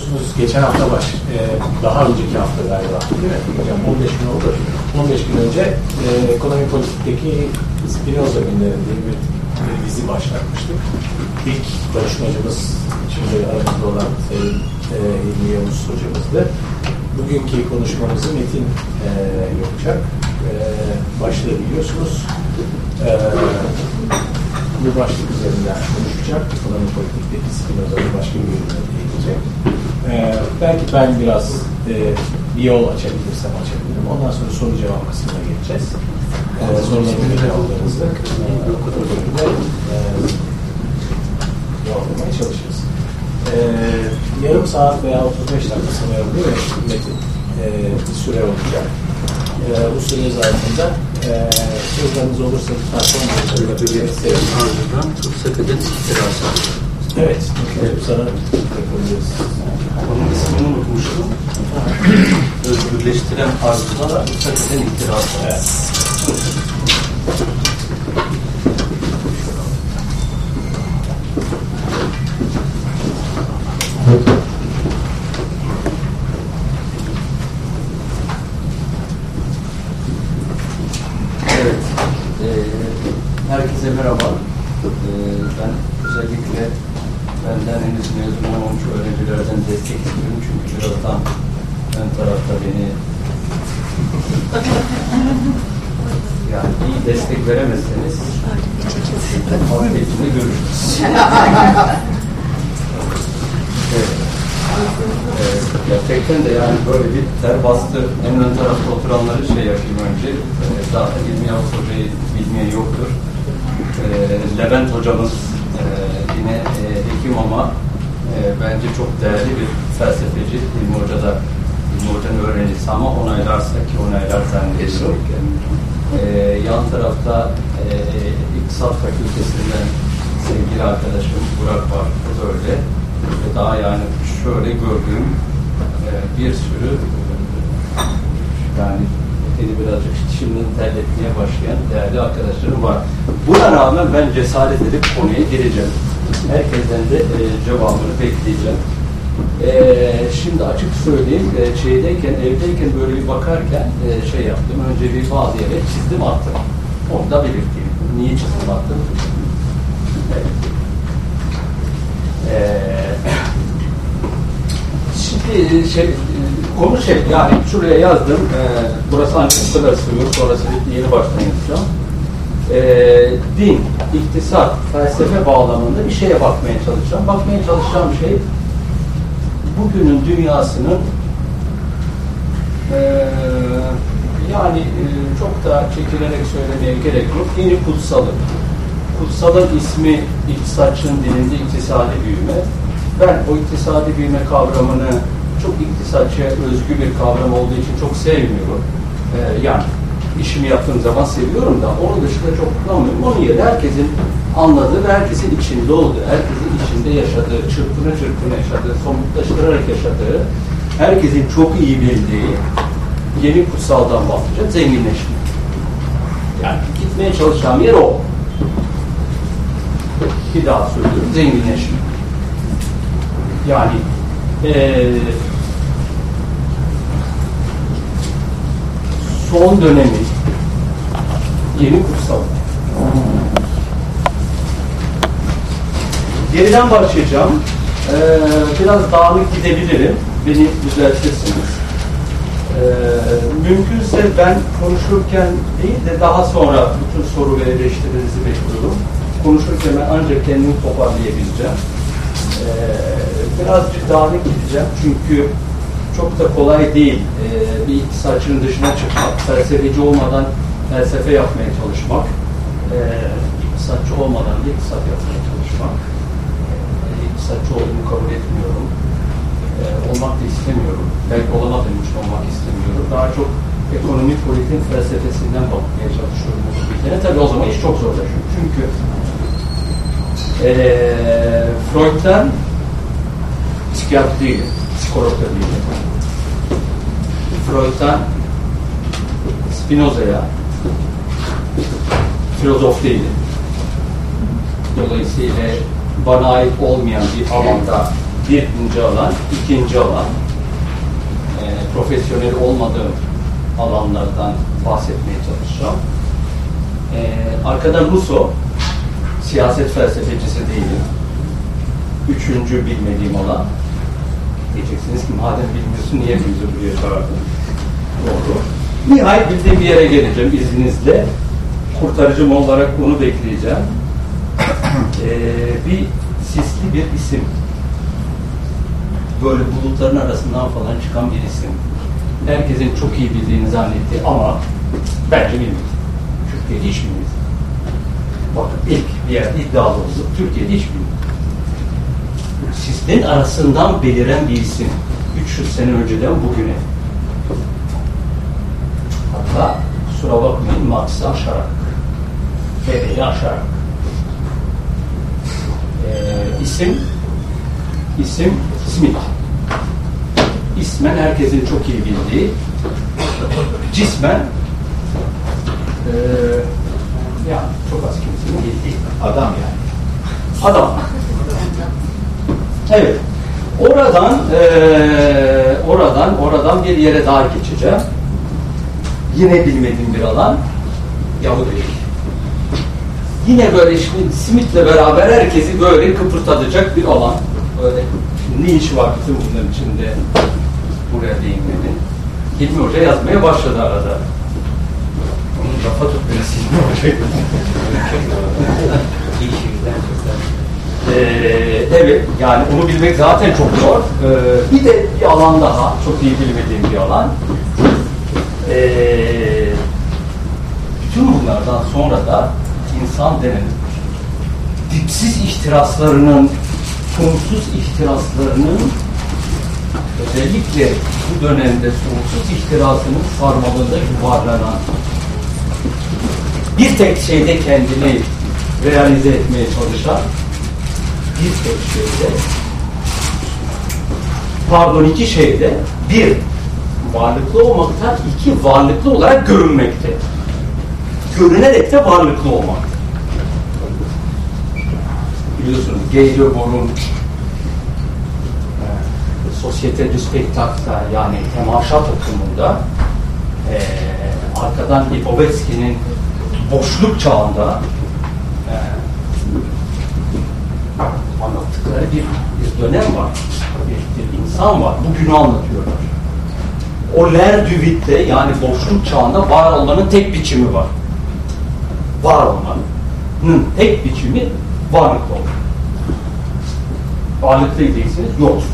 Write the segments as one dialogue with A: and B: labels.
A: biliyorsunuz geçen hafta baş, e, daha önceki hafta galiba değil mi? Hocam 15 gün oldu. 15 gün önce e, ekonomi politikteki Spinoza günleri diye bir, bir dizi başlatmıştık. İlk konuşmacımız şimdi aramızda olan Sayın e, İlmi Yavuz hocamızdı. Bugünkü konuşmamızı Metin e, yapacak. E, başlığı biliyorsunuz. E, bu başlık üzerinden konuşacak. Ekonomi politikteki Spinoza'nın başka bir ürüne değinecek. Ee, belki ben biraz e, bir yol açabilirsem açabilirim. Ondan sonra soru cevap kısmına geçeceğiz. Ee, soruları ve cevaplarınızı bölümde e, çalışırız. Ee, yarım saat veya 35 dakika sanıyorum değil mi Metin? Ee, bir süre olacak. Ee, bu süre zarfında e, sorularınız olursa lütfen son soruları
B: Ardından tutsak istirası.
A: Evet, evet. sana yapabiliriz.
B: Onun ismini unutmuştum. Özgürleştiren arzular tutsak eden ihtirası.
A: Evet.
B: Evet. Ee, herkese merhaba. Ee, ben özellikle benden henüz mezun olmamış öğrencilerden destek istiyorum. Çünkü birazdan ön tarafta beni yani iyi destek veremezseniz muhabbetini görürüz. evet. Evet, gerçekten de yani böyle bir ter bastı. En ön tarafta oturanları şey yapayım önce. Ee, zaten İlmi Yavuz Hoca'yı bilmeyen yoktur. Ee, Levent hocamız e, yine e, hekim ama e, bence çok değerli bir felsefeci. İlmi Hoca da İlmi Hoca'nın öğrencisi ama onaylarsa ki onaylar zannediyorum. Ee, yan tarafta e, İktisat Fakültesinden sevgili arkadaşım Burak var. O da öyle. Ve daha yani şöyle gördüğüm e, bir sürü e, yani beni birazcık şimdiden terletmeye başlayan değerli arkadaşlarım var. Buna rağmen ben cesaret edip konuya gireceğim. Herkesten de e, cevabını bekleyeceğim. E, şimdi açık söyleyeyim, e, şeydeyken, evdeyken böyle bir bakarken e, şey yaptım. Önce bir bazı yere çizdim attım. Onu da belirteyim. Niye çizdim attım? Evet. Ee, şimdi şey, konu şey yani şuraya yazdım. E, burası ancak bu kadar sığıyor. Sonrası yeni baştan yazacağım. E, din, iktisat, felsefe bağlamında bir şeye bakmaya çalışacağım. Bakmaya çalışacağım şey bugünün dünyasının e, yani e, çok da çekilerek söylemeye gerek yok. Yeni kutsalı. Kutsalın ismi iktisatçının dilinde iktisadi büyüme. Ben o iktisadi büyüme kavramını çok iktisatçıya özgü bir kavram olduğu için çok sevmiyorum. Ee, yani işimi yaptığım zaman seviyorum da onun dışında çok kullanmıyorum. Onun yerine herkesin anladığı herkesin içinde olduğu, herkesin içinde yaşadığı, çırpına çırpına yaşadığı, somutlaştırarak yaşadığı, herkesin çok iyi bildiği yeni kutsaldan bahsedeceğim, zenginleşme. Yani gitmeye çalışacağım yer o. Bir daha söylüyorum, zenginleşme. Yani ee, son dönemi yeni kutsal. Geriden başlayacağım. Ee, biraz dağınık gidebilirim. Beni düzeltirsiniz. Ee, mümkünse ben konuşurken değil de daha sonra bütün soru ve eleştirinizi bekliyorum. Konuşurken ben ancak kendimi toparlayabileceğim. Ee, birazcık dağınık gideceğim çünkü çok da kolay değil ee, bir iktisatçının dışına çıkmak, felsefeci olmadan felsefe yapmaya çalışmak, ee, iktisatçı olmadan da iktisat yapmaya çalışmak. Ee, iktisatçı olduğumu kabul etmiyorum. Ee, olmak da istemiyorum. Belki olamadığım için olmak istemiyorum. Daha çok ekonomi politik felsefesinden bakmaya çalışıyorum bu bilgileri. Tabii o zaman iş çok zorlaşıyor. Çünkü e, Freud'dan psikiyatri değilim, psikolog da değilim. Freud'dan Spinoza'ya filozof değilim. Dolayısıyla bana ait olmayan bir alanda birinci alan, ikinci alan, e, profesyonel olmadığım alanlardan bahsetmeye çalışacağım. E, arkadan Russo, siyaset felsefecisi değilim. Üçüncü bilmediğim alan. Diyeceksiniz ki madem bilmiyorsun niye bizi buraya çağırdın? Doğru. Nihayet bildiğim bir yere geleceğim izninizle. Kurtarıcım olarak bunu bekleyeceğim. Ee, bir sisli bir isim. Böyle bulutların arasından falan çıkan bir isim. Herkesin çok iyi bildiğini zannetti ama bence bilmedi. Türkiye'de hiç bilmedi. Bakın ilk bir yer iddialı oldu. Türkiye'de hiç bilmedi. Sislin arasından beliren bir isim. 300 sene önceden bugüne. Hatta kusura bakmayın Marx'ı aşarak, Bebe'yi aşarak. Ee, isim, isim Smith. İsmen herkesin çok iyi bildiği, cismen ee, yani çok az kimsenin bildiği
C: Adam yani.
B: adam. Evet. Oradan eee, oradan oradan bir yere daha geçeceğim. Yine bilmediğim bir alan. Yahudilik. Yine böyle şimdi Smith'le beraber herkesi böyle kıpırtatacak bir alan. Böyle var bütün bunların içinde buraya değinmenin. Hilmi Hoca yazmaya başladı arada. Onun lafa tut biraz Hilmi Hoca'yı. Ee, evet, yani onu bilmek zaten çok zor. Ee, bir de bir alan daha, çok iyi bilmediğim bir alan. Ee, bütün bunlardan sonra da insan denen dipsiz ihtiraslarının, sonsuz ihtiraslarının özellikle bu dönemde sonsuz ihtirasının sarmalında yuvarlanan bir tek şeyde kendini realize etmeye çalışan bir tek şeyde pardon iki şeyde bir varlıklı olmaktan iki varlıklı olarak görünmekte. Görünerek de varlıklı olmak. Biliyorsunuz Gay Debord'un e, Sosyete du Spectacle'da yani temaşa toplumunda e, arkadan Lipovetsky'nin boşluk çağında e, anlattıkları bir, bir dönem var. Bir, bir insan var. Bugünü anlatıyorlar. O ler düvitte yani boşluk çağında var olmanın tek biçimi var. Var olmanın tek biçimi varlıklı olmak. Varlıklı değilseniz yoksunuz.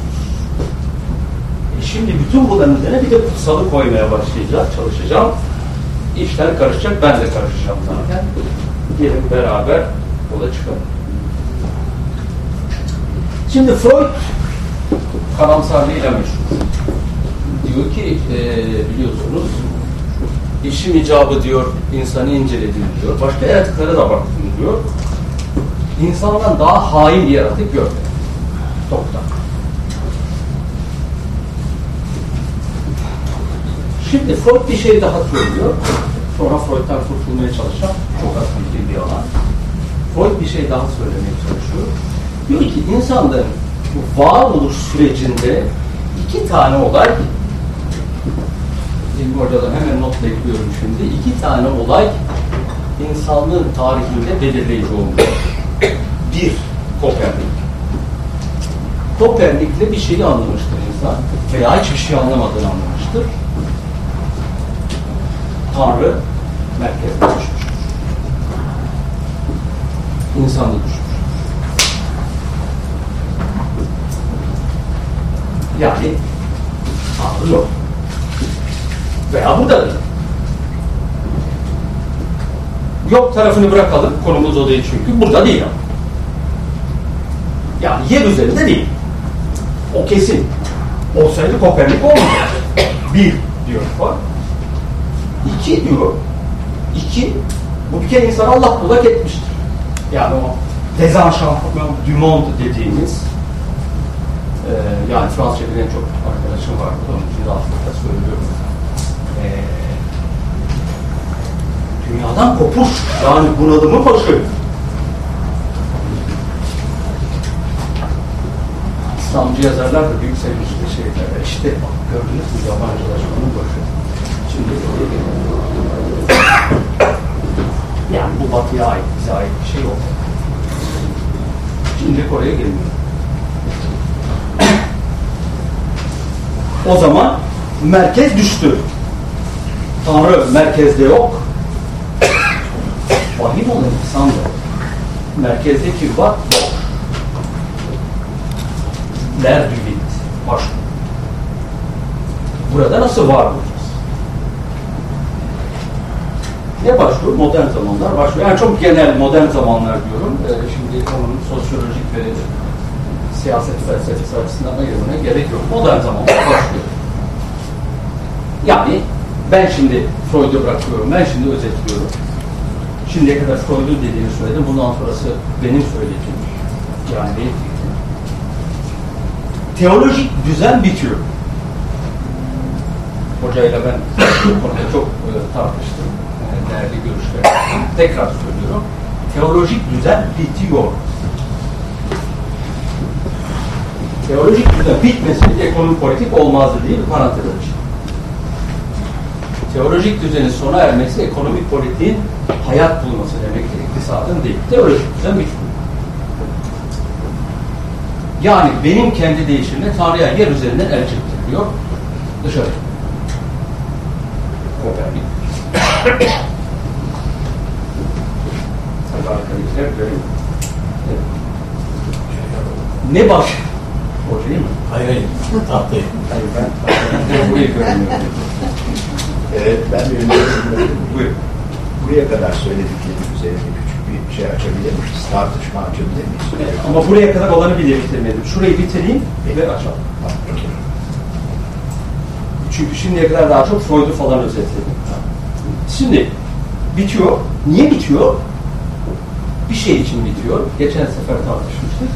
B: E şimdi bütün bunların üzerine bir de kutsalı koymaya başlayacağız, çalışacağım. İşler karışacak, ben de karışacağım zaten. Gelin beraber yola çıkalım. Şimdi Freud karamsarlığıyla meşhur. Diyor ki e, biliyorsunuz işim icabı diyor insanı inceledim diyor. Başka yaratıklara da baktım diyor. İnsandan daha hain bir yaratık görmedim. Toptan. Şimdi Freud bir şey daha söylüyor. Sonra Freud'dan kurtulmaya çalışacağım. Çok az bildiğim bir alan. Freud bir şey daha söylemeye çalışıyor. Diyor ki insanların varoluş sürecinde iki tane olay İlmi Hoca'dan hemen not bekliyorum şimdi. İki tane olay insanlığın tarihinde belirleyici olmuş. Bir, Kopernik. Kopernik'le bir şeyi anlamıştır insan veya hiçbir şey anlamadığını anlamıştır. Tanrı merkezde düşmüştür. İnsan da düşmüş. Yani Tanrı yok. Veya burada değil. Yok tarafını bırakalım. Konumuz o değil çünkü. Burada değil ama. Yani yer üzerinde değil. O kesin. Olsaydı Kopernik olmayacak. Bir diyor var. İki diyor. İki, bu bir kere insan Allah bullak etmiştir. Yani o dezenşampiyonu du monde dediğimiz e, yani Fransızca bilen çok arkadaşım var. Onun için rahatlıkla söylüyorum. Dünyadan kopuş. Yani bunalımı başı. İslamcı yazarlar da büyük sevinçli şeyler. İşte bak gördünüz mü yabancılaşmanın başı. Şimdi yani bu batıya ait, bize ait bir şey yok. Şimdi oraya gelmiyor. O zaman merkez düştü. Tanrı merkezde yok. Vahim olan insan da. Merkezde kim var? Boş. Ler dübit. Baş. Burada nasıl var olacağız? Ne başlıyor? Modern zamanlar başlıyor. Yani çok genel modern zamanlar diyorum. Ee, şimdi onun sosyolojik ve siyaset felsefesi açısından ayırmaya gerek yok. Modern zamanlar başlıyor. Yani ben şimdi Freud'u bırakıyorum, ben şimdi özetliyorum. Şimdiye kadar Freud'u dediğimi söyledim, bundan sonrası benim söylediğim. Yani benim fikrim. Teolojik düzen bitiyor. Hocayla ben bu konuda çok e, tartıştım. E, değerli görüşler. Tekrar söylüyorum. Teolojik düzen bitiyor. Teolojik düzen bitmeseydi ekonomi politik olmazdı diye bir parantez açayım teolojik düzenin sona ermesi ekonomik politiğin hayat bulması demektir. İktisadın değil. Teolojik düzen bir Yani benim kendi değişimle Tanrı'ya yer üzerinden el çektiriliyor. Dışarı. Kopernik. Ne baş? O değil mi?
A: Hayır hayır. Tahtayı.
B: Hayır ben, ben burayı görmüyorum.
C: Evet, ben de önerim.
B: Buyur.
C: Buraya kadar söylediklerim üzerine küçük bir şey açabilir miyiz? Tartışma açabilir miyiz?
B: Ama buraya kadar olanı bile bitirmedim. Şurayı bitireyim ve açalım.
C: Tamam.
B: Çünkü şimdiye kadar daha çok Freud'u falan özetledim. Şimdi bitiyor. Niye bitiyor? Bir şey için bitiyor. Geçen sefer tartışmıştık.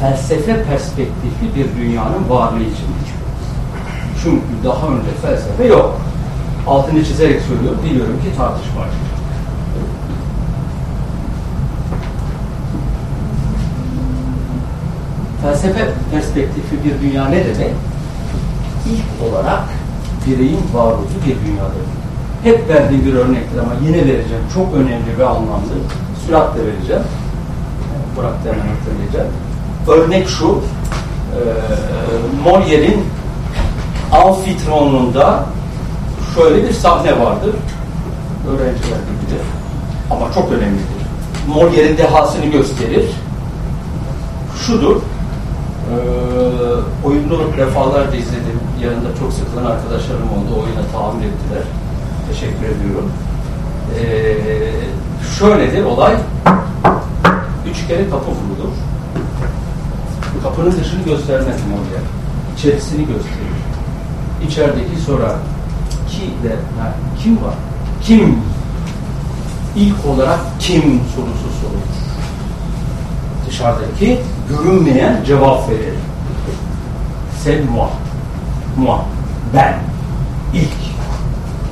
B: Felsefe perspektifli bir dünyanın varlığı için bitiyor. Çünkü daha önce felsefe yok. Altını çizerek söylüyorum. Biliyorum ki tartışma açacak. Felsefe perspektifi bir dünya ne demek? İlk olarak bireyin varlığı bir dünyadır. Hep verdiğim bir örnektir ama yine vereceğim. Çok önemli ve anlamlı. Süratle vereceğim. Burak da hemen hatırlayacak. Örnek şu. E, Molière'in Amfitron'unda şöyle bir sahne vardır. Öğrenciler bilir. Ama çok önemlidir. Molière'in dehasını gösterir. Şudur. Ee, oyunu defalarca izledim. Yanında çok sıkılan arkadaşlarım oldu. Oyuna tahammül ettiler. Teşekkür ediyorum. Ee, şöyledir olay. Üç kere kapı vurulur. Kapının dışını göstermez Molière. İçerisini gösterir. İçerideki sorar. Ki de, ha, kim var? Kim? İlk olarak kim sorusu sorulur. Dışarıdaki görünmeyen cevap verir. Sen moi. Moi. Ben. İlk.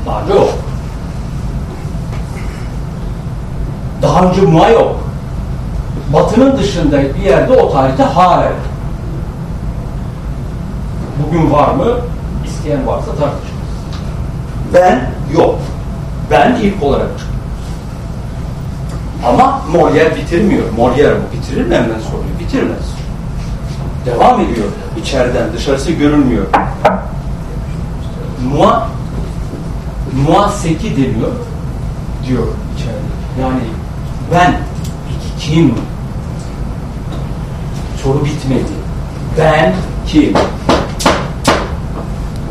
B: Daha önce yok. Daha önce moi yok. Batının dışında bir yerde o tarihte yok. Bugün var mı? İsteyen varsa tartışırız. Ben yok. Ben ilk olarak çıkıyor. Ama Molière bitirmiyor. Molière bu bitirir mi hemen soruyu? Bitirmez. Devam ediyor. İçeriden dışarısı görünmüyor. Moi moi seki deniyor diyor içeride. Yani ben kim? Soru bitmedi. Ben kim?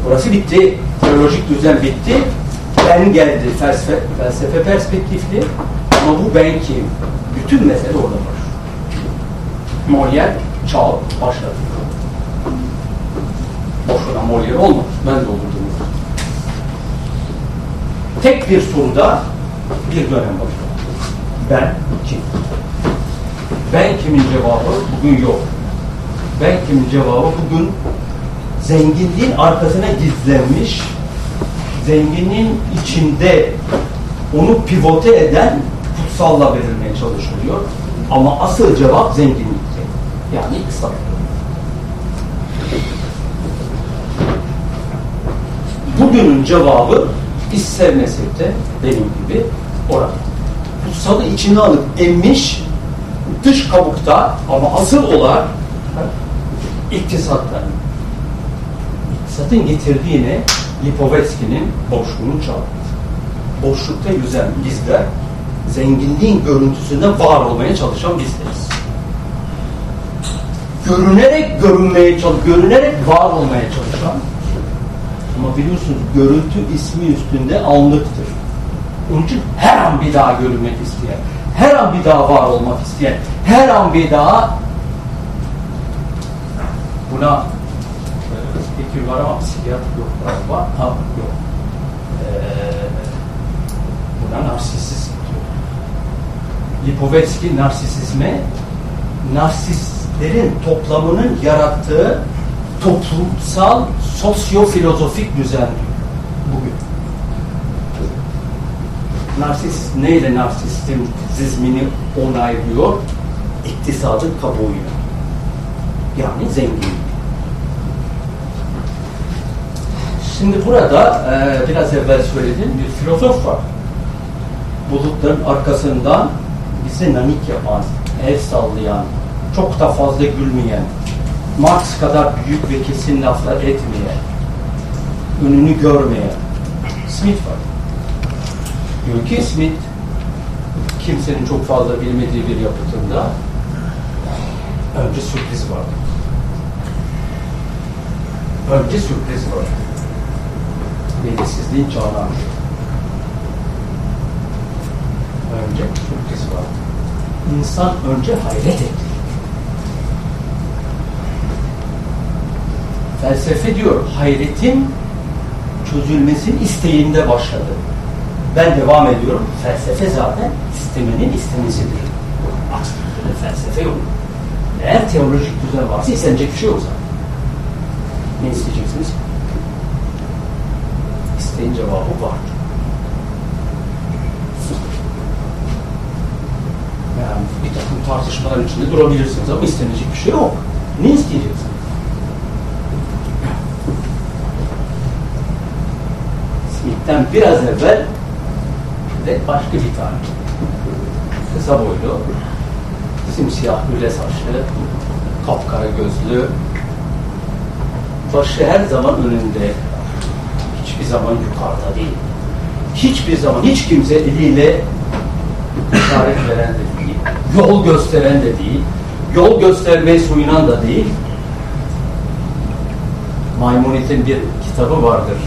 B: Burası bitti. Teolojik düzen bitti. Ben geldi. Felsefe, felsefe perspektifli. Ama bu ben kim? Bütün mesele orada var. Molière çağ başladı. Boşuna Molière olmaz. Ben de olurdum. Tek bir soruda bir dönem başladı. Ben kim? Ben kimin cevabı bugün yok. Ben kimin cevabı bugün zenginliğin arkasına gizlenmiş, denginin içinde onu pivote eden kutsalla verilmeye çalışılıyor. Ama asıl cevap zenginlikte. Yani iktisat. Bugünün cevabı ister mezhepte benim gibi orada. Kutsalı içine alıp emmiş dış kabukta ama asıl olarak iktisatta. İktisatın getirdiğine. Lipovetsky'nin boşluğunu çaldı. Boşlukta yüzen bizler zenginliğin görüntüsünde var olmaya çalışan bizleriz. Görünerek görünmeye çalış, görünerek var olmaya çalışan ama biliyorsunuz görüntü ismi üstünde anlıktır. Onun için her an bir daha görünmek isteyen, her an bir daha var olmak isteyen, her an bir daha buna fikir var ama psikiyatr yok galiba. Ha, yok. Ee, buna narsisist diyor. Lipovetsky narsisizme narsistlerin toplamının yarattığı toplumsal sosyofilozofik düzen diyor bugün. Narsist neyle narsistizmini onaylıyor? İktisadın kabuğuyla. Yani zenginlik. Şimdi burada e, biraz evvel söylediğim bir filozof var. Bulutların arkasından bizi nanik yapan, el sallayan, çok da fazla gülmeyen, Marx kadar büyük ve kesin laflar etmeyen, önünü görmeyen Smith var. Diyor ki Smith, kimsenin çok fazla bilmediği bir yapıtında önce sürpriz var. Önce sürpriz var. Belirsizliğin çağına Önce sürpriz var. İnsan önce hayret etti. Felsefe diyor, hayretin çözülmesinin isteğinde başladı. Ben devam ediyorum. Felsefe zaten istemenin istemesidir. Aksine felsefe yok. Eğer teolojik düzen varsa istenecek bir şey yok zaten. Ne isteyeceksiniz? İsteğin cevabı var. Yani bir takım tartışmalar içinde durabilirsiniz ama istenecek bir şey yok. Ne isteyeceksiniz? Smith'ten biraz evvel de başka bir tane. Kısa boylu, simsiyah lüle saçlı, kapkara gözlü, başı her zaman önünde, hiçbir zaman yukarıda değil. Hiçbir zaman hiç kimse eliyle işaret veren de değil, yol gösteren de değil, yol göstermeye soyunan da değil. Maimonid'in bir kitabı vardır.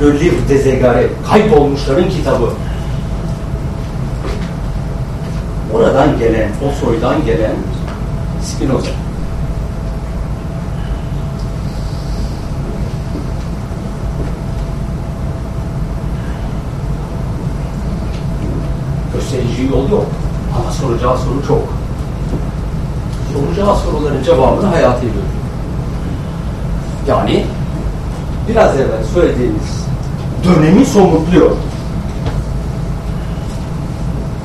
B: Le Livre des Égarés, kaybolmuşların kitabı. Oradan gelen, o soydan gelen Spinoza. Göstericiyi yol yok. Ama soracağı soru çok. Soracağı soruların cevabını hayatıyla veriyor. Yani biraz evvel söylediğimiz dönemi somutluyor.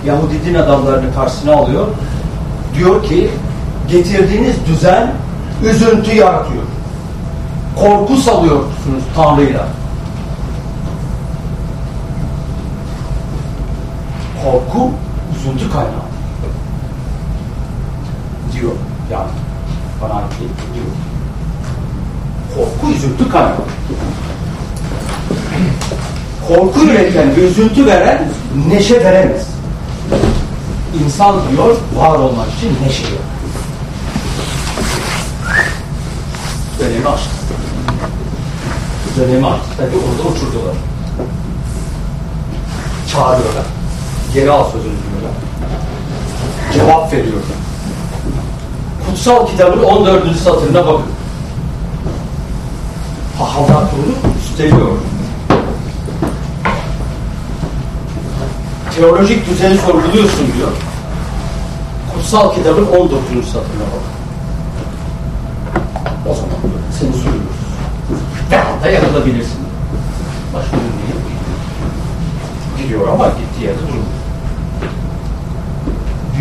B: Yahudi din adamlarını karşısına alıyor. Diyor ki getirdiğiniz düzen üzüntü yaratıyor. Korku salıyorsunuz Tanrı'yla. korku üzüntü kaynağı diyor yani bana ait değil diyor. Korku üzüntü kaynağı. Korku üreten üzüntü veren neşe veremez. İnsan diyor var olmak için neşe yok. Dönemi açtı. Dönemi açtı. Tabi orada uçurdular. Çağırıyorlar geri al sözünü diyorlar. Cevap veriyorlar. Kutsal kitabın 14. satırına bakın. Hahadatunu üsteliyor. Teolojik düzeni sorguluyorsun diyor. Kutsal kitabın 14. satırına bakın. O zaman seni sürüyoruz. Ve hatta yakılabilirsin. Başka bir değil. Gidiyor ama gittiği yerde durmuyor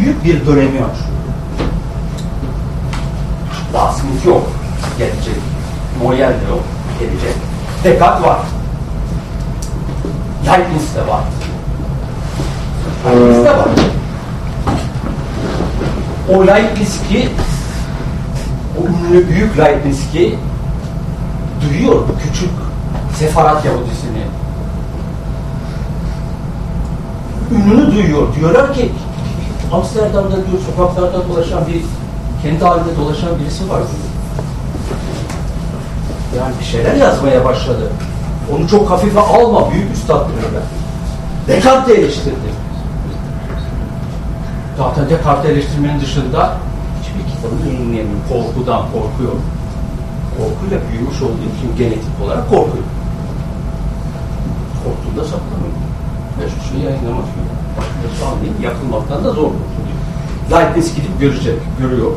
B: büyük bir dönemi açıyor. Daha Smith yok. Gelecek. Molière de yok. Gelecek. Descartes var. Leibniz'de var. Leibniz'de var. O Leibniz ki o ünlü büyük Leibniz ki duyuyor bu küçük sefarat Yahudisini. Ününü duyuyor. Diyorlar ki Amsterdam'da diyor sokaklarda dolaşan bir kendi halinde dolaşan birisi var diyor. Yani bir şeyler yazmaya başladı. Onu çok hafife alma, büyük üstad diyorlar. Descartes'i eleştirdi. Zaten Descartes'i eleştirmenin dışında hiçbir kitabını yayınlayamıyor. Korkudan korkuyor. Korkuyla büyümüş olduğu için genetik olarak korkuyor. Korktuğunda saklanıyor. Ve şu şeyi yayınlamak için. Başkası anlayıp yakılmaktan da zor kurtuluyor. Leibniz gidip görecek, görüyor.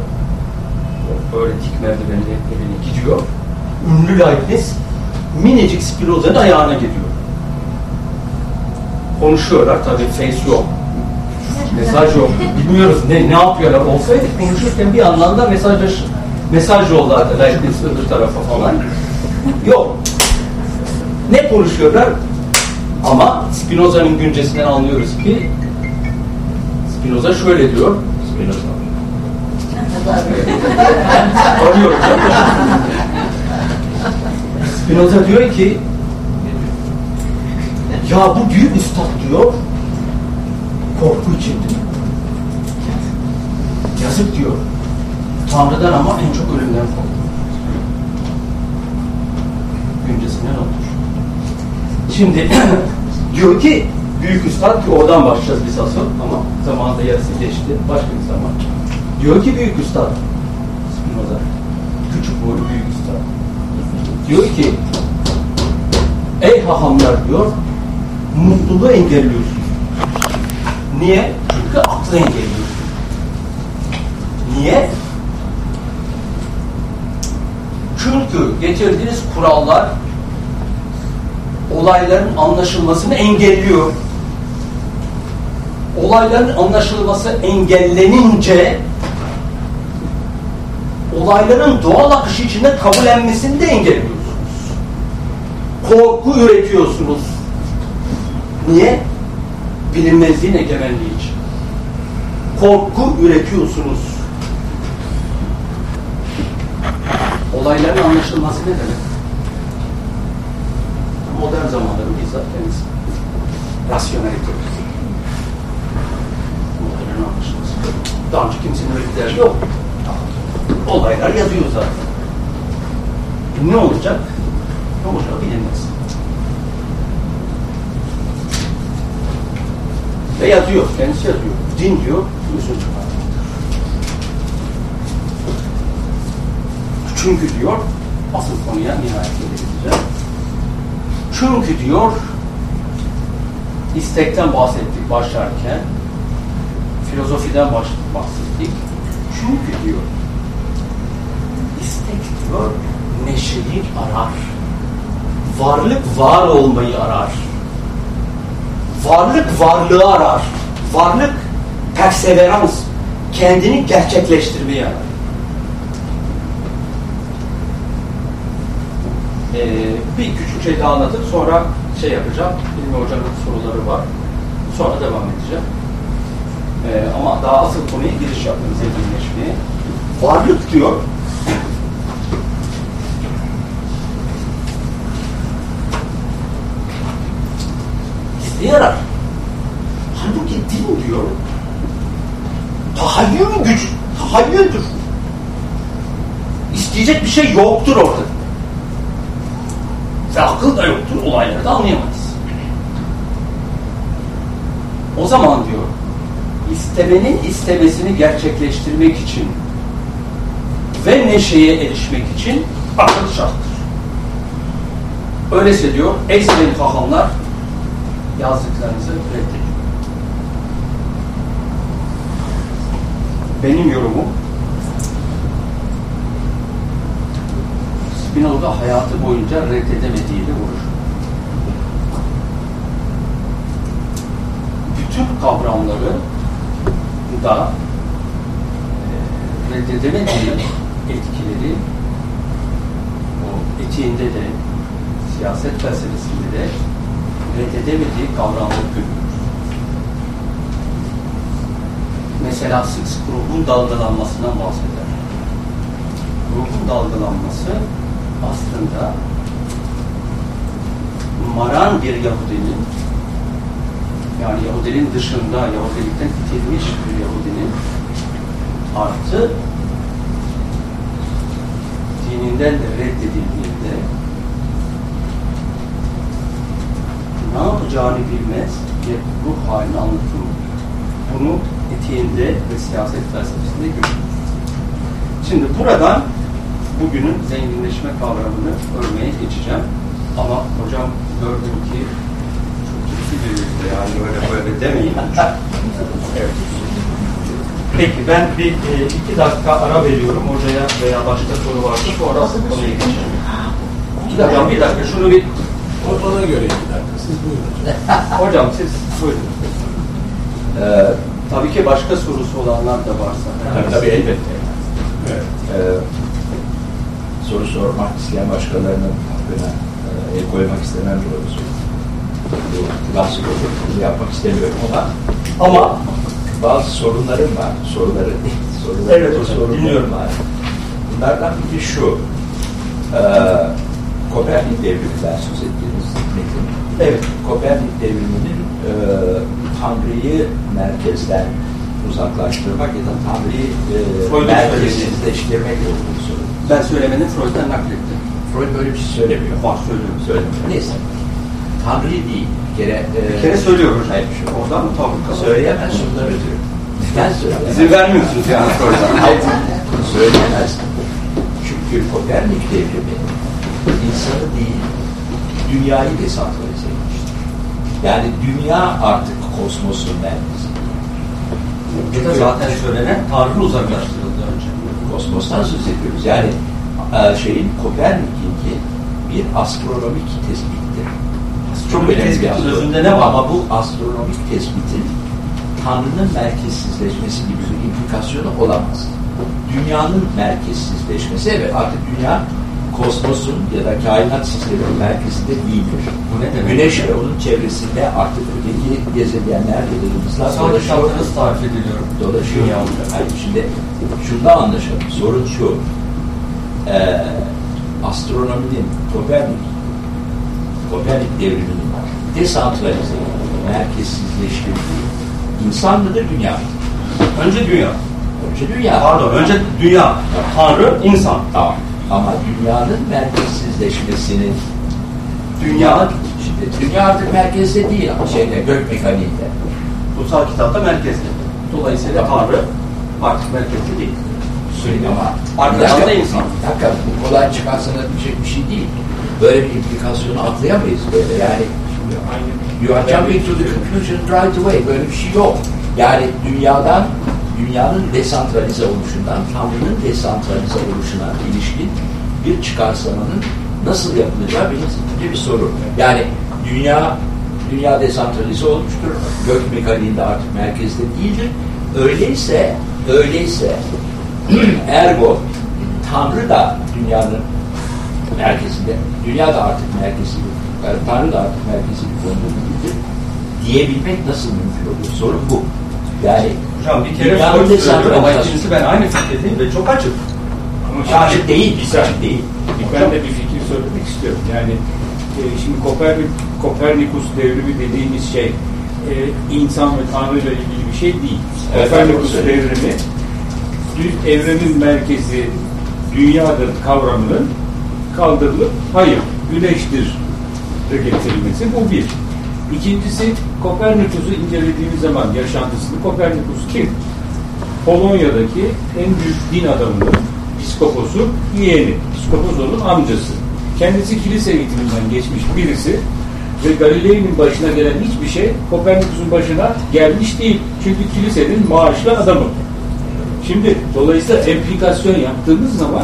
B: Böyle dik merdivenin evine gidiyor. Ünlü Leibniz minicik Spinoza'nın ayağına gidiyor. Konuşuyorlar tabii face yok. Mesaj yok. Bilmiyoruz ne ne yapıyorlar. Olsaydı konuşurken bir yandan da mesaj mesaj yollardı Leibniz öbür tarafa falan. Yok. Ne konuşuyorlar? Ama Spinoza'nın güncesinden anlıyoruz ki Spinoza şöyle diyor. Spinoza. Arıyorum. Spinoza diyor ki ya bu büyük üstad diyor korku içinde. Yazık diyor. Tanrı'dan ama en çok ölümden korkuyor. Güncesinden olur. Şimdi diyor ki büyük üstad ki oradan başlayacağız biz asıl ama zamanında yarısı geçti. Başka bir zaman. Diyor ki büyük üstad Spinoza küçük boylu büyük üstad. Diyor ki ey hahamlar diyor mutluluğu engelliyorsunuz. Niye? Çünkü aklı engelliyorsunuz. Niye? Çünkü getirdiğiniz kurallar olayların anlaşılmasını engelliyor. Olayların anlaşılması engellenince olayların doğal akışı içinde kabullenmesini de engelliyorsunuz. Korku üretiyorsunuz. Niye? Bilinmezliğin egemenliği için. Korku üretiyorsunuz. Olayların anlaşılması ne demek? Modern zamanların bizzat kendisi. Rasyonelite. Olayların anlaşılması. Daha önce kimsenin öyle yok. Olaylar yazıyor zaten. Ne olacak? Ne olacağı bilinmez. Ve yazıyor, kendisi yazıyor. Din diyor, usul Çünkü diyor, asıl konuya nihayet geleceğiz. Çünkü diyor, istekten bahsettik başlarken, filozofiden bahsettik. Çünkü diyor, istek diyor, neşeyi arar. Varlık var olmayı arar. Varlık varlığı arar. Varlık perseverans, kendini gerçekleştirmeyi arar. Ee, bir küçük şey daha anlatıp sonra şey yapacağım. Bilmi Hoca'nın soruları var. Sonra devam edeceğim. Ee, ama daha asıl konuya giriş yaptım zenginleşmeye. Varlık diyor, yarar. Halbuki din diyor, tahayyül gücü, tahayyüldür. İsteyecek bir şey yoktur orada. Ve akıl da yoktur, olayları da anlayamayız. O zaman diyor, istemenin istemesini gerçekleştirmek için ve neşeye erişmek için akıl şarttır. Öyleyse diyor, ey sevgili hahamlar, yazdıklarınızı reddedin. Benim yorumum Spinoza hayatı boyunca reddedemediğiyle vurur. Bütün kavramları da e, reddedemediği etkileri o etiğinde de siyaset felsefesinde de reddedemediği kavramları görüyoruz. Mesela sık ruhun dalgalanmasından bahseder. Ruhun dalgalanması aslında maran bir Yahudinin yani Yahudinin dışında Yahudilikten itilmiş bir Yahudinin artı dininden de reddedildiğinde ne yapacağını bilmez bir ruh halini anlatılır. Bunu etiğinde ve siyaset felsefesinde görüyoruz. Şimdi buradan bugünün zenginleşme kavramını örmeye geçeceğim. Ama hocam gördüm ki bir yani böyle böyle demeyin. evet. Peki ben bir e, iki dakika ara veriyorum hocaya veya başka soru varsa sonra konuya geçelim. İki dakika, bir dakika şunu bir
D: O- Ona göre iki dakika. Siz buyurun.
B: hocam siz buyurun.
C: Ee,
B: Tabii ki başka sorusu olanlar da varsa.
D: Tabii tabii elbette. Evet.
C: e, soru sormak isteyen başkalarının hakkına e, el koymak istemem doğrusu. Bu nasıl olur? Bunu yapmak istemiyorum ama
B: Ama
C: bazı sorunlarım var. Soruları, soruları
B: Evet hocam,
C: sorunlarım
B: dinliyorum.
C: var. Bunlardan biri şu. E, Kopernik devriminden söz ettiğiniz metin.
B: evet.
C: Kopernik devriminin e, Tanrı'yı merkezden uzaklaştırmak ya da Tanrı'yı e, merkezsizleştirmek olduğunu söylüyor.
B: Ben söylemenin Freud'dan naklettim.
C: Freud böyle bir şey söylemiyor.
B: Var söylüyorum.
C: Söylemiyor. Neyse. Tanrı'yı değil. Bir kere, e,
B: Bir kere söylüyorum hocam.
C: Hayır, şu,
B: Oradan mı kalır?
C: söyleyemez şunları diyor. Ben söyleyemez.
B: İzin vermiyorsunuz yani.
C: Hayır, söyleyemez. Çünkü Kopernik devrimi insanı değil, dünyayı desantralize etmiştir. Yani dünya artık kosmosun merkezi.
B: Burada zaten söylenen Tanrı uzaklaştırıldı önce.
C: Kosmostan söz ediyoruz. Yani e, şeyin Kopernik'inki bir astronomik tespittir.
B: Çok
C: önemli
B: tespitin
C: astronomik-
B: özünde ne var?
C: Ama bu astronomik tespitin Tanrı'nın merkezsizleşmesi gibi bir implikasyonu olamaz. Dünyanın merkezsizleşmesi evet artık dünya kosmosun ya da kainat sisteminin merkezinde değildir.
B: Bu ne demek?
C: Güneş ve onun çevresinde artık öteki gezegenler
B: Sadece
C: dolaşıyor.
B: şartınız tarif ediliyorum.
C: Dolaşıyor. Hayır, şimdi şunda anlaşalım. Sorun şu. Ee, astronominin Kopernik Kopernik devriminin desantralize, merkezsizleştirdiği insan mıdır, dünya?
B: Önce dünya.
C: Önce dünya.
B: Pardon, önce dünya. Tanrı, insan.
C: Tamam. Ama dünyanın merkezsizleşmesinin
B: Dünya,
C: şimdi dünya artık merkezde değil ama şeyde gök mekaniğinde.
B: kutsal kitapta merkezde. Dolayısıyla. Tanrı artık merkezde değil.
C: Söyleyeyim ama
B: Arkadaşlar da insan.
C: dakika, bu kolay çıkarsana bir şey değil. Böyle bir implikasyonu atlayamayız böyle yani. You are jumping to the conclusion right away. Böyle bir şey yok. Yani dünyadan, dünyanın desantralize oluşundan, Tanrı'nın desantralize oluşuna ilişkin bir çıkarsamanın nasıl yapılacağı bilinçli bir soru. Yani dünya dünya desantralize olmuştur. Gök mekaniğinde artık merkezde değildir. Öyleyse, öyleyse ergo Tanrı da dünyanın merkezinde, dünya da artık merkezi, yani Tanrı da artık merkezi bir konumda değildir diyebilmek nasıl mümkün oluyor? Sorun bu. Yani
B: Hocam bir kere soru söylüyorum ama ikincisi ben aynı fikirdeyim ve çok açık.
D: Ama
C: Açık değil,
D: Bir saniye.
C: açık değil.
D: Ben de bir fikir söylemek istiyorum. Yani e, şimdi Kopernik, Kopernikus devrimi dediğimiz şey e, insan ve Tanrı ile ilgili bir şey değil.
C: Evet,
D: Kopernikus devrimi evrenin merkezi dünyadır kavramının kaldırılıp hayır güneştir de getirilmesi bu bir. İkincisi Kopernikus'u incelediğimiz zaman yaşantısını Kopernikus kim? Polonya'daki en büyük din adamının piskoposu yeğeni. Piskopos onun amcası. Kendisi kilise eğitiminden geçmiş birisi ve Galilei'nin başına gelen hiçbir şey Kopernikus'un başına gelmiş değil. Çünkü kilisenin maaşlı adamı. Şimdi dolayısıyla emplikasyon yaptığımız zaman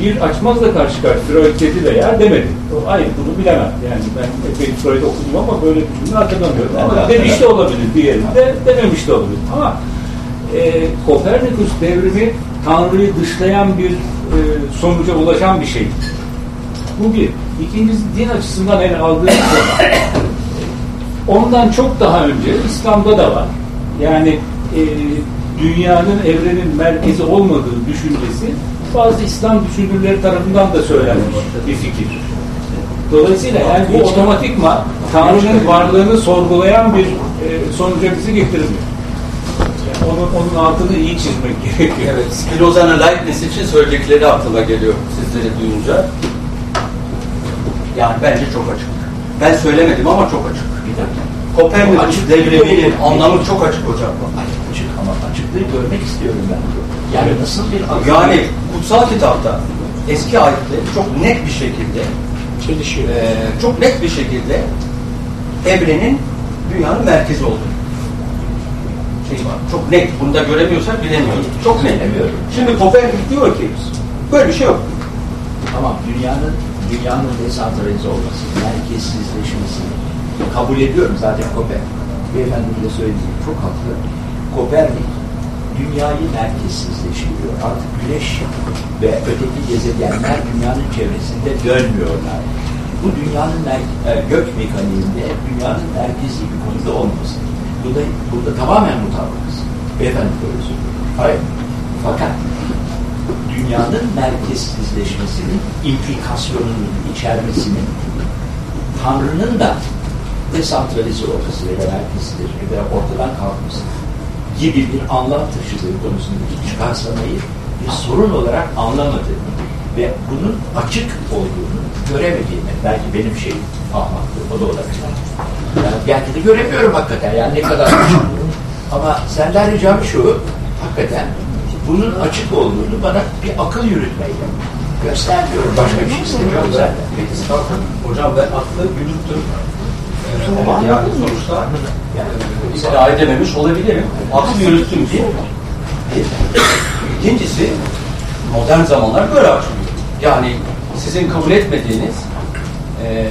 D: bir açmazla karşı karşı Freud dedi veya demedi. O, hayır bunu bilemem. Yani ben epey Freud okudum ama böyle bir cümle hatırlamıyorum. Ama demiş de olabilir diğerinde, dememiş de olabilir. Ama e, Kopernikus devrimi Tanrı'yı dışlayan bir e, sonuca ulaşan bir şey. Bu bir. İkincisi din açısından ele aldığımız zaman ondan çok daha önce İslam'da da var. Yani e, dünyanın evrenin merkezi olmadığı düşüncesi bazı İslam düşünürleri tarafından da söylenmiş bir fikir. Dolayısıyla yani bu otomatikman Tanrı'nın varlığını sorgulayan bir e, sonuca bizi getirmiyor. Yani onun, onun altını iyi çizmek gerekiyor.
B: Evet, Spinoza'nın Leibniz için söyledikleri aklıma geliyor sizleri duyunca. Yani bence çok açık. Ben söylemedim ama çok açık. Kopernikus devriminin anlamı çok açık hocam.
C: Açıklığı görmek istiyorum ben. Yani nasıl bir akıl-
B: Yani kutsal kitapta eski ayette çok net bir şekilde
A: Çelişiyor.
B: eee, çok net bir şekilde evrenin dünyanın merkezi olduğu şey var. Çok net. Bunu da göremiyorsak bilemiyoruz. Çok net.
C: Bilemiyorum.
B: Şimdi Kopernik diyor ki böyle bir şey yok.
C: Tamam dünyanın dünyanın desantralize olması, merkezsizleşmesini kabul ediyorum zaten Kopernik. Beyefendinin de söylediği çok haklı. Kopernik dünyayı merkezsizleştiriyor. Artık güneş ve öteki gezegenler dünyanın çevresinde dönmüyorlar. Bu dünyanın e, gök mekaniğinde dünyanın merkezi bir konuda olması. Burada, burada tamamen mutabıkız. Beyefendi böyle. Hayır. Fakat dünyanın merkezsizleşmesinin implikasyonunun içermesinin Tanrı'nın da desantralize olması ya da merkezsizleşme veya ortadan kalkması gibi bir anlam taşıdığı konusundaki çıkarsamayı bir sorun olarak anlamadığını ve bunun açık olduğunu göremediğini belki benim şeyim ahmaklığım o da olabilir. Yani belki de göremiyorum hakikaten yani ne kadar. Ama senden ricam şu hakikaten bunun açık olduğunu bana bir akıl yürütmeyle göstermiyorum. Başka bir şey istemiyorum zaten.
B: Peki hocam ben aklı yürüttüm. Ee, yani sonuçta yani, ikna edememiş olabilirim. Aklı yürüttüm diye. İkincisi modern zamanlar böyle açılıyor. Yani sizin kabul etmediğiniz e,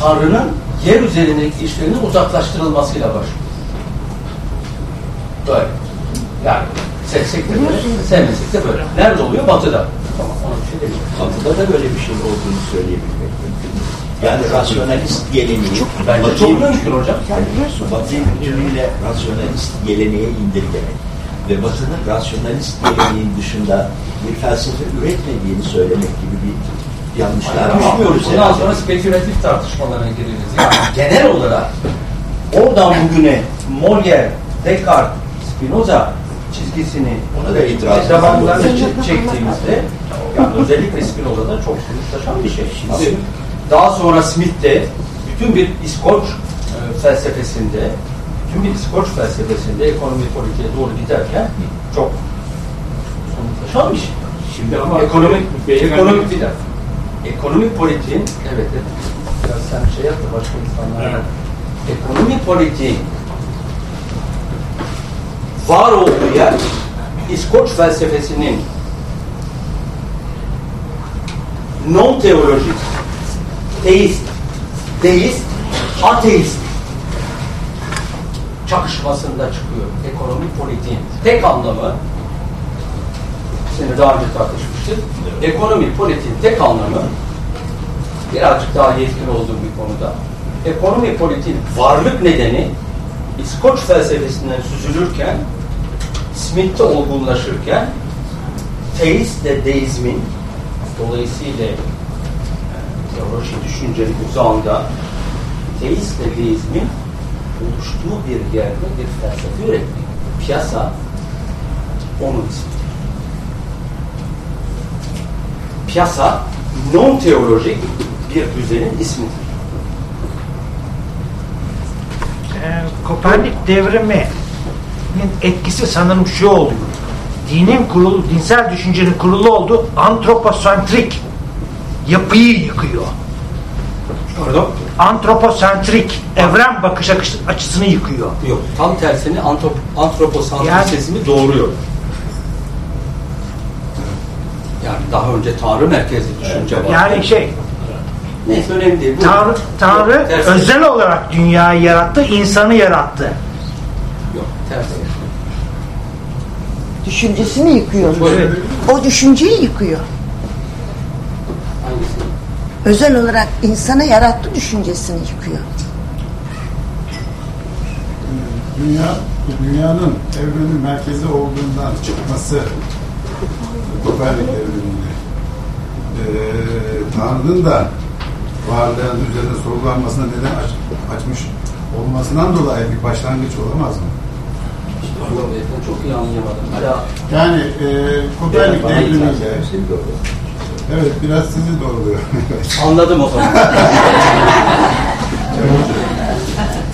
B: Tanrı'nın yer üzerindeki işlerinin uzaklaştırılmasıyla başlıyor. Böyle. Yani sevsek de böyle, sevmesek de böyle. Nerede oluyor? Batı'da.
C: Tamam, bir şey. Batı'da da böyle bir şey olduğunu söyleyebilmek mümkün. Yani rasyonalist geleneği,
B: mümkün hocam.
C: Batı'yı bütünüyle rasyonalist geleneğe indirgemek ve Batı'nın rasyonalist geleneğin dışında bir felsefe üretmediğini söylemek gibi bir yanlışlar düşünmüyoruz.
B: Bundan
C: herhalde.
B: sonra spekülatif tartışmalara gireriz. Yani genel olarak oradan bugüne Molière, Descartes, Spinoza çizgisini
C: Ona da itiraz
B: çektiğimizde yani özellikle Spinoza'da çok sonuçlaşan bir şey. Şimdi daha sonra Smith de bütün bir İskoç e, felsefesinde bütün bir İskoç felsefesinde ekonomi politiğe doğru giderken çok şey.
D: Şimdi ama
B: Ekonomik, ekonomik bir dakika. Ekonomik politiğin, evet, evet. Ya sen şey yap da başka insanlar.
D: Evet.
B: Ekonomi politiğin var olduğu yer İskoç felsefesinin non-teolojik, teist, deist, ateist çakışmasında çıkıyor ekonomi politiğin. Tek anlamı seni daha önce tartışmıştık. Ekonomi politiğin tek anlamı birazcık daha yetkin olduğum bir konuda. Ekonomi politiğin varlık nedeni İskoç felsefesinden süzülürken Smith'te olgunlaşırken teistle deizmin dolayısıyla teoloji düşüncenin uzağında teistle deizmin oluştuğu bir yerde bir felsefe üretmek. Piyasa onun ismi. Piyasa non-teolojik bir düzenin ismidir.
E: Ee, Kopernik devriminin etkisi sanırım şu oluyor. Dinin kurulu, dinsel düşüncenin kurulu olduğu antroposentrik yapıyı yıkıyor.
B: Pardon?
E: Antroposentrik evren bakış açı- açısını yıkıyor.
B: Yok. Tam tersini antrop antroposantrizmi doğuruyor. Yani daha önce Tanrı merkezli düşünce var.
E: Yani şey,
B: Neyse önemli değil. Bu-
E: Tanrı, Tanrı
B: Yok, tersi.
E: özel olarak dünyayı yarattı, insanı yarattı.
B: Yok, tersi.
F: Düşüncesini yıkıyor. O düşünceyi yıkıyor. Özel olarak insana yarattı düşüncesini yıkıyor.
G: Dünya, dünyanın evrenin merkezi olduğundan çıkması Kopernik evreninde e, Tanrı'nın da varlığının üzerinde sorgulanmasına neden aç, açmış olmasından dolayı bir başlangıç olamaz mı?
B: Çok iyi anlayamadım. Ya,
G: Yani e, Kopernik evrimiyle evet biraz sizi doğruluyor.
B: anladım o zaman.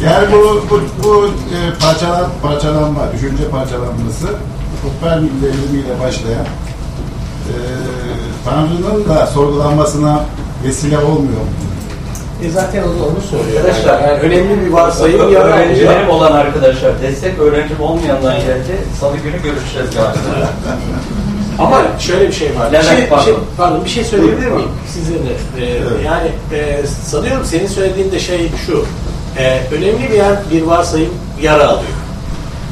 G: Yani bu bu, bu e, parçalan, parçalanma, düşünce parçalanması Kopernik devrimiyle başlayan e, Tanrı'nın da sorgulanmasına vesile olmuyor mu?
A: E zaten onu, onu söylüyor.
H: Arkadaşlar,
A: yani önemli bir varsayım yer
H: öğrencilerim olan arkadaşlar destek öğrencim olmayanlar geldi. Salı günü görüşeceğiz
A: Ama şöyle bir şey var. Bir
H: Levent,
A: şey, bir
H: pardon.
A: şey, pardon bir şey söyleyebilir miyim? Sizin de. Ee,
G: Evet.
A: Yani e, sanıyorum senin söylediğin de şey şu. E, önemli bir yer bir varsayım yara alıyor.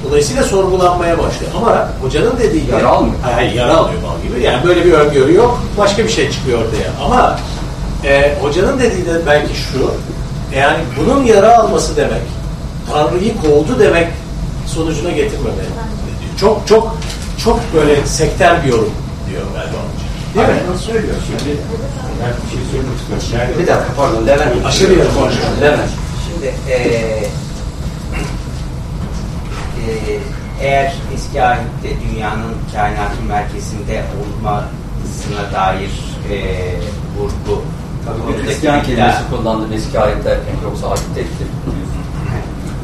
A: Dolayısıyla sorgulanmaya başlıyor. Ama hocanın dediği gibi...
H: Yara almıyor.
A: Hayır, hayır, yara alıyor bal gibi. Yani böyle bir öngörü yok. Başka bir şey çıkıyor ortaya. Ama e, hocanın dediği de belki şu. Yani bunun yara alması demek, Tanrı'yı kovdu demek sonucuna getirmemeli. Çok çok çok böyle sekter bir yorum diyor galiba. Değil mi?
I: Aynen söylüyor. Şimdi ben bir şey söylemek istiyorum. Yani
H: Bir dakika pardon Levent.
A: Aşırı yarı konuşuyor.
H: Levent.
J: Şimdi eee eee, eğer eski ahitte dünyanın kainatın merkezinde olmasına dair eee vurgu
H: Tabii bir Hristiyan kelimesi kullandım eski ayet derken yoksa ahitteydi.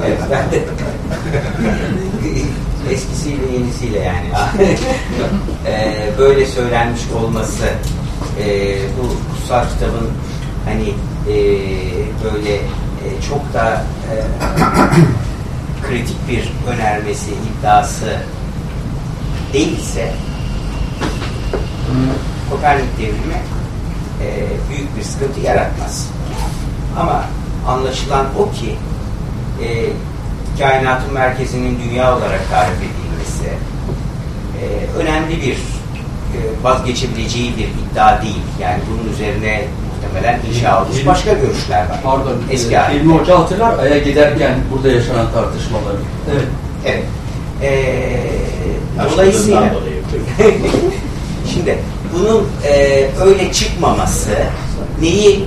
J: Evet, ben de eskisiyle yenisiyle yani Eee, böyle söylenmiş olması eee, bu kutsal kitabın hani eee, böyle eee, çok da eee, kritik bir önermesi iddiası değilse Kopernik devrimi eee, büyük bir sıkıntı yaratmaz. Ama anlaşılan o ki e, kainatın merkezinin dünya olarak tarif edilmesi e, önemli bir e, vazgeçebileceği bir iddia değil. Yani bunun üzerine muhtemelen inşa olmuş başka görüşler var.
H: Pardon.
J: Eski
H: e. Hilmi Hoca hatırlar Ay'a giderken burada yaşanan tartışmaları. Evet.
J: Evet. E, dolayısıyla. Şimdi bunun e, öyle çıkmaması neyi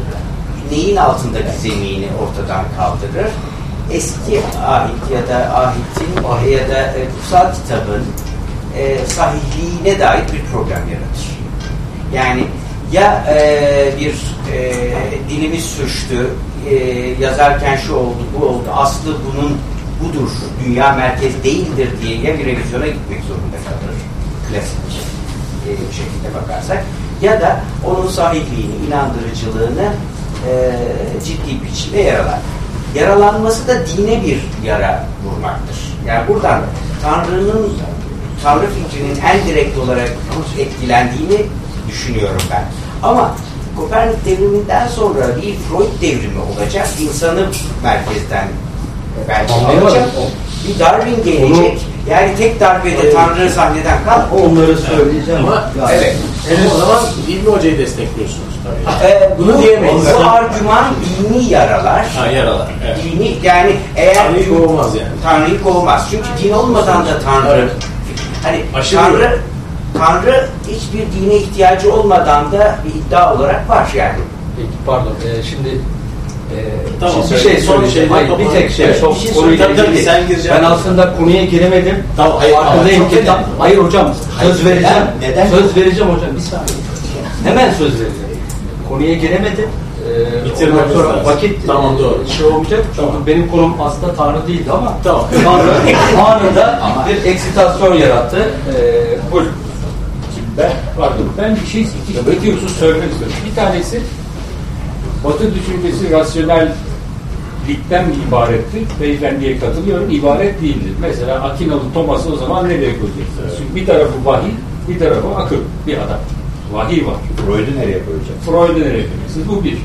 J: neyin altındaki zemini ortadan kaldırır? Eski ahit ya da ahitin ya da e, kutsal kitabın e, sahihliğine dair bir problem yaratır. Yani ya e, bir e, dilimiz sürçtü, e, yazarken şu oldu, bu oldu, aslı bunun budur, dünya merkez değildir diye ya bir revizyona gitmek zorunda kalır. Klasik e, bir şekilde bakarsak. Ya da onun sahihliğini, inandırıcılığını e, ciddi biçimde yaralar. Yaralanması da dine bir yara vurmaktır. Yani buradan Tanrı'nın Tanrı fikrinin en direkt olarak etkilendiğini düşünüyorum ben. Ama Kopernik devriminden sonra bir Freud devrimi olacak. İnsanı merkezden belki
H: Anlayamadım.
J: alacak. Bir Darwin gelecek. Yani tek darbede Tanrı sahneden kalk.
H: Onları söyleyeceğim.
A: Ama
H: Ya,
J: Evet.
A: o zaman Hilmi Hoca'yı destekliyorsunuz
J: Ee,
A: Bunu
J: bu,
A: diyemeyiz.
J: Bu argüman dini yaralar.
A: Ha yaralar. Evet.
J: Dini yani eğer
A: Tanrı'yı kovmaz yani.
J: Tanrı'yı kovmaz. Çünkü din olmadan da Tanrı
A: Evet.
J: hani
A: Aşırı
J: Tanrı Tanrı hiçbir dine ihtiyacı olmadan da bir iddia olarak var yani.
H: Peki pardon. Ee, şimdi e,
A: Tamam,
H: bir şey
A: Son şeyden
H: Hayır, bir tek şey.
A: Evet,
H: Çok
A: bir şey
H: konuyla
A: söyle. Tabii, tabii,
H: ilgili.
A: sen gireceksin.
H: Ben aslında konuya giremedim.
A: Tamam, hayır,
H: Farkındayım ki. Hayır hocam.
I: Hayır,
H: Söz vereceğim.
I: neden? Neden?
H: Söz vereceğim hocam. Bir saniye. Hemen söz vereceğim. Konuya giremedim. Ee, ondan sonra
A: lazım.
H: vakit
A: Tamam,
H: e,
A: doğru.
H: şey olmayacak. Çünkü
A: Tamam.
H: benim konum aslında Tanrı değildi ama
A: Tamam.
H: Tanrı anında bir eksitasyon yarattı. Ee, buyurun.
D: Ben, pardon, ben bir şey, iki, iki husus söylemek istiyorum. Bir tanesi, Batı düşüncesi rasyonellikten ibaretti. Beyefendiye katılıyorum, ibaret değildir. Mesela Akinalı Thomas'ı o zaman nereye koyacaksınız? Çünkü bir tarafı vahiy, bir tarafı akıl, bir adam. Vahiy var.
I: Freud'u nereye koyacağız?
D: Freud'u nereye koyacaksınız? Bu bir.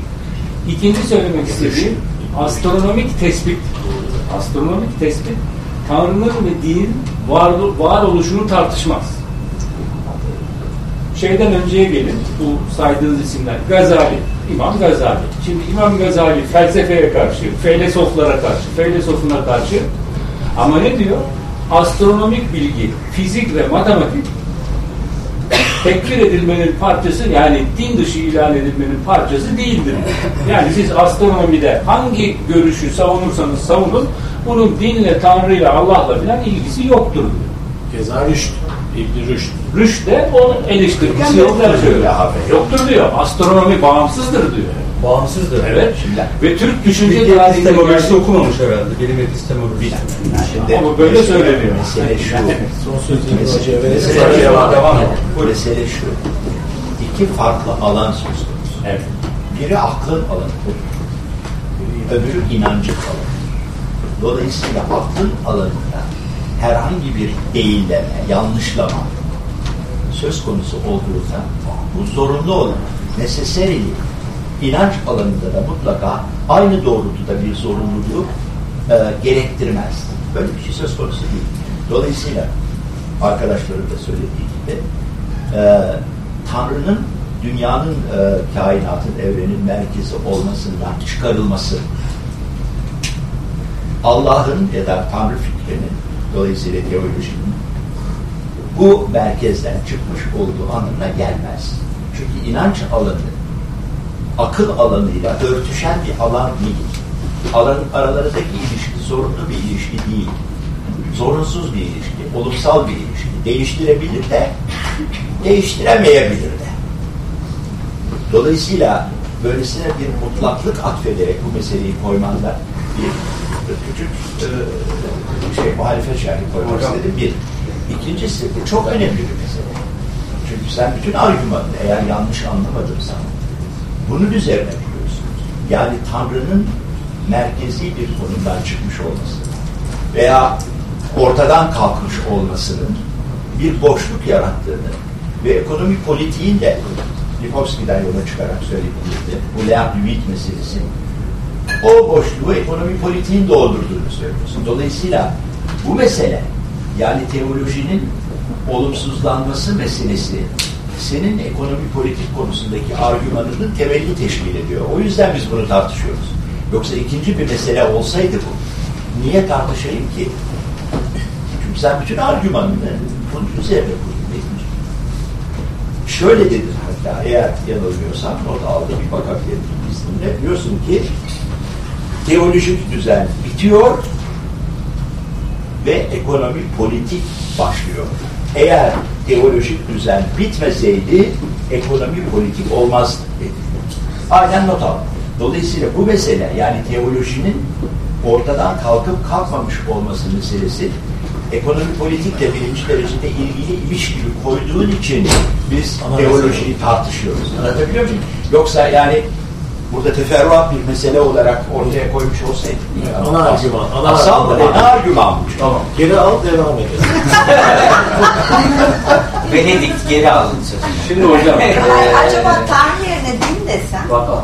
D: İkinci söylemek istediğim, astronomik tespit. Astronomik tespit, Tanrı'nın ve dinin var, varoluşunu tartışmaz. şeyden önceye gelin. Bu saydığınız isimler. Gazali, İmam Gazali. Şimdi İmam Gazali felsefeye karşı, filozoflara karşı, filozofuna karşı ama ne diyor? Astronomik bilgi, fizik ve matematik tekfir edilmenin parçası yani din dışı ilan edilmenin parçası değildir. Yani siz astronomide hangi görüşü savunursanız savunun bunun dinle, Tanrı'yla, Allah'la filan ilgisi yoktur diyor.
A: Keza Rüşt, İbn Rüşt.
D: Rüşt de onu eleştirirken
A: yoktur diyor
D: söylüyor.
A: abi.
D: Yoktur diyor. Astronomi bağımsızdır diyor.
B: Bağımsızdır.
D: Evet.
B: Şimdi.
D: Ve Türk düşünce
B: epistemolojisi okumamış herhalde. Benim epistemolojisi.
C: Şimdi
D: Ama böyle söyleniyor.
C: Mesele şu.
A: Son sözünü hocaya verelim.
C: Mesele
A: devam.
C: Bu mesele şu. İki farklı alan söz konusu.
D: Evet.
C: Biri aklın alanıdır. Öbürü inancın alanıdır. Dolayısıyla aklın alanında herhangi bir değilleme, yanlışlama söz konusu olduğunda bu zorunlu olan necessarily inanç alanında da mutlaka aynı doğrultuda bir zorunluluğu e, gerektirmez. Böyle bir şey söz konusu değil. Dolayısıyla arkadaşların da söylediği gibi e, Tanrı'nın dünyanın e, kainatın, evrenin merkezi olmasından çıkarılması Allah'ın ya da Tanrı fikrinin dolayısıyla teolojinin bu merkezden çıkmış olduğu anlamına gelmez. Çünkü inanç alanı akıl alanıyla örtüşen bir alan değil. Alan, aralarındaki ilişki zorunlu bir ilişki değil. Zorunsuz bir ilişki, olumsal bir ilişki. Değiştirebilir de, değiştiremeyebilir de. Dolayısıyla böylesine bir mutlaklık atfederek bu meseleyi koymanda bir küçük e, şey muhalefet şerhi koymak istedim bir. İkincisi bu çok önemli bir mesele. Çünkü sen bütün argümanını eğer yanlış anlamadıysam bunun üzerine kuruyorsun. Yani Tanrı'nın merkezi bir konumdan çıkmış olması veya ortadan kalkmış olmasının bir boşluk yarattığını ve ekonomi politiğin de Lipovski'den yola çıkarak söylediğimizde bu Leah Lüvit meselesi o boşluğu ekonomi politiğin doldurduğunu söylüyorsun. Dolayısıyla bu mesele yani teolojinin olumsuzlanması meselesi senin ekonomi politik konusundaki argümanının temelini teşkil ediyor. O yüzden biz bunu tartışıyoruz. Yoksa ikinci bir mesele olsaydı bu. Niye tartışayım ki? Çünkü sen bütün argümanını bunun üzerine kurdun? Şöyle dedin hatta eğer yanılmıyorsam not aldı bir bakabilirim iznimle. Diyorsun ki teolojik düzen bitiyor ve ekonomi politik başlıyor. Eğer teolojik düzen bitmeseydi ekonomi politik olmaz dedi. Aynen not al. Dolayısıyla bu mesele yani teolojinin ortadan kalkıp kalkmamış olması meselesi ekonomi politikle birinci derecede ilgili imiş gibi koyduğun için biz
A: Ana
C: teolojiyi tartışıyoruz. Anlatabiliyor muyum? Yoksa yani burada teferruat bir mesele olarak ortaya koymuş olsaydık.
A: Ana argüman. Ana
C: Asal
A: argüman.
C: ne argüman?
A: Tamam. Geri al devam edelim.
J: Benedikt geri alın sözünü.
B: Şimdi hocam. Eee,
F: Acaba Tanrı yerine din desem?
B: Bak bak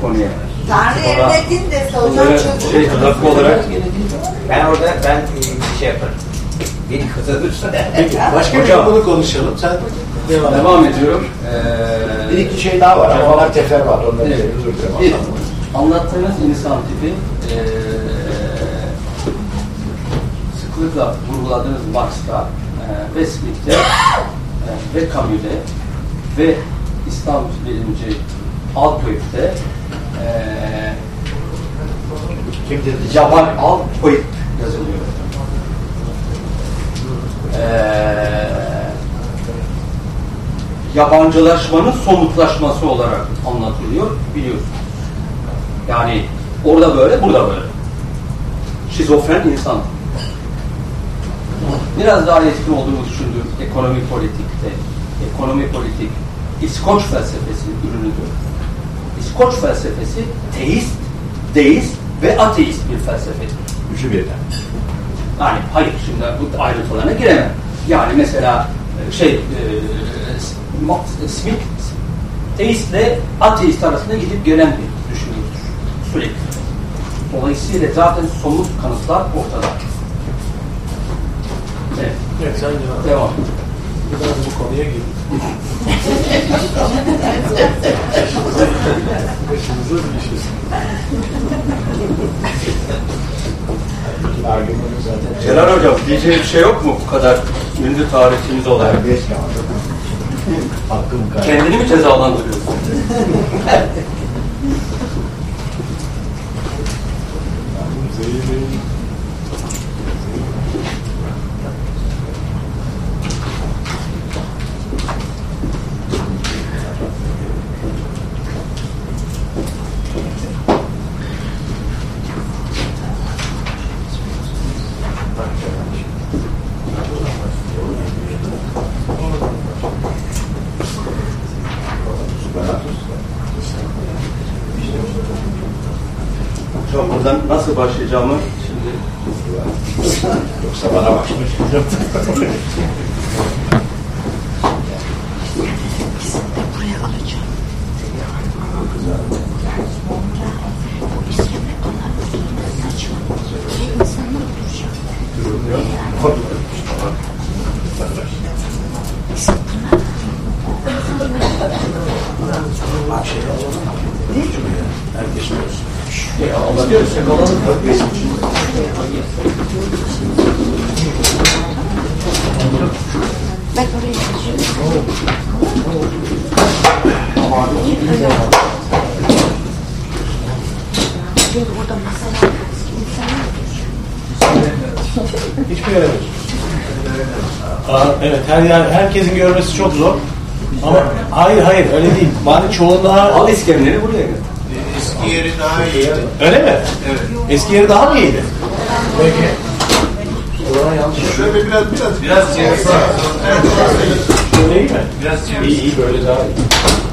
B: konuya.
F: Tanrı yerine din dese hocam çözülür
B: şey olarak
J: Ben orada ben e, şey yaparım. Beni kazanırsa
A: Peki, başka bir konu konuşalım. Sen devam
B: devam ediyorum. Eee,
C: Bir iki şey daha var ama onlar teferruat. Onları
B: Evet.
C: dilerim.
B: Bir, anlattığınız insan tipi eee sıklıkla vurguladığınız Marx'ta eee ve Smith'te eee, ve Camus'te ve İslam bilimci Alpök'te eee
C: Kim dedi?
B: Jabal Alpöyk yazılıyor. Eee yabancılaşmanın somutlaşması olarak anlatılıyor biliyorsunuz. Yani orada böyle, burada böyle. Şizofren insan. Biraz daha eski olduğunu düşündüğüm ekonomi politikte, ekonomi politik İskoç felsefesi ürünüdür. İskoç felsefesi teist, deist ve ateist bir felsefedir.
C: Üçü birden.
B: Yani hayır şimdi bu ayrıntılarına giremem. Yani mesela e, şey e, Smith teistle ateist arasında gidip gelen bir düşünüyordur sürekli. Dolayısıyla zaten somut kanıtlar ortada. Evet,
A: Evet, sen devam
B: devam.
A: Biraz bu konuya girdik. Başımıza bir şey. Zaten.
C: Celal Hocam diyeceği bir şey yok mu bu kadar ünlü tarihçimiz olarak?
D: Hakkım kaydı.
C: Kendini mi cezalandırıyorsun Hocam buradan nasıl başlayacağımı şimdi
D: Yoksa bana bak.
B: Ben oraya geçiyorum. Çünkü burada masa var.
A: Hiçbir yere değil. Aa, evet her yer herkesin görmesi çok zor. Ama hayır hayır öyle değil. Bari çoğunluğa
C: al iskemleri buraya gel.
G: Eski yeri daha iyiydi.
A: öyle mi?
G: Evet.
A: Eski yeri daha mı iyiydi? Peki.
G: Şöyle biraz biraz
D: Biraz.
A: Şöyle iyi mi?
D: Biraz çevirsin.
A: İyi iyi böyle daha iyi.
B: Bir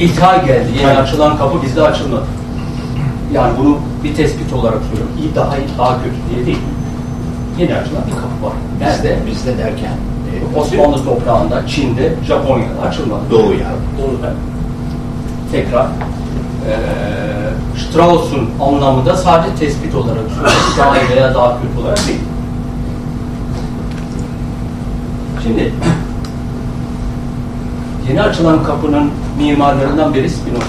D: Ne geldi?
B: İthal geldi. Yeni
D: Hayır.
B: açılan kapı bizde açılmadı. Yani bunu bir tespit olarak söylüyorum. İyi daha iyi, daha kötü diye değil. Yeni açılan bir kapı var. Nerede?
C: Bizde derken e,
B: Osmanlı toprağında, Çin'de, Japonya'da açılmadı.
C: Doğu yani.
B: Doğu'da. Tekrar eee Strauss'un anlamında sadece tespit olarak söylüyorum. Daha iyi veya daha kötü olarak değil. Şimdi yeni açılan kapının mimarlarından biri Spinoza.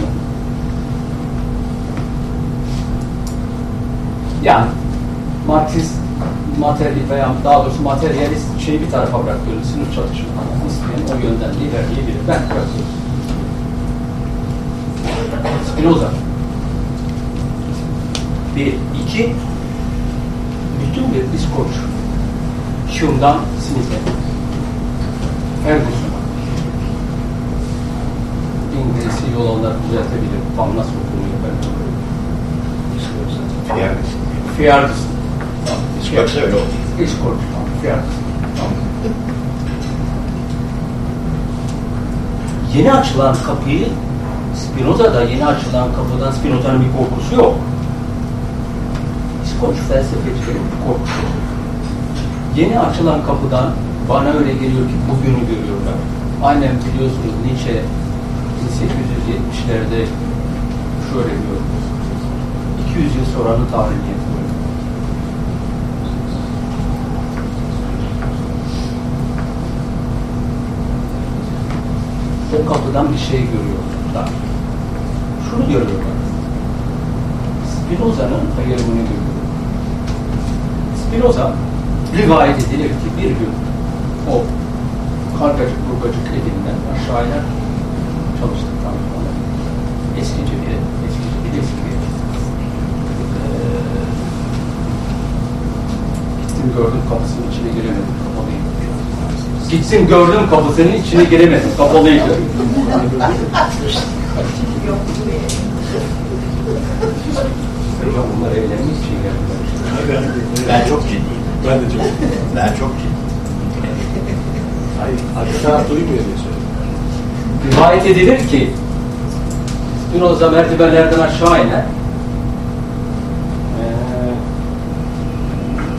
B: Yani Marksist materyal veya daha doğrusu materyalist şeyi bir tarafa bırakıyoruz. Sınıf çalışmalarını isteyen o yönden ilerleyebilir. Ben bırakıyorum. Spinoza. Bir, iki, bütün bir diskurç. Hume'dan Smith'e. Ferguson'a. İngilizce yol olanlar düzeltebilir. Tam nasıl okunuyor ben.
C: Öyle oldu.
B: Diskurç. Tamam. Ferguson. Tamam. Yeni açılan kapıyı Spinoza'da yeni açılan kapıdan Spinoza'nın bir korkusu yok. İskoç felsefecilerin bir korkusu yok. Yeni açılan kapıdan bana öyle geliyor ki bugünü görüyorlar. Aynen biliyorsunuz Nietzsche 1870'lerde şöyle diyor. 200 yıl sonranın tarihini yapıyor. O kapıdan bir şey görüyorlar. Şunu görüyorlar. Spinoza'nın hayırını görüyor. Spinoza rivayet edilir ki bir gün o kargacık burgacık evinden aşağı iner çalıştıktan sonra eskici bir eskici bir eski bir Ee, gittim gördüm kapısının içine giremedim kapalıydı. Gitsin gördüm kapısının içine giremedim kapalıydı. Hocam bunlar evlenmek için geldiler.
C: Ben çok ciddiyim.
A: Ben de çok.
C: Ben çok ciddiyim.
A: Hayır, aşağı duymuyor söylüyorum.
B: Rivayet edilir ki Spinoza merdivenlerden aşağı iner. Ee,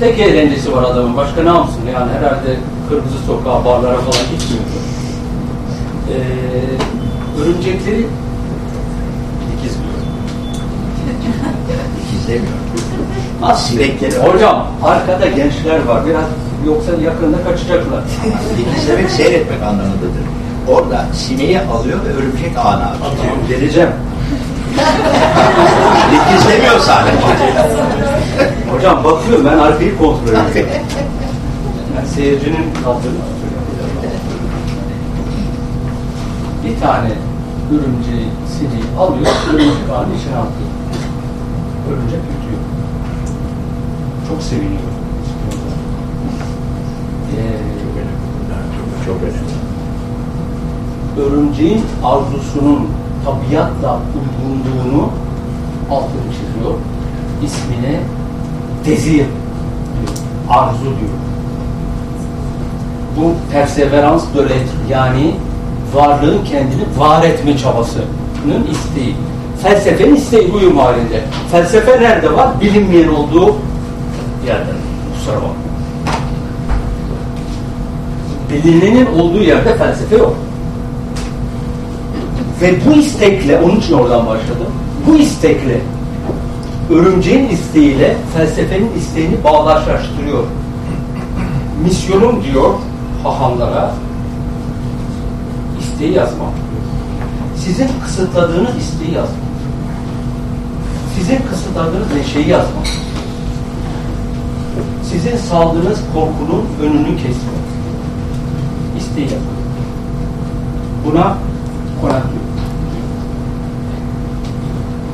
B: tek eğlencesi var adamın. Başka ne yapsın? Yani herhalde kırmızı sokağa, barlara falan gitmiyor. Ee, örümcekleri dikizliyor.
C: İzlemiyorum. Az sinekleri var.
B: Hocam arkada gençler var. Biraz yoksa yakında kaçacaklar.
C: İzlemek seyretmek anlamındadır. Orada sineği alıyor ve örümcek ağına atıyor.
B: Geleceğim.
C: Dikizlemiyor sadece.
B: Hocam bakıyorum ben arkayı kontrol ediyorum. Yani seyircinin kaldığını Bir tane örümceği sineği alıyor, örümcek ağının içine atıyor. Örümcek yutuyor. Çok seviniyor. Ee,
C: Çok önemli.
B: Örümceğin arzusunun tabiatla uygunluğunu altını çiziyor. İsmine tezir diyor. Arzu diyor. Bu perseverans de yani varlığın kendini var etme çabasının isteği. Felsefenin isteği uyum halinde. Felsefe nerede var? Bilinmeyen olduğu yerde. Kusura bakma. Bilinenin olduğu yerde felsefe yok. Ve bu istekle, onun için oradan başladım. Bu istekle, örümceğin isteğiyle felsefenin isteğini bağdaşlaştırıyor. Misyonum diyor hahamlara, isteği yazmak. Sizin kısıtladığınız isteği yazmak. Sizin kısıtladığınız neşeyi yazmak. Sizin saldığınız korkunun önünü kesmek. İsteği yazmak. Buna konak diyor.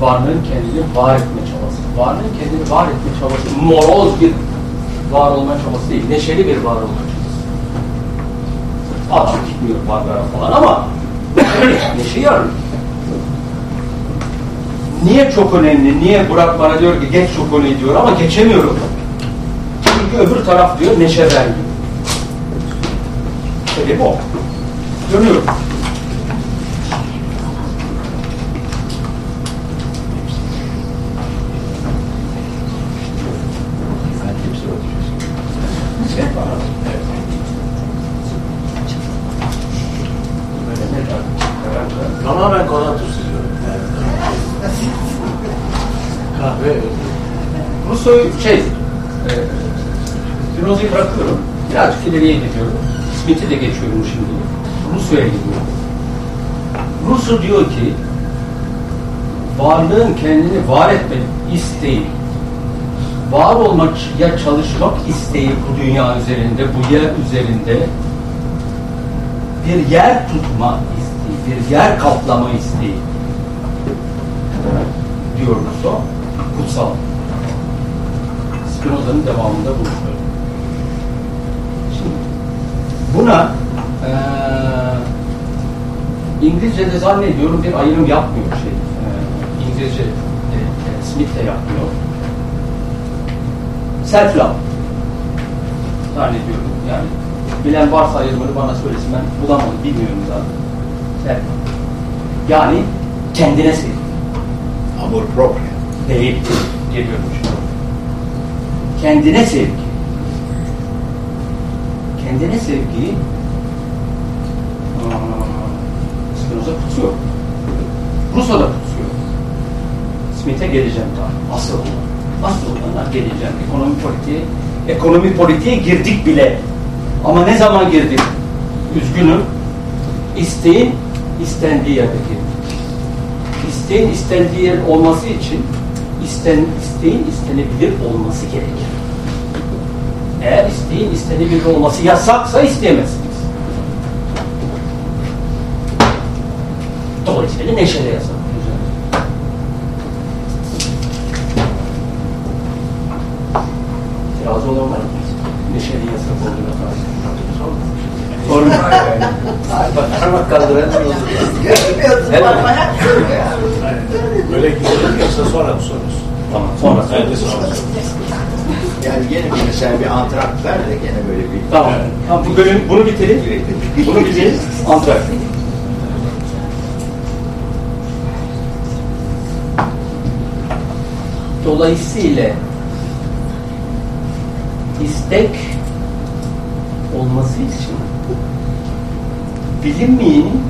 B: Varlığın kendini var etme çabası. Varlığın kendini var etme çabası moroz bir var olma çabası değil. Neşeli bir var olma çabası. Adam gitmiyor barlara falan ama neşeyi arıyor. Niye çok önemli? Niye Burak bana diyor ki geç şu konuyu diyor ama geçemiyorum. Çünkü öbür taraf diyor neşe vermiyor. Sebebi o. Dönüyorum. Var etme isteği, var olmaya çalışmak isteği bu dünya üzerinde, bu yer üzerinde bir yer tutma isteği, bir yer kaplama isteği diyor Rousseau. Kutsal. Spinoza'nın devamında söylüyor. Şimdi buna eee İngilizce'de zannediyorum bir ayrım yapmıyor şey. İngilizce e, e, Smith de yapmıyor. Self love. Zannediyorum yani. Bilen varsa ayrımını bana söylesin ben bulamadım bilmiyorum zaten. Self love. Yani kendine sevgi.
C: Amor proprio.
B: Değil. Geliyorum şimdi. Kendine sevgi. Kendine sevgiyi Spinoza kutsuyor. Rousseau da kutsuyor. Smith'e geleceğim daha. Asıl olan. Asıl olanlar geleceğim. Ekonomi politiği, ekonomi politiğe girdik bile. Ama ne zaman girdik? Üzgünüm. İsteğin istendiği yerde girdik. İsteğin istendiği yer olması için isten, isteğin istenebilir olması gerekir. Eğer isteğin istenebilir olması yasaksa isteyemezsiniz. Dolayısıyla neşe de yasak. Tamam. bu bölüm, bunu bitirin. Bunu bitirin. Antrak. Dolayısıyla istek olması için bilinmeyenin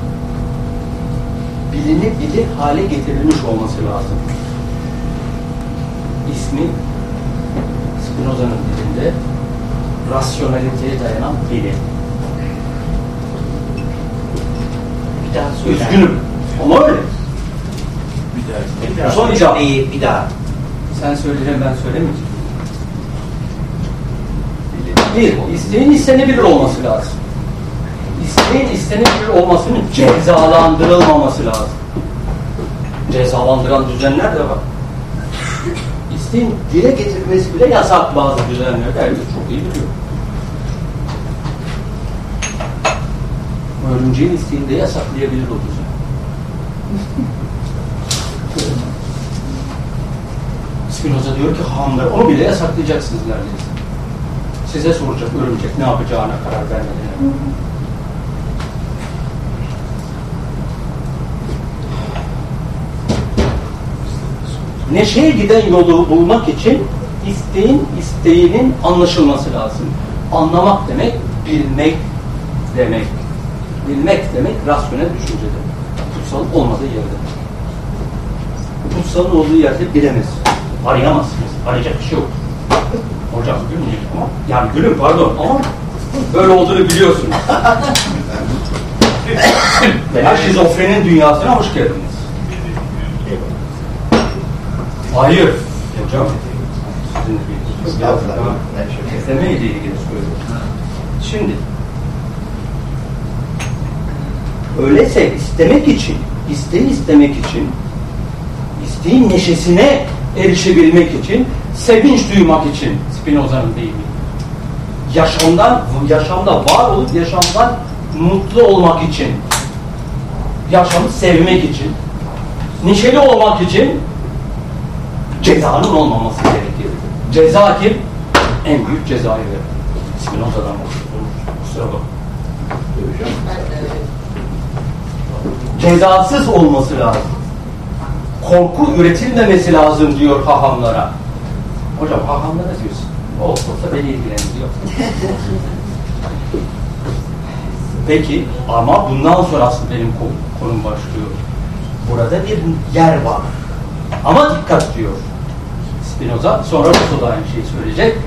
B: bilinebilir hale getirilmiş olması lazım. İsmi Spinoza'nın dilinde rasyonaliteye dayanan bilim.
J: Bir daha söyle.
B: Üzgünüm. Ama öyle.
A: Bir daha.
J: Bir daha
B: Son cevap.
J: Neyi? Bir daha.
B: Sen söyleyeceksin ben söylemeyeceğim. Bir, isteğin istenebilir olması lazım. İsteğin istenebilir olmasının cezalandırılmaması lazım. Cezalandıran düzenler de var. İsteğin dile getirilmesi bile yasak bazı düzenlerde. Herkes biliyor. Örümceğin isteğini de yasaklayabilir o düzen. Spinoza diyor ki hamları, onu bile yasaklayacaksınız neredeyse. Size soracak örümcek ne yapacağına karar vermeden. Neşeye giden yolu bulmak için isteğin isteğinin anlaşılması lazım. Anlamak demek bilmek demek. Bilmek demek rasyonel düşünce demek. Kutsal olmadığı yerde. Kutsalın olduğu yerde bilemezsiniz. Arayamazsınız. Arayacak bir şey yok. Hocam gülmeyin ama. Yani gülün pardon ama böyle olduğunu biliyorsunuz. Veya şizofrenin dünyasına hoş geldiniz. Hayır. Hocam. Sizin de bir
C: Estağfurullah. Şöyle-
B: Esnemeyle ilgili söylüyorum. Şimdi öyleyse istemek için, isteği istemek için, isteğin neşesine erişebilmek için, sevinç duymak için Spinoza'nın deyimi. Yaşamdan, yaşamda var olup yaşamdan mutlu olmak için, yaşamı sevmek için, neşeli olmak için Cezanın olmaması gerekir. Ceza kim? En büyük cezayı verir. Spinoza'dan bahsediyorum. Kusura bakma. Cezasız olması lazım. Korku üretilmemesi lazım diyor hahamlara. Hocam hahamlara diyorsun. Olsa olsa beni ilgilendiriyor. Peki ama bundan sonra aslında benim ko- konum başlıyor. Burada bir yer var. Ama dikkat diyor. Spinoza sonra Rousseau da aynı şeyi söyleyecek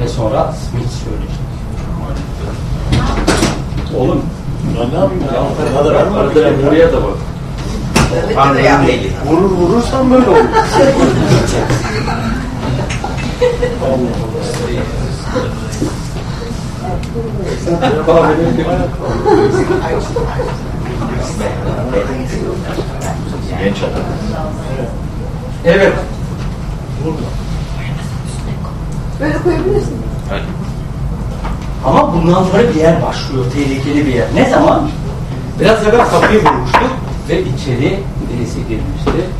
B: ve sonra Smith söyleyecek. Oğlum
A: Ben ne yapayım ya?
B: ya,
A: var.
B: arada buraya da bak.
A: Vurur vurursan böyle olur.
C: Genç adam.
B: Evet.
F: Böyle koyabilirsin.
B: Ama bundan sonra bir yer başlıyor, tehlikeli bir yer. Ne zaman? Biraz evvel kapıyı vurmuştuk ve içeri birisi girmişti.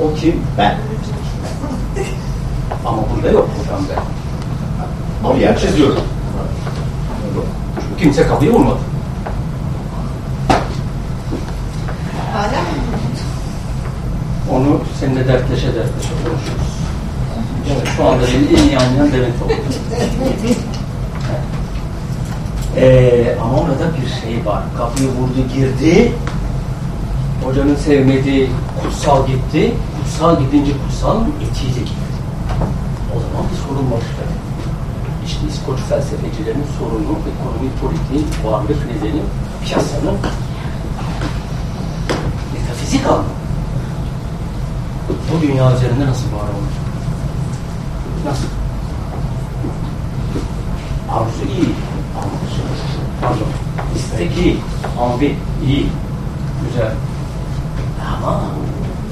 B: O kim?
C: Ben.
B: Ama burada yok hocam ben.
C: Ama yer çiziyorum.
B: Çünkü kimse kapıyı vurmadı.
F: Hala?
B: Onu seninle dertleşe dertleşe konuşuruz. Evet, şu anda beni en iyi anlayan Demet. Ee, ama orada bir şey var. Kapıyı vurdu, girdi. Hocanın sevmediği kutsal gitti. Kutsal gidince kutsalın etiyle gitti. O zaman bir sorun başladı. İşte İskoç felsefecilerin sorunu, ekonomi, politiğin, varlık nedeni, piyasanın metafizik anlamı. Bu dünya üzerinde nasıl var olacak? Nasıl? Arzu iyi. Arzu. Pardon. İstek iyi. Ambi iyi. Güzel. Ama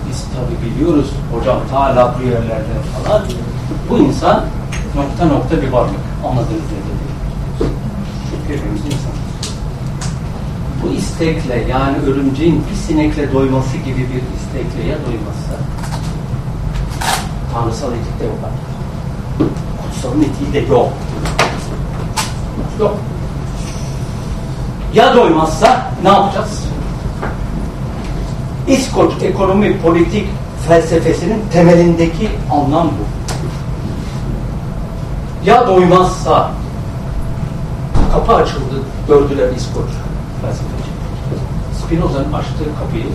B: biz tabi biliyoruz hocam ta lakru yerlerden falan bu insan nokta nokta bir varlık. Anladığınız değil. Çünkü hepimiz insanız. Bu istekle yani örümceğin bir sinekle doyması gibi bir istekle ya doymazsa tanrısal etikte yok artık. Kutsalın etiği de yok. Yok. Ya doymazsa ne yapacağız? İskoç ekonomi politik felsefesinin temelindeki anlam bu. Ya doymazsa kapı açıldı, gördüler İskoç felsefeci. Spinoza'nın açtığı kapıyı,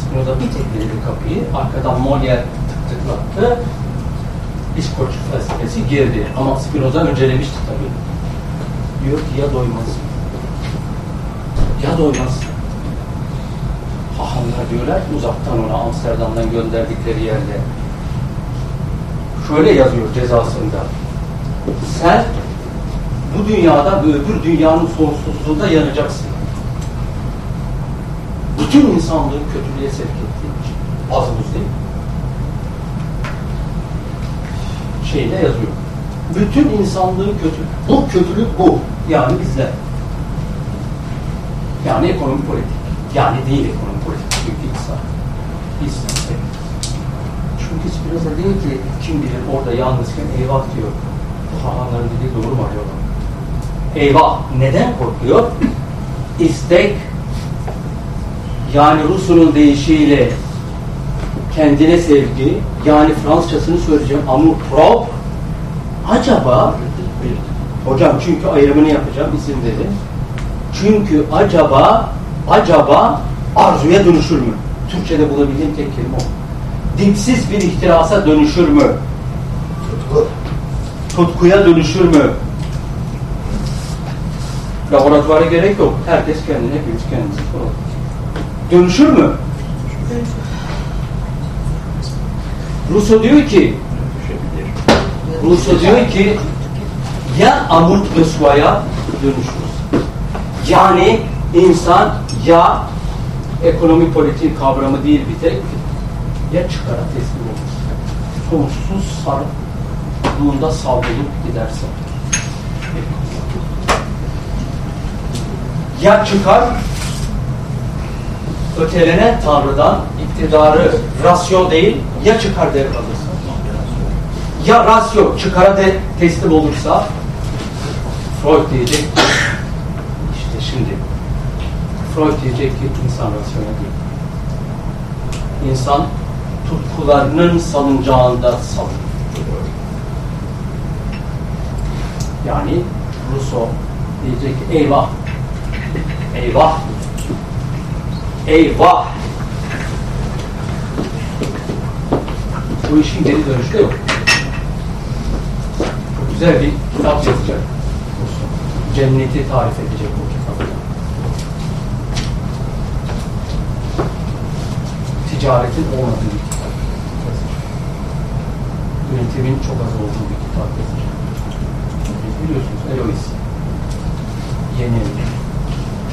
B: Spinoza bir tekledi kapıyı, arkadan Molière tık tıklattı, İskoç felsefesi girdi. Ama Spinoza öncelemişti tabii. Diyor ki ya doymaz. Ya doymaz. Hahamlar diyorlar uzaktan ona Amsterdam'dan gönderdikleri yerde. Şöyle yazıyor cezasında. Sen bu dünyada ve öbür dünyanın sonsuzluğunda yanacaksın. Bütün insanlığı kötülüğe sevk ettiğin için. Azımız değil mi? Şeyde yazıyor. Bütün insanlığı kötü. Bu kötülük bu. Yani bizler. Yani ekonomi politik. Yani değil ekonomi politik. Çünkü insan. İnsan. Çünkü Spinoza diyor ki kim bilir orada yalnızken eyvah diyor. Bu hahamların dediği doğru mu acaba? Eyvah. Neden korkuyor? İstek yani Rus'un deyişiyle kendine sevgi yani Fransızcasını söyleyeceğim amour propre acaba hocam çünkü ayrımını yapacağım isim dedi. Çünkü acaba acaba arzuya dönüşür mü? Türkçe'de bulabildiğim tek kelime o. Dipsiz bir ihtirasa dönüşür mü?
C: Tutku.
B: Tutkuya dönüşür mü? Laboratuvara gerek yok. Herkes kendine, hepimiz kendimizi soralım. Dönüşür mü? Rousseau diyor ki Rousseau diyor ki ya amut ve suaya dönüşür. Yani insan ya ekonomi politik kavramı değil bir tek ya çıkara teslim olur. Sonsuz sarılığında savrulup giderse. Ya çıkar ötelenen Tanrı'dan iktidarı rasyon değil ya çıkar devralırsa. ya rasyo çıkara de teslim olursa Freud diyecek işte şimdi Freud diyecek ki insan rasyonel değil. İnsan tutkularının salıncağında salınır. Yani Rousseau diyecek ki eyvah eyvah eyvah bu işin geri dönüşü de yok. Güzel bir kitap yazacak. Cenneti tarif edecek bu kitabı. Ticaretin olmadığı bir kitap. Üretimin çok az olduğu bir kitap yazacak. Biliyorsunuz Elois. Yeni.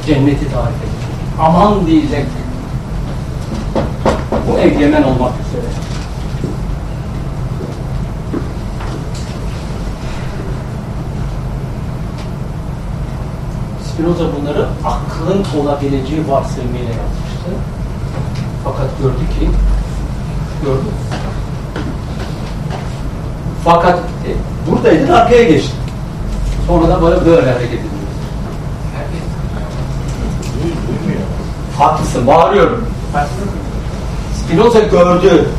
B: Cenneti tarif edecek. Aman diyecek. Bu egemen olmak üzere. Spinoza bunları aklın olabileceği varsayımıyla yazmıştı. Fakat gördü ki gördü. Fakat e, buradaydın arkaya geçti. Sonra da böyle böyle hareket ediyor. Haklısın, bağırıyorum. Spinoza gördü.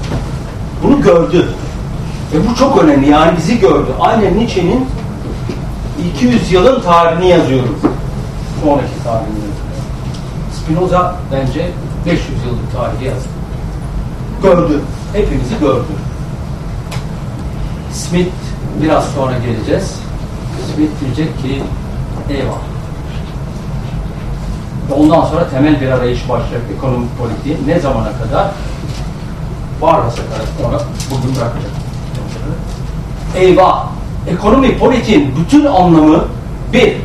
B: Bunu gördü. Ve bu çok önemli. Yani bizi gördü. Aynen Nietzsche'nin 200 yılın tarihini yazıyoruz. Sonraki yazıyoruz. Spinoza bence 500 yıllık tarihi yazdı. Gördü. Hepimizi gördü. Smith biraz sonra geleceğiz. Smith diyecek ki eyvah. Ondan sonra temel bir arayış başlayacak ekonomik politiği ne zamana kadar varsa kadar sonra bugün bırakacak. Eyvah! Ekonomi politiğin bütün anlamı bir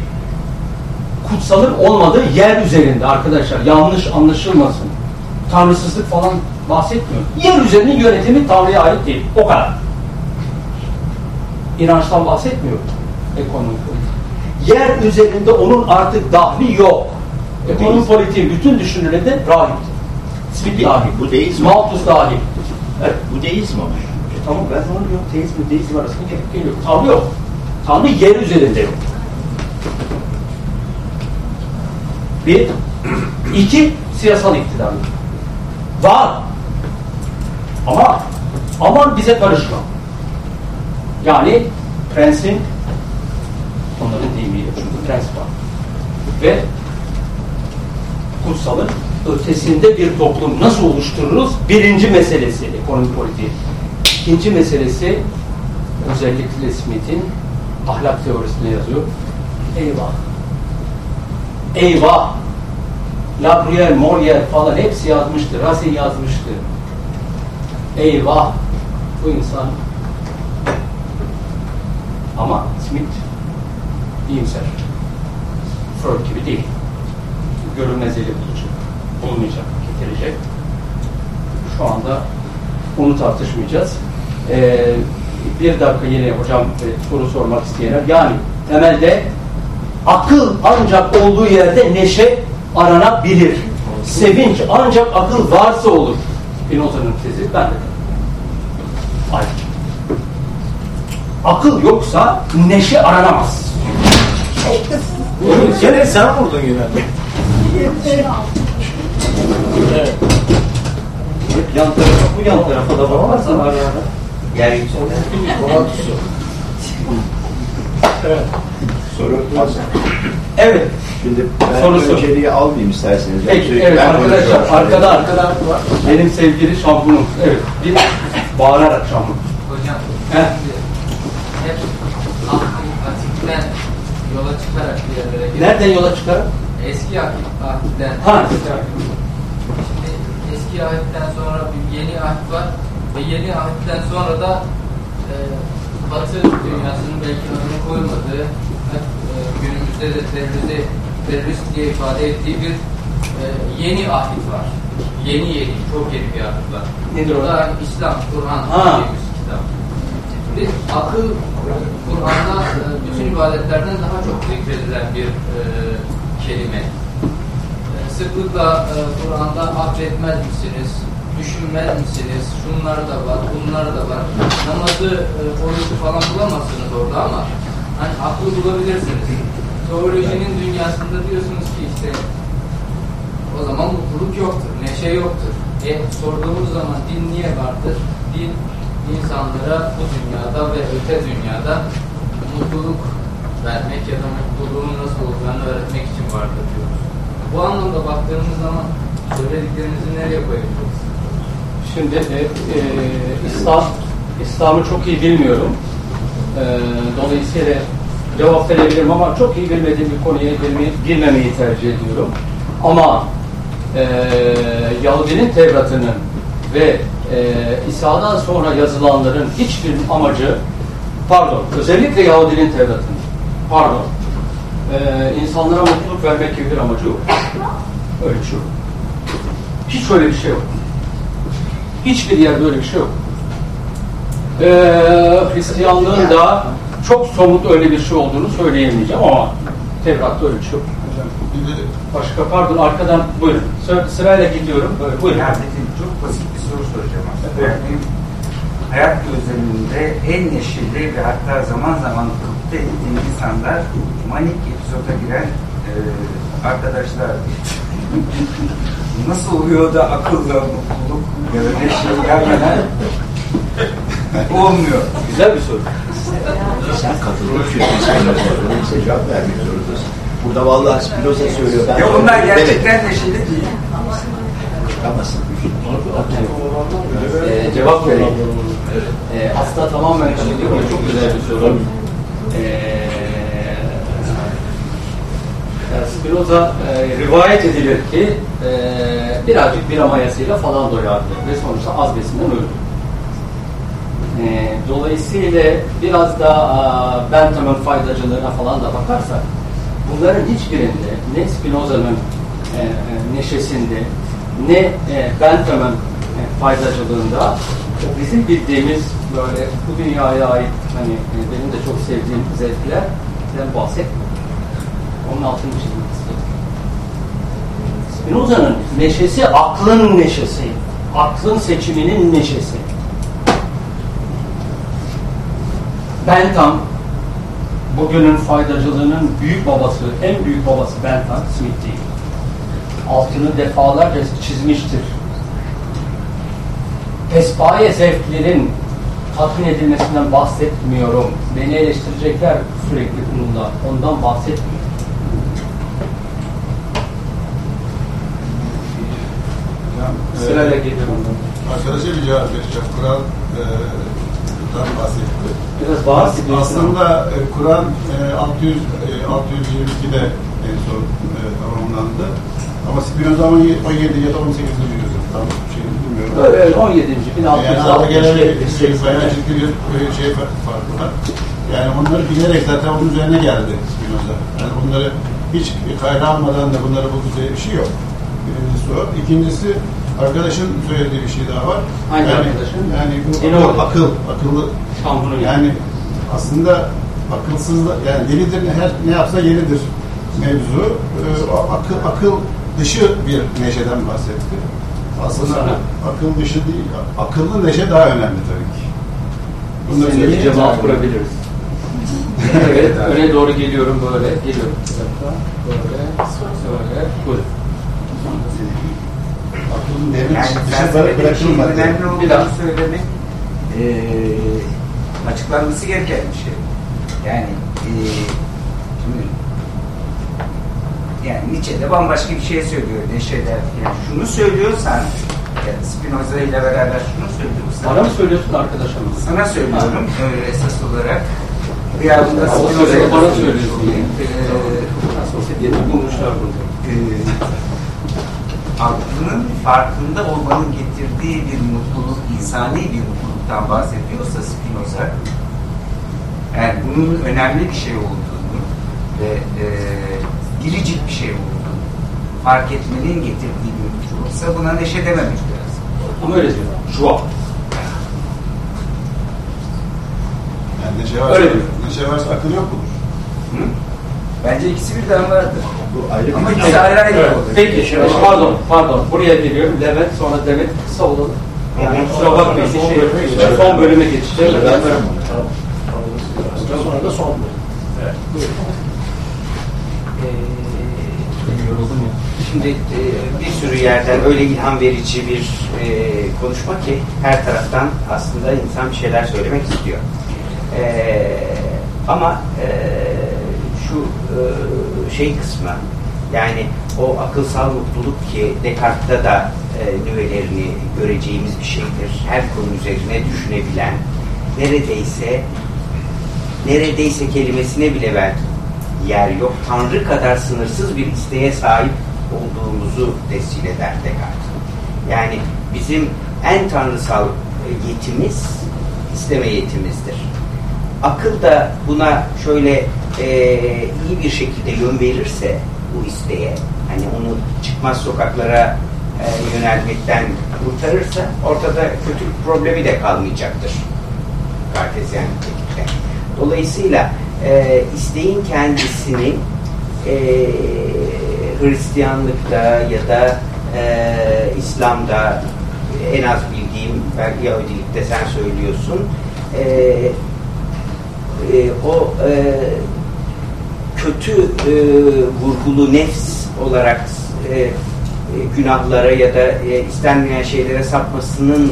B: kutsalın olmadığı yer üzerinde arkadaşlar yanlış anlaşılmasın. Tanrısızlık falan bahsetmiyorum. Yer üzerinin yönetimi Tanrı'ya ait değil. O kadar. İnançtan bahsetmiyorum. Ekonomi politik. Yer üzerinde onun artık dahli yok. Ekonomi politiğin bütün düşünürleri rahip. Smith dahil.
C: Bu deizm.
B: Malthus dahil.
C: Evet, bu deizm ama.
B: E tamam ben sana diyorum teizm deizm arasında gerek geliyor. Tanrı yok. Tanrı yer üzerinde yok. Bir. iki siyasal iktidar. Var. Ama aman bize karışma. Yani prensin onların deyimiyle çünkü prens var. Ve kutsalın ötesinde bir toplum nasıl oluştururuz? Birinci meselesi ekonomi politiği. İkinci meselesi özellikle Smith'in ahlak teorisinde yazıyor. Eyvah. Eyvah. Labriel, Molière falan hepsi yazmıştı. Racine yazmıştı. Eyvah. Bu insan ama Smith iyimser. Freud gibi değil. Görünmezliği bulucu. Olmayacak, getirecek. Şu anda onu tartışmayacağız. Ee, bir dakika yine hocam e, soru sormak isteyenler. Yani temelde akıl ancak olduğu yerde neşe aranabilir. Sevinç ancak akıl varsa olur. Spinoza'nın tezi ben de. Hayır. Akıl yoksa neşe aranamaz.
A: Gene sen vurdun yine. Evet.
B: Yan tarafa bu yan tarafa da bakarsan ara ara.
C: Yeryüzünde.
A: Evet.
C: Soru
B: Evet.
C: Şimdi ben
B: Sorusu.
C: önceliği almayayım isterseniz.
B: Peki,
C: Sürekli
B: evet arkadaşlar arkada arkada var. Benim sevgili şampiyonum. Evet. Bir bağırarak şampiyon.
K: Hocam,
B: Heh.
K: hep atikten yola çıkarak bir yerlere gidiyor.
B: Nereden yola çıkarak?
K: Eski ahit, ahitten.
B: Ha.
K: Şimdi eski ahitten sonra bir yeni ahit var ve yeni ahitten sonra da e, Batı dünyasının belki önüne koymadığı e, günümüzde de terörize, terörist diye ifade ettiği bir e, yeni ahit var. Yeni yeni, çok yeni bir ahit var.
B: Nedir o?
K: da İslam, Kur'an bir kitap. Şimdi akıl Kur'an'da e, bütün ibadetlerden daha çok zikredilen bir e, kelime. E, sıklıkla e, Kur'an'da affetmez misiniz? düşünmez misiniz? Şunlar da var, bunlar da var. Namazı, e, orucu falan bulamazsınız orada ama hani aklı bulabilirsiniz. Teolojinin dünyasında diyorsunuz ki işte o zaman mutluluk yoktur, neşe yoktur. E, sorduğumuz zaman din niye vardır? Din insanlara bu dünyada ve öte dünyada mutluluk vermek ya da mutluluğun nasıl olacağını öğretmek için vardır diyoruz. Bu anlamda baktığımız zaman söylediklerinizi nereye koyabiliriz?
B: Şimdi e, e, İslam İslam'ı çok iyi bilmiyorum. E, dolayısıyla cevap verebilirim ama çok iyi bilmediğim bir konuya girmemeyi tercih ediyorum. Ama e, Yahudinin Tevrat'ının ve e, İsa'dan sonra yazılanların hiçbir amacı pardon özellikle Yahudinin Tevrat'ının pardon e, insanlara mutluluk vermek gibi bir amacı yok. Öyle bir şey. Hiç öyle bir şey yok. Hiçbir yerde öyle bir şey yok. Ee, Hristiyanlığın da çok somut öyle bir şey olduğunu söyleyemeyeceğim ama Tevrat'ta öyle bir şey yok. Başka pardon arkadan buyurun. Sıra- Sırayla gidiyorum. Buyurun.
L: Metin, çok basit bir soru soracağım aslında. Benim hayat gözlemimde en neşeli ve hatta zaman zaman kıpta ettiğim insanlar manik epizoda giren e, arkadaşlar. Nasıl oluyor da akılla mutluluk ya da neşe gelmeden olmuyor.
B: Güzel bir soru.
C: Sen için Spinoza'ya cevap vermek zorundasın. Burada vallahi Spinoza söylüyor. Ben
L: Ya onlar gerçekten neşeli değil.
C: Çıkamazsın.
B: Ee, cevap vereyim. Ee, aslında tamamen ama çok güzel bir soru. Ee, Spinoza e, rivayet edilir ki e, birazcık bira mayasıyla falan doyardı ve sonuçta az besinden öldü. E, dolayısıyla biraz da Bentham'ın faydacılığına falan da bakarsak bunların hiçbirinde ne Spinoza'nın e, e, neşesinde ne e, Bentham'ın e, faydacılığında o bizim bildiğimiz böyle bu dünyaya ait hani e, benim de çok sevdiğim zevklerden bahsetmiyor. Onun altını çizmek istedim. Spinoza'nın neşesi aklın neşesi. Aklın seçiminin neşesi. Bentham bugünün faydacılığının büyük babası, en büyük babası Bentham Smith değil. Altını defalarca çizmiştir. Pespaye zevklerin tatmin edilmesinden bahsetmiyorum. Beni eleştirecekler sürekli bununla. Ondan bahsetmiyorum. Sırayla geliyorum.
G: Arkadaşa bir cevap vereceğim. Kur'an e, bahsetti.
B: Biraz bahsediyorsun.
G: Aslında e, Kur'an e, 600, e, 622'de en son e, tamamlandı. Ama Spinoza 17 ya da 18'de yüzyıl. Tam şey bilmiyorum.
B: Öyle 17.
G: Yani arada gelen bir
B: 1660
G: şey, bayağı ciddi bir e, şey farkı var. Yani onları bilerek zaten onun üzerine geldi Spinoza. Yani bunları hiç kayda almadan da bunları buldu diye bir şey yok. Birincisi o. İkincisi arkadaşın söylediği bir şey daha var.
B: Hangi
G: yani,
B: arkadaşın?
G: Yani bu
B: Yeni
G: akıl, akıl, akıllı.
B: Tam bunu
G: yani aslında akılsız da, yani delidir her ne yapsa yeridir mevzu. Ee, akıl, akıl dışı bir neşeden bahsetti. Aslında akıl dışı değil, akıllı neşe daha önemli tabii ki. Bunları
B: Seninle bir cemaat kurabiliriz. evet, öne doğru geliyorum böyle. Geliyorum. Dakika. Böyle. Böyle. Buyurun.
G: Aklın devre
L: Yani
G: dışı
L: bir şeyin
G: bırakılmadı.
L: önemli olduğunu söylemek eee açıklanması gereken bir şey. Yani eee şimdi yani Nietzsche de bambaşka bir şey söylüyor Neşe'de. Yani şunu söylüyorsan yani Spinoza ile beraber şunu söylüyorsan
B: Bana mı söylüyorsun arkadaşa mı?
L: sana söylüyorum eee, esas olarak
B: O
L: Spinoza'ya
B: bana söylüyorsun.
L: Eee,
B: Sosyetede bulmuşlar bunu.
L: Aklının farkında olmanın getirdiği bir mutluluk, insani bir mutluluktan bahsediyorsa Spinoza, yani bunun önemli bir şey olduğunu ve e, biricik bir şey olduğunu fark etmenin getirdiği bir mutluluksa buna neşe dememek lazım.
B: Ama öyle diyor. Joie.
G: Yani neşe varsa,
B: Öyle diyor.
G: neşe varsa akıl yok mudur?
L: Hı? Bence ikisi birden vardır.
C: Bu ayrı
L: Ama
C: bir
L: ikisi ayrı ayrı
D: Evet.
B: Peki şimdi pardon pardon buraya geliyorum Levent sonra Demet kısa olalım. Yani kusura bakmayın bir şey son bölüme geçeceğim.
A: Sonra da son bölüm. Evet. Buyurun.
B: Yoruldum ya.
J: Şimdi e, bir sürü yerden öyle ilham verici bir e, konuşma ki her taraftan aslında insan bir şeyler söylemek istiyor. E, ama e, şu şey kısmı yani o akılsal mutluluk ki Descartes'ta da e, nüvelerini göreceğimiz bir şeydir. Her konu üzerine düşünebilen, neredeyse neredeyse kelimesine bile belki yer yok. Tanrı kadar sınırsız bir isteğe sahip olduğumuzu tescil eder Descartes. Yani bizim en tanrısal e, yetimiz isteme yetimizdir. Akıl da buna şöyle e, iyi bir şekilde yön verirse bu isteğe, hani onu çıkmaz sokaklara e, yönelmekten kurtarırsa ortada kötülük problemi de kalmayacaktır. Kartezyen nitelikte. Dolayısıyla e, isteğin kendisini e, Hristiyanlıkta ya da e, İslam'da en az bildiğim belki Yahudilikte sen söylüyorsun e, e, o e, kötü e, vurgulu nefs olarak e, e, günahlara ya da e, istenmeyen şeylere sapmasının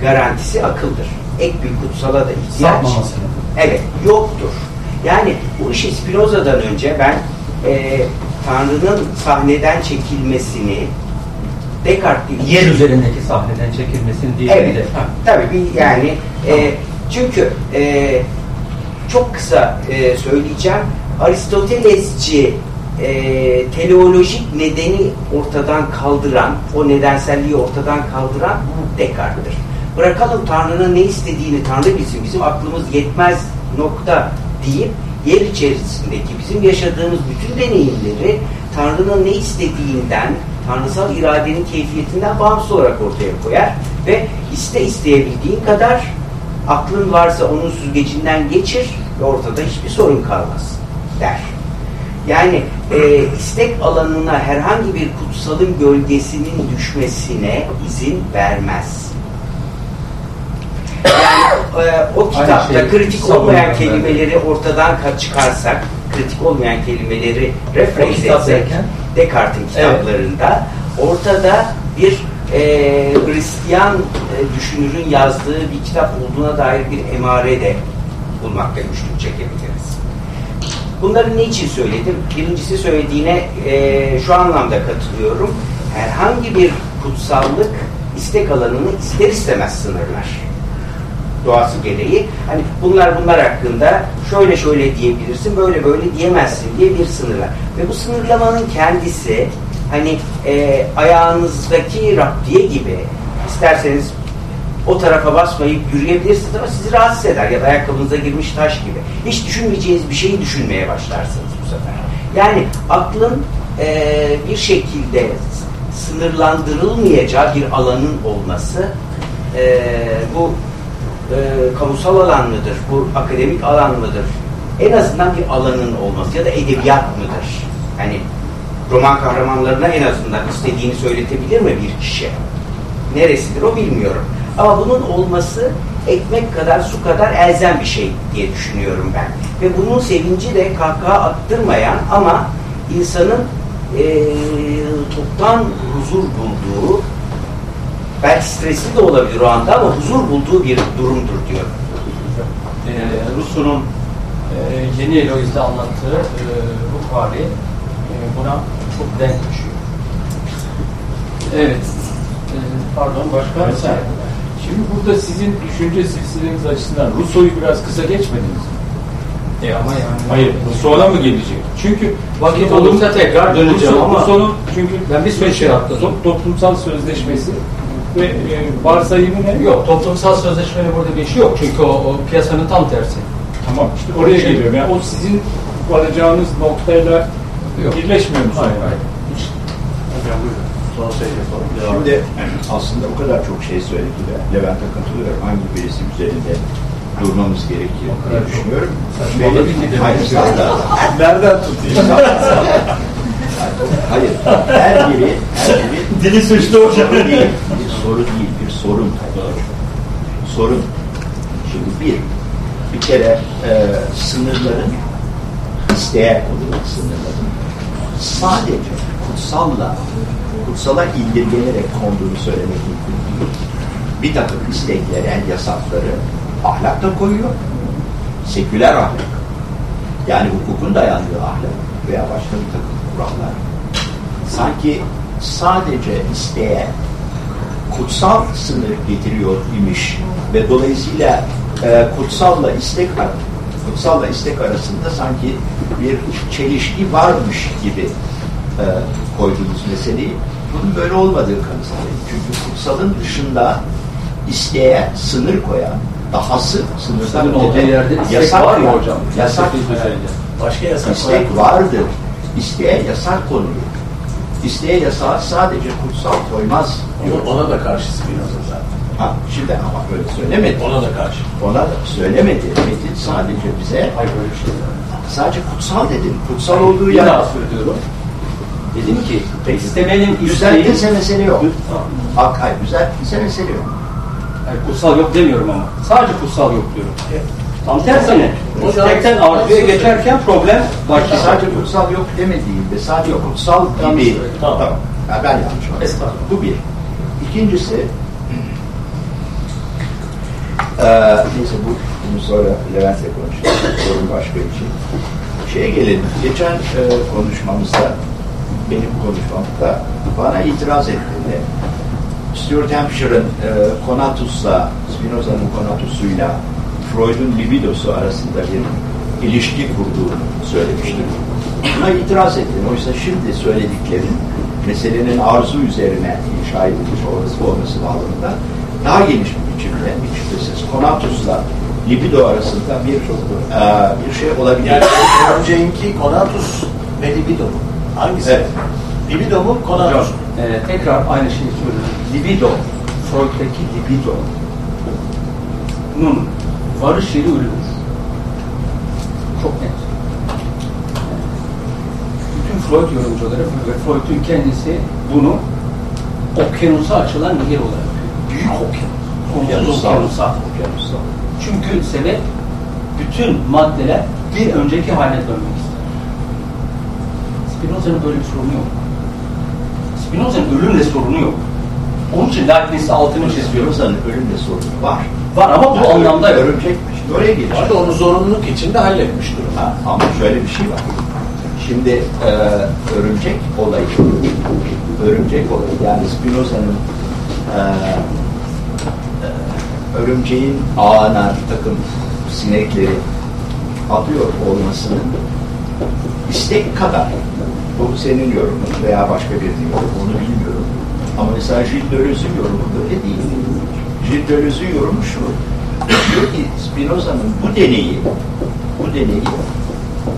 J: garantisi akıldır. Ek bir kutsala da ihtiyaç evet yoktur. Yani bu işi Spinoza'dan önce ben e, Tanrı'nın sahneden çekilmesini Descartes
B: Yer üzerindeki sahneden çekilmesini değil
J: Evet.
B: de.
J: Tabii bir yani e, çünkü e, çok kısa e, söyleyeceğim. Aristotelesçi e, teleolojik nedeni ortadan kaldıran, o nedenselliği ortadan kaldıran Descartes'tir. Bırakalım Tanrı'nın ne istediğini Tanrı bilsin, bizim aklımız yetmez nokta deyip yer içerisindeki bizim yaşadığımız bütün deneyimleri Tanrı'nın ne istediğinden, tanrısal iradenin keyfiyetinden bağımsız olarak ortaya koyar ve iste isteyebildiğin kadar aklın varsa onun süzgecinden geçir ve ortada hiçbir sorun kalmaz der. Yani e, istek alanına herhangi bir kutsalın gölgesinin düşmesine izin vermez. Yani e, o kitapta
B: şey,
J: kritik olmayan kelimeleri ortadan ka- çıkarsak, kritik olmayan kelimeleri referans etsek? Descartes'in kitaplarında ortada bir e, Hristiyan e, düşünürün yazdığı bir kitap olduğuna dair bir emare de bulmakta güçlük çekebiliriz. Bunları niçin söyledim? Birincisi söylediğine e, şu anlamda katılıyorum. Herhangi bir kutsallık istek alanını ister istemez sınırlar. Doğası gereği. Hani bunlar bunlar hakkında şöyle şöyle diyebilirsin, böyle böyle diyemezsin diye bir sınırlar. Ve bu sınırlamanın kendisi hani e, ayağınızdaki raptiye gibi isterseniz o tarafa basmayıp yürüyebilirsiniz ama sizi rahatsız eder ya da ayakkabınıza girmiş taş gibi. Hiç düşünmeyeceğiniz bir şeyi düşünmeye başlarsınız bu sefer. Yani aklın e, bir şekilde sınırlandırılmayacağı bir alanın olması e, bu e, kamusal alan mıdır, bu akademik alan mıdır? En azından bir alanın olması ya da edebiyat mıdır? Hani roman kahramanlarına en azından istediğini söyletebilir mi bir kişi? Neresidir o bilmiyorum. Ama bunun olması ekmek kadar su kadar elzem bir şey diye düşünüyorum ben. Ve bunun sevinci de kahkaha attırmayan ama insanın eee toptan huzur bulduğu belki stresli de olabilir o anda ama huzur bulduğu bir durumdur diyorum.
B: Ee, Rousseau'nun e, yeni Eloise'de anlattığı e, ruh hali e, buna çok denk düşüyor. Evet. E, pardon başka?
D: Mesela, şimdi burada sizin düşünce silsileniz açısından Rousseau'yu biraz kısa geçmediniz mi?
B: E ama yani.
D: Hayır, Rousseau'na mı gelecek? Çünkü
B: Vakit olursa tekrar döneceğim
D: Rousseau-
B: ama-
D: Rousseau'nun çünkü
B: Ben bir süre şey yaptım.
D: to- toplumsal sözleşmesi ve e, varsayımı ne?
B: Yok toplumsal sözleşmenin burada bir işi yok çünkü o, o piyasanın tam tersi.
D: Tamam işte oraya geliyorum. Yani o sizin varacağınız noktayla
B: Yok.
D: birleşmiyor mu?
B: Hayır, hayır.
C: Hocam buyurun. Son sayı yapalım. Şimdi aslında o kadar çok şey söyledi ve Levent'e katılıyorum. Hangi birisi üzerinde durmamız gerekir diye düşünüyorum. Benim-? Hayır.
A: Nereden tutayım?
C: Hayır, her biri, her biri
B: Dili suçlu hocam.
C: soru değil, bir soru değil, bir sorun. Sorun. Şimdi bir, bir kere e, sınırların, isteğe konulan sınırların sadece kutsalla, kutsala indirgenerek konduğunu söylemek mümkün değil. Bir takım isteklere, yasakları ahlak da koyuyor. Seküler ahlak. Yani hukukun dayandığı ahlak veya başka bir takım kurallar. Sanki sadece isteğe kutsal sınır getiriyor imiş ve dolayısıyla e, kutsalla istek kutsalla istek arasında sanki bir çelişki varmış gibi e, koyduğunuz meseleyi. Bunun böyle olmadığı kanısındayım. Çünkü kutsalın dışında isteğe sınır koyan, dahası sınırdan
B: Sınırın olduğu yerde istek
C: yasak
B: var mı hocam?
C: Yasak.
B: Düzeyde.
A: Başka yasak
C: İstek vardır. İsteğe yasak konuyor. İsteğe yasağı sadece kutsal koymaz. diyor.
A: Ona, ona da karşı Spinoza zaten.
C: Ha, şimdi ama böyle söylemedi.
A: Ona da karşı.
C: Ona da söylemedi. Metin sadece bize
B: Hayır böyle bir şey yok.
C: sadece kutsal dedim. Kutsal olduğu
B: Bir
C: yer.
B: daha söylüyorum. Dedim ki istemenin
C: Düzeltilse
B: isteği...
C: mesele yok.
B: Tamam.
C: Bak hayır düzeltilse mesele yok.
B: Hayır, kutsal yok demiyorum ama. Sadece kutsal yok diyorum. Tam tersine. İstekten arzuya geçerken problem başlıyor.
C: Sadece kutsal yok demediğinde sadece kutsal gibi.
A: söyledim. Tamam.
C: Ha, ben yanlış.
A: Estağfurullah.
C: Bu bir. İkincisi eee neyse bu bunu sonra Levent'le konuşacağız. Sorun başka için. Şeye gelelim. Geçen e, konuşmamızda benim konuşmamda bana itiraz ettiğinde Stuart Hampshire'ın e, Conatus'la Spinoza'nın Conatus'uyla Freud'un libidosu arasında bir ilişki kurduğunu söylemiştim. Buna itiraz ettin. Oysa şimdi söylediklerin meselenin arzu üzerine inşa edilmiş olması, olması bağlamında daha geniş bir biçimde, bir şüphesiz Conatus'la libido arasında bir e, bir şey olabilir.
A: Yani önceki Konatus ve libido mu? Hangisi?
C: Evet.
A: Libido mu, Konatus mu?
B: e, tekrar aynı şeyi söylüyorum. Libido, Freud'daki libido nun varış yeri ölümdür. Çok net. Bütün Freud yorumcuları ve Freud'un kendisi bunu okyanusa açılan nehir olarak büyük okyanus.
C: Okyanusal.
B: okyanusa.
C: Okyanusal.
B: Çünkü sebep bütün maddeler bir önceki haline dönmek. Spinoza'nın böyle bir sorunu yok. Spinoza'nın ölümle sorunu yok. Onun için Leibniz'de altını çiziyorum.
C: Spinoza'nın ölümle sorunu var.
B: Var ama bu
C: Yani
B: anlamda yok.
C: Örümcek şimdi oraya geleceğim.
A: Hatta onu zorunluluk içinde halletmiş durumda.
C: Ha, ama şöyle bir şey var. Şimdi e, örümcek olayı, örümcek olayı yani Spinoza'nın e, e, örümceğin ağına bir takım sinekleri atıyor olmasının istek kadar bu senin yorumun veya başka birinin yorumu onu bilmiyorum. Ama mesela Gilles Deleuze'ün yorumu böyle değil. Gilles Deleuze'ün yorumu şu. Diyor ki Spinoza'nın bu deneyi bu deneyi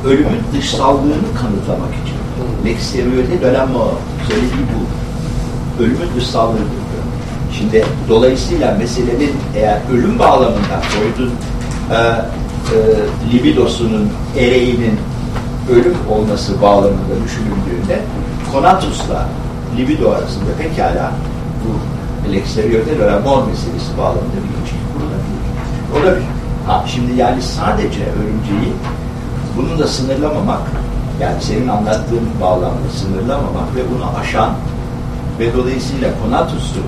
C: ölümün dışsallığını kanıtlamak için. L'extériorité de la mort. Söylediği bu. Ölümün dışsallığıdır diyor. Şimdi dolayısıyla meselenin eğer ölüm bağlamında Freud'un e, e, libidosunun, ereğinin ölüm olması bağlamında düşünüldüğünde Conatus'la libido arasında pekala bu l'extériorité de la mort meselesi bağlamında bir ilişki kurulabilir. Olabilir. Ha, şimdi yani sadece örümceği bunu da sınırlamamak, yani senin anlattığın bağlamda sınırlamamak ve bunu aşan ve dolayısıyla Conatus'u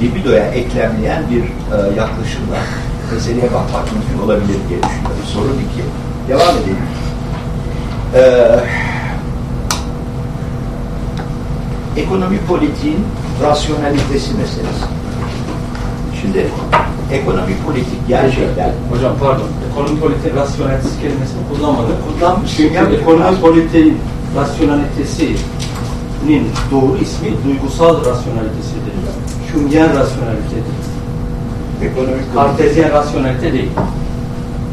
C: libidoya eklemleyen bir e, yaklaşımla meseleye bakmak mümkün olabilir diye düşünüyorum. Sorun iki. Devam edelim. Ee, ekonomi politiğin rasyonalitesi meselesi. Şimdi ekonomi politik gerçekten
B: Hocam pardon. Ekonomi politik rasyonelitesi kelimesini kullanmadım.
C: Kullanmış.
B: Çünkü
C: Yani-
B: ekonomi politiğin rasyonelitesinin doğru ismi duygusal rasyonelitesidir. Jungian rasyonelitedir.
C: ekonomik
B: Kartezyen rasyonelite değil.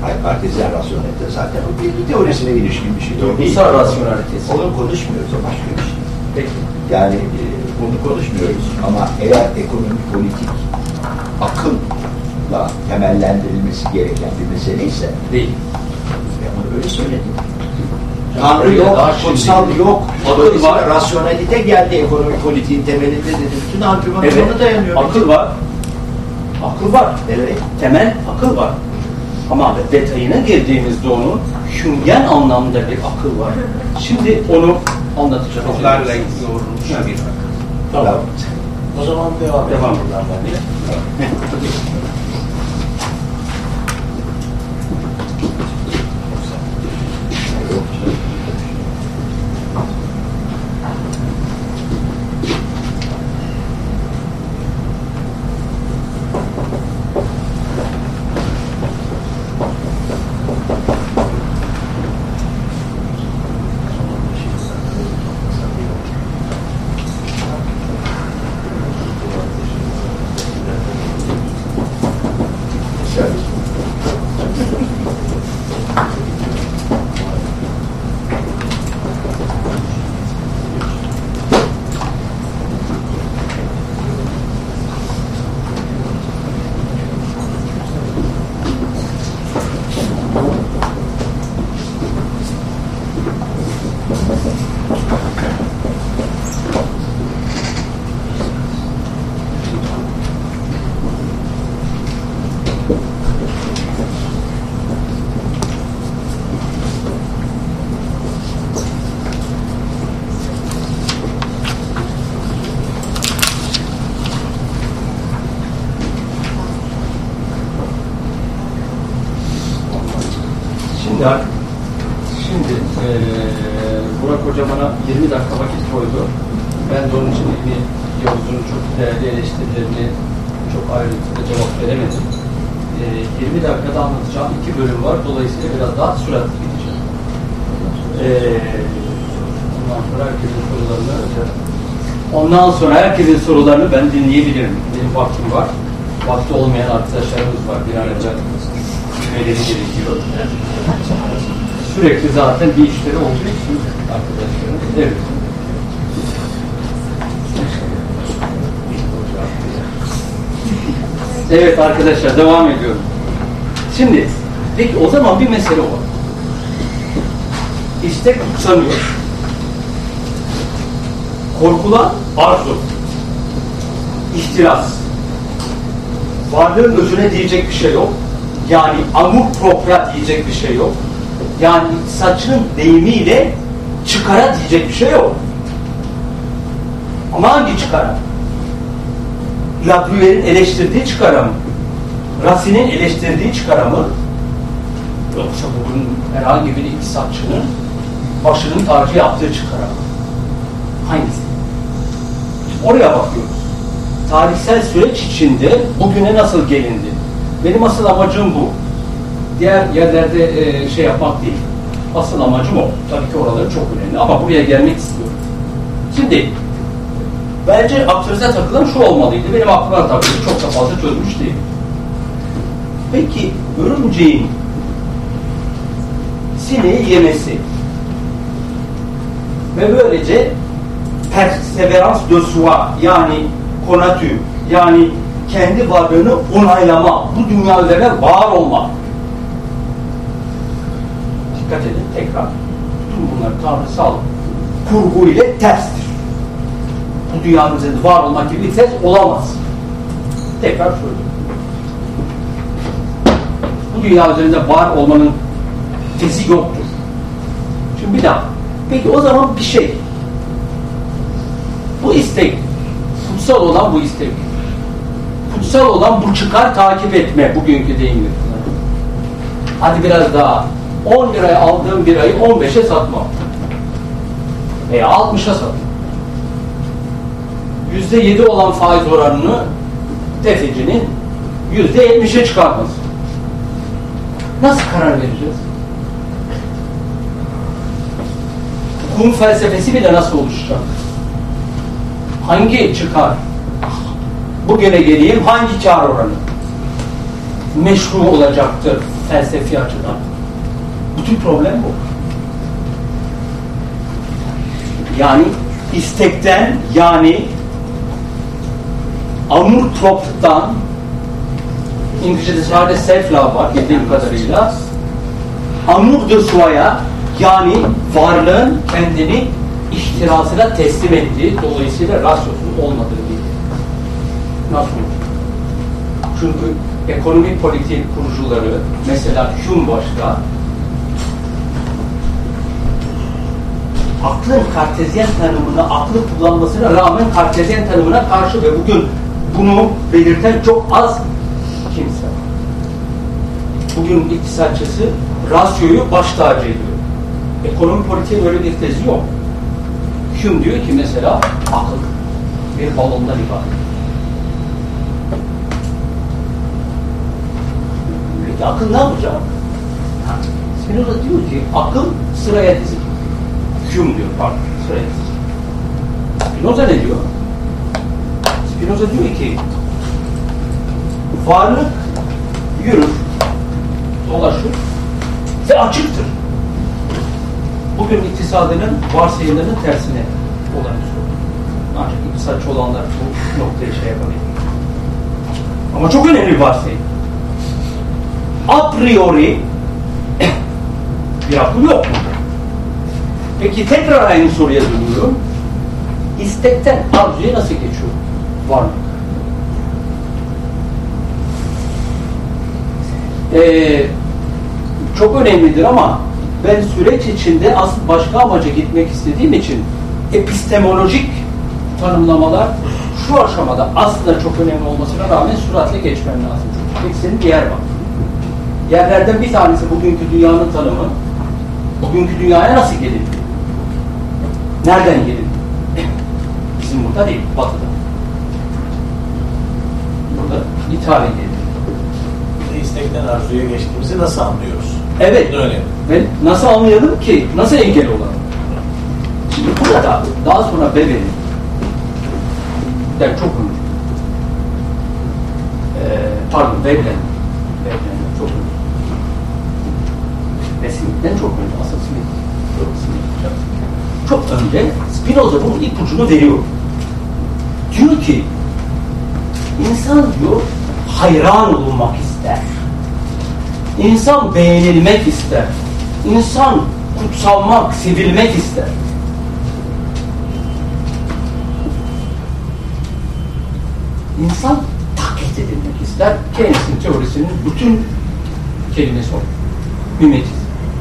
C: Hayır, kartezyen rasyonelite zaten o bilgi teorisine ilişkin bir şey.
B: Duygusal rasyonelitesi.
C: Onu konuşmuyoruz o başka bir şey.
B: Peki.
C: Yani e, bunu konuşmuyoruz ama eğer ekonomik politik akıl mantıkla temellendirilmesi gereken bir mesele ise
I: değil.
C: Ya onu öyle söyledim.
I: Tanrı
C: yok, kutsal yok.
I: Akıl var.
C: rasyonelite geldi ekonomik politiğin temelinde dedi. Bütün argümanlar
B: Evet,
C: ona dayanıyor.
B: akıl var. Akıl var.
C: Evet.
B: Temel akıl var. Ama detayına girdiğimizde onun Jungian anlamda bir akıl var. Şimdi onu anlatacağım.
L: Ruhlarla yoğrulmuş bir akıl.
A: Tamam. O zaman devam edelim.
B: Devam.
A: buradan ben de.
B: Şimdi şimdi eee Burak Hoca bana 20 dakika vakit koydu. Ben de onun için bir Yavuz'un çok değerli eleştirilerini çok ayrıntılı cevap veremedim. Eee 20 dakikada anlatacağım iki bölüm var. Dolayısıyla biraz daha süratli gideceğim. Eee ondan sonra herkesin sorularını Ondan sonra herkesin sorularını ben dinleyebilirim. Benim vaktim var. Vakti olmayan arkadaşlarımız var. Bir an gitmeleri gerekiyor. Sürekli zaten bir işleri olduğu için arkadaşlarım. Evet. Evet arkadaşlar devam ediyorum. Şimdi peki o zaman bir mesele var. İstek kutsanıyor. Korkulan arzu. İhtiras. Varlığın özüne diyecek bir şey yok. Yani amur propra diyecek bir şey yok. Yani saçın deyimiyle çıkara diyecek bir şey yok. Ama hangi çıkara? Labruyer'in eleştirdiği çıkara mı? Racine'in eleştirdiği çıkara mı? Yoksa bugün herhangi bir iktisatçının başının tacı yaptığı çıkara mı? Hangisi? Oraya bakıyoruz. Tarihsel süreç içinde bugüne nasıl gelindi? Benim asıl amacım bu. Diğer yerlerde e, şey yapmak değil. Asıl amacım o. Tabii ki oraları çok önemli ama buraya gelmek istiyorum. Şimdi bence aklınıza takılan şu olmalıydı. Benim aklıma takıldı. Çok da fazla çözmüş değil. Peki örümceğin sineği yemesi ve böylece perseverance de soi yani konatü yani kendi varlığını onaylama, bu dünya üzerine var olma. Dikkat edin tekrar. Bütün bunlar tanrısal kurgu ile terstir. Bu dünyanın üzerinde var olmak gibi bir ses olamaz. Tekrar söylüyorum. Bu dünya üzerinde var olmanın tezi yoktur. Şimdi bir daha. Peki o zaman bir şey. Bu istek, kutsal olan bu istek. Kutsal olan bu çıkar takip etme bugünkü deyimle. Hadi biraz daha. 10 liraya aldığım birayı 15'e satma. Veya 60'a sat. %7 olan faiz oranını tefecinin %70'e çıkartması. Nasıl karar vereceğiz? Hukum felsefesi bile nasıl oluşacak? Hangi çıkar? Bugüne geleyim hangi kar oranı? Meşru olacaktır felsefi açıdan. Bütün problem bu. Yani istekten yani amur troptan İngilizce'de sadece self-love var bildiğim kadarıyla. Amour de soy'a yani varlığın kendini ihtirasına teslim ettiği, dolayısıyla rasyosunun olmadığı bildiği. Nasıl olur? Çünkü ekonomi politik kurucuları, mesela Hume başta, aklın kartezyen tanımına, aklı kullanmasına rağmen kartezyen tanımına karşı ve bugün bunu belirten çok az kimse. Bugün iktisatçısı rasyoyu baş tacı ediyor. Ekonomi politiğe böyle bir tezi yok. Hume diyor ki mesela akıl bir balondan ibaret. Peki akıl ne yapacak? Spinoza diyor ki akıl sıraya dizilir. Hume diyor pardon sıraya dizilir. Spinoza ne diyor? Spinoza diyor ki varlık yürür, dolaşır ve açıktır. Bugün iktisadının varsayımlarının tersine olan bir soru. Ancak iktisatçı olanlar bu noktayı şey yapabilir. Ama çok önemli bir varsayım. A priori bir akıl yok mu? Peki tekrar aynı soruya dönüyorum. İstekten arzuya nasıl geçiyor varlık? Ee, çok önemlidir ama ben süreç içinde asıl başka amaca gitmek istediğim için epistemolojik tanımlamalar şu aşamada aslında çok önemli olmasına rağmen süratle geçmem lazım. Çünkü eksenin bir yer var. Yerlerden bir tanesi bugünkü dünyanın tanımı. Bugünkü dünyaya nasıl gelindi? Nereden gelindi? Bizim burada değil, batıda. Burada İtalya gelindi.
A: İstekten arzuya geçtiğimizi nasıl anlıyoruz?
B: Evet.
A: Önemli.
B: Ben nasıl anlayalım ki? Nasıl engel olalım? Şimdi burada daha sonra Bebe'nin yani çok ünlü. Ee, pardon Veblen. Veblen çok ünlü. Ve çok Smith. Yok, Smith. Çok önce Spinoza bunun ipucunu veriyor. Diyor ki insan diyor hayran olunmak ister. İnsan beğenilmek ister. İnsan kutsalmak, sevilmek ister. İnsan taklit edilmek ister. Keynes'in teorisinin bütün kelimesi o. Mimetizm.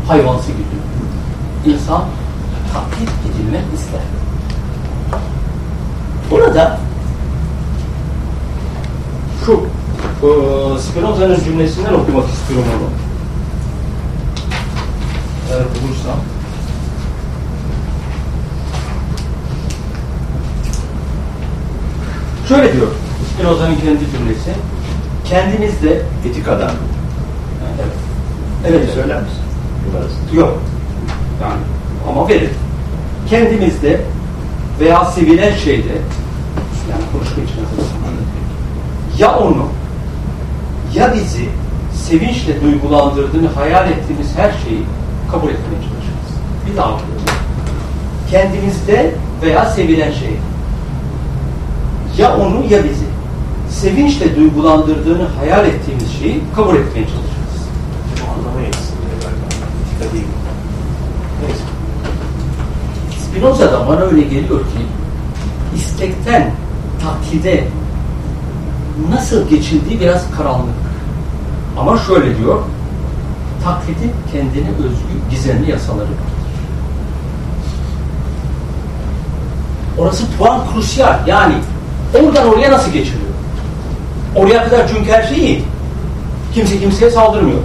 B: Hayvansı gibi. İnsan taklit edilmek ister. Burada şu Spinoza'nın cümlesinden okumak istiyorum onu. Eğer bulursam. Şöyle diyor Spinoza'nın kendi cümlesi. Kendinizde
C: Etikadan.
B: Evet. Evet.
C: Söyler misin?
B: Yok. Yani ama verir. Kendimizde veya sevilen şeyde yani konuşma için. Ya onu ya bizi sevinçle duygulandırdığını hayal ettiğimiz her şeyi kabul etmeye çalışırız. Bir daha. Kendimizde veya sevilen şey. Ya onu ya bizi sevinçle duygulandırdığını hayal ettiğimiz şeyi kabul etmeye çalışırız.
A: Anlamayız. Etika değil. Neyse.
B: Spinoza'da bana öyle geliyor ki istekten taklide nasıl geçildiği biraz karanlık. Ama şöyle diyor, taklidin kendine özgü gizemli yasaları vardır. Orası puan krusyal. Yani oradan oraya nasıl geçiliyor? Oraya kadar çünkü her şey iyi. Kimse kimseye saldırmıyor.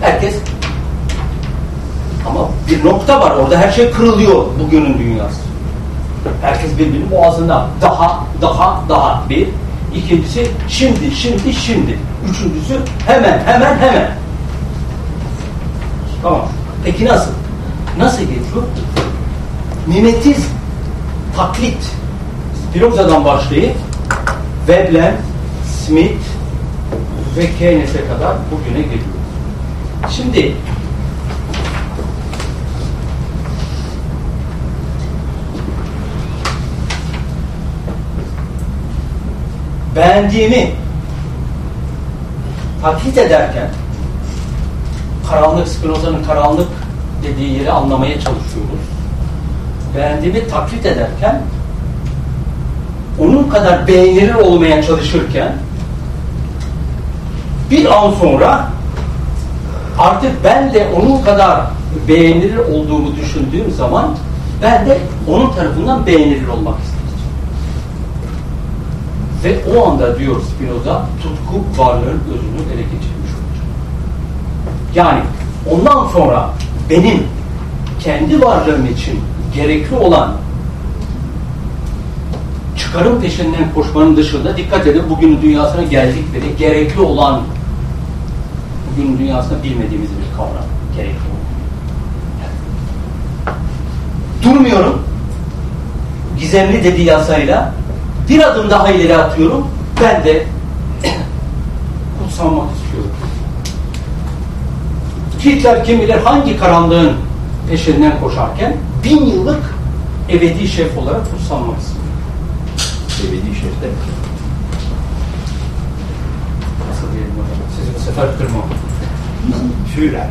B: Herkes ama bir nokta var orada her şey kırılıyor bugünün dünyası. Herkes birbirinin boğazında daha, daha, daha bir. İkincisi şimdi, şimdi, şimdi. Üçüncüsü hemen, hemen, hemen. Tamam. Peki nasıl? Nasıl geçiyor? Mimetizm, taklit. Spinoza'dan başlayıp Veblen, Smith ve Keynes'e kadar bugüne geliyor. Şimdi beğendiğimi taklit ederken karanlık, Spinoza'nın karanlık dediği yeri anlamaya çalışıyoruz. Beğendiğimi taklit ederken onun kadar beğenilir olmaya çalışırken bir an sonra artık ben de onun kadar beğenilir olduğumu düşündüğüm zaman ben de onun tarafından beğenilir olmak isteyeceğim. Ve o anda diyor Spinoza tutku varlığın özünü ele geçirmiş olacak. Yani ondan sonra benim kendi varlığım için gerekli olan çıkarım peşinden koşmanın dışında dikkat edin bugün dünyasına geldikleri gerekli olan bugün dünyasında bilmediğimiz bir kavram. Gerekli olan. Durmuyorum. Gizemli dediği yasayla bir adım daha ileri atıyorum. Ben de kutsanmak istiyorum. Hitler kim bilir hangi karanlığın peşinden koşarken bin yıllık ebedi şef olarak kutsanmak istiyor.
C: Ebedi şefte.
B: Nasıl diyelim hocam? Sizi bu sefer kırmam.
C: Führer.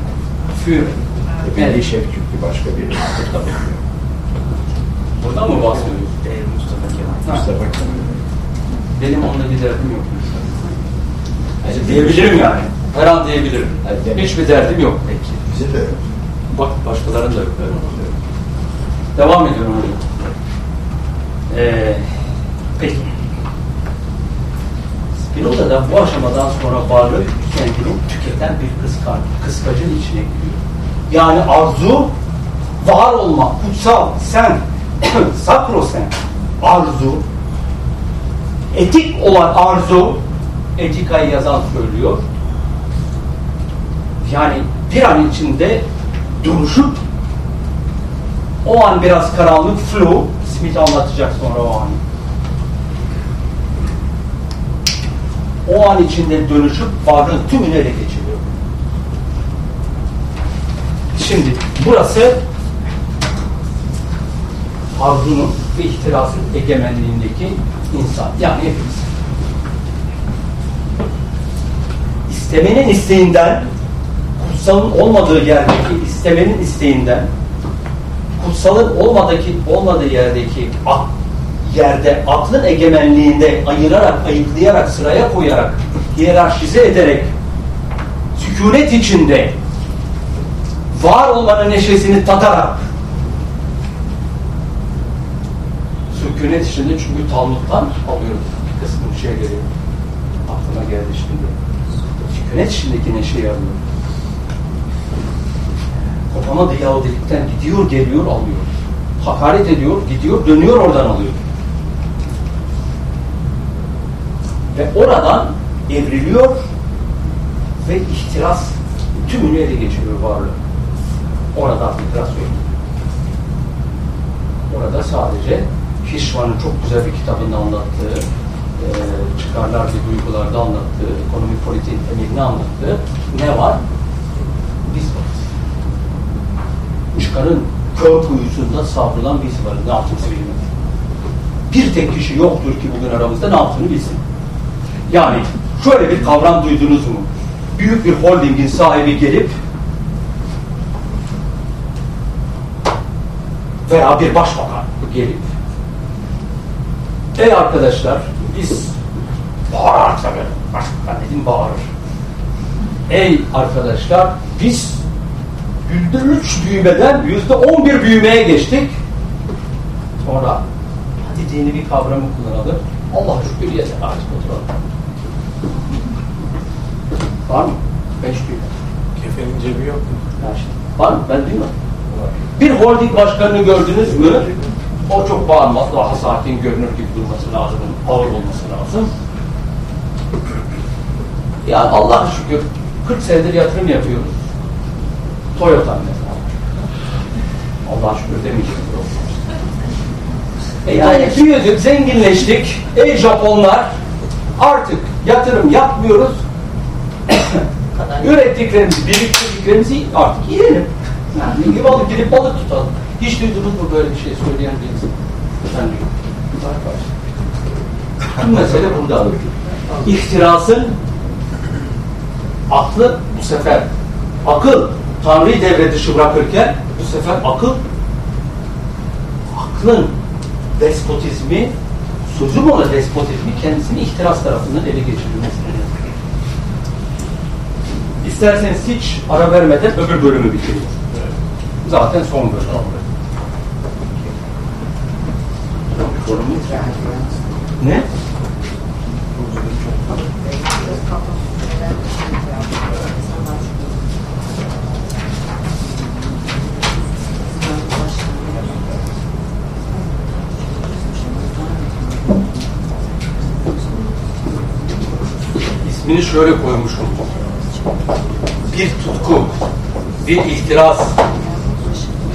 B: Führer.
C: Ebedi
B: Evet.
C: şef çünkü başka bir
B: Buradan mı bahsediyorsun?
C: Mustafa.
B: Benim onunla bir derdim yok. Yani diyebilirim yani. Her an diyebilirim. Hiçbir derdim yok.
C: Peki. Bize de
B: Bak başkalarının da yok. Devam ediyorum hocam. Ee, peki. Spinoza da bu aşamadan sonra varlık kendini tüketen bir kıskan, kıskacın içine giriyor. Yani arzu, var olma, kutsal, sen, sakrosen, arzu, etik olan arzu, etikayı yazan söylüyor. Yani bir an içinde duruşup o an biraz karanlık flu Smith anlatacak sonra o an. O an içinde dönüşüp varlığın tümünü ele geçiriyor. Şimdi burası arzunun ve ihtirasın egemenliğindeki insan. Yani hepimiz. İstemenin isteğinden kutsalın olmadığı yerdeki istemenin isteğinden kutsalın olmadaki, olmadığı yerdeki yerde aklın egemenliğinde ayırarak, ayıklayarak, sıraya koyarak, hiyerarşize ederek sükunet içinde var olmanın neşesini tatarak içinde çünkü Talmud'dan alıyoruz bir kısmı şeyleri aklıma geldi şimdi sükunet içindeki neşeyi alıyorum Kopamadı Yahudilikten gidiyor geliyor alıyor. Hakaret ediyor gidiyor dönüyor oradan alıyor. Ve oradan evriliyor ve ihtiras tümünü ele geçiriyor varlığı. Orada ihtiras yok. Orada sadece Hişman'ın çok güzel bir kitabında anlattığı, e, çıkarlar ve duygularda anlattığı, ekonomi politiğin temelini anlattığı ne var? Biz varız çıkarın kör kuyusunda savrılan biz varız. Ne yaptığımızı bilmiyoruz. Bir tek kişi yoktur ki bugün aramızda ne yaptığını bilsin. Yani şöyle bir kavram duydunuz mu? Büyük bir holdingin sahibi gelip veya bir başbakan gelip Ey arkadaşlar biz bağırar tabii. Başbakan dedim bağırır. Ey arkadaşlar biz yüzde üç büyümeden yüzde on bir büyümeye geçtik. Sonra hadi dini bir kavramı kullanalım. Allah şükür yeter artık oturalım. Var mı? Beş büyüme.
A: Kefenin cebi yok mu?
B: Var mı? Ben duymadım. Bir holding başkanını gördünüz mü? O çok bağırmaz. Daha sakin görünür gibi durması lazım. Ağır olması lazım. Yani Allah'a şükür 40 senedir yatırım yapıyoruz. Toyota mesela. Allah'a şükür demeyeceğim. E yani büyüdük, zenginleştik. Ey Japonlar artık yatırım yapmıyoruz. Ürettiklerimizi, biriktirdiklerimizi artık yiyelim. Yani bir balık gidip balık tutalım. Hiç duydunuz mu böyle bir şey söyleyen birisi? Ben diyorum. Tüm mesele burada. İhtirasın aklı bu sefer akıl Tanrı'yı devre dışı bırakırken bu sefer akıl aklın despotizmi sözüm ona despotizmi kendisini ihtiras tarafından ele geçirilmesine İsterseniz hiç ara vermeden öbür bölümü bitireyim. Zaten son bölüm. Ne? İsmini şöyle koymuşum. Bir tutku, bir ihtiras.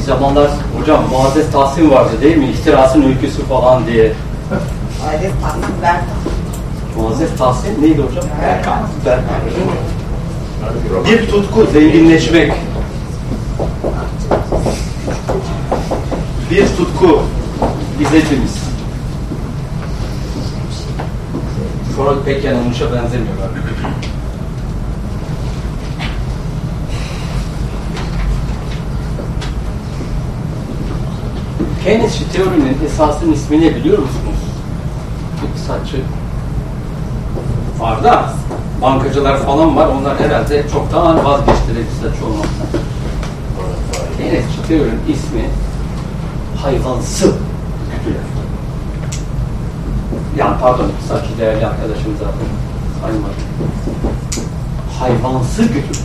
B: Bir zamanlar hocam Muazzez Tahsin vardı değil mi? İhtirasın öyküsü falan diye.
F: Aile Tahsin Berkan.
B: Muazzez Tahsin neydi hocam? Berkan. Berkan. Bir tutku, zenginleşmek. Bir tutku, izletimiz. Sonra pek yanılmışa benzemiyorlar. Keynesçi teorinin esasının ismi ne biliyor musunuz? İktisatçı var da bankacılar falan var. Onlar herhalde çoktan vazgeçtiler iktisatçı olmaktan. Keynesçi teorinin ismi hayvansı güdüler. Yani pardon iktisatçı değerli arkadaşım zaten saymadı. Hayvansı güdü.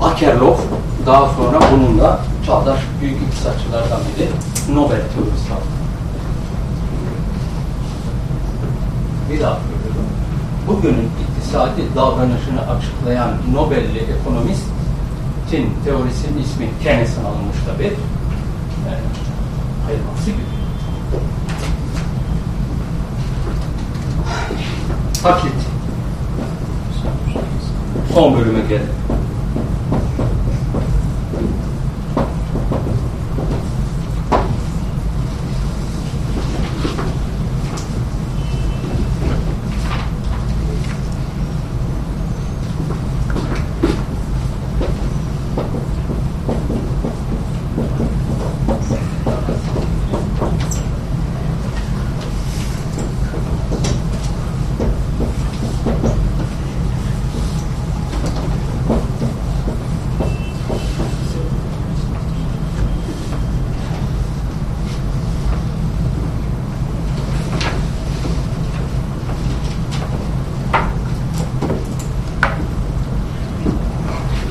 B: Akerlof daha sonra bununla çağdaş büyük iktisatçılardan biri Nobel teorisi aldı. Bir daha söylüyorum. Bugünün iktisadi davranışını açıklayan Nobel'li ekonomistin teorisinin ismi Keynes'in alınmış tabi. Yani, hayvansı gibi. Taklit. Son bölüme geldik.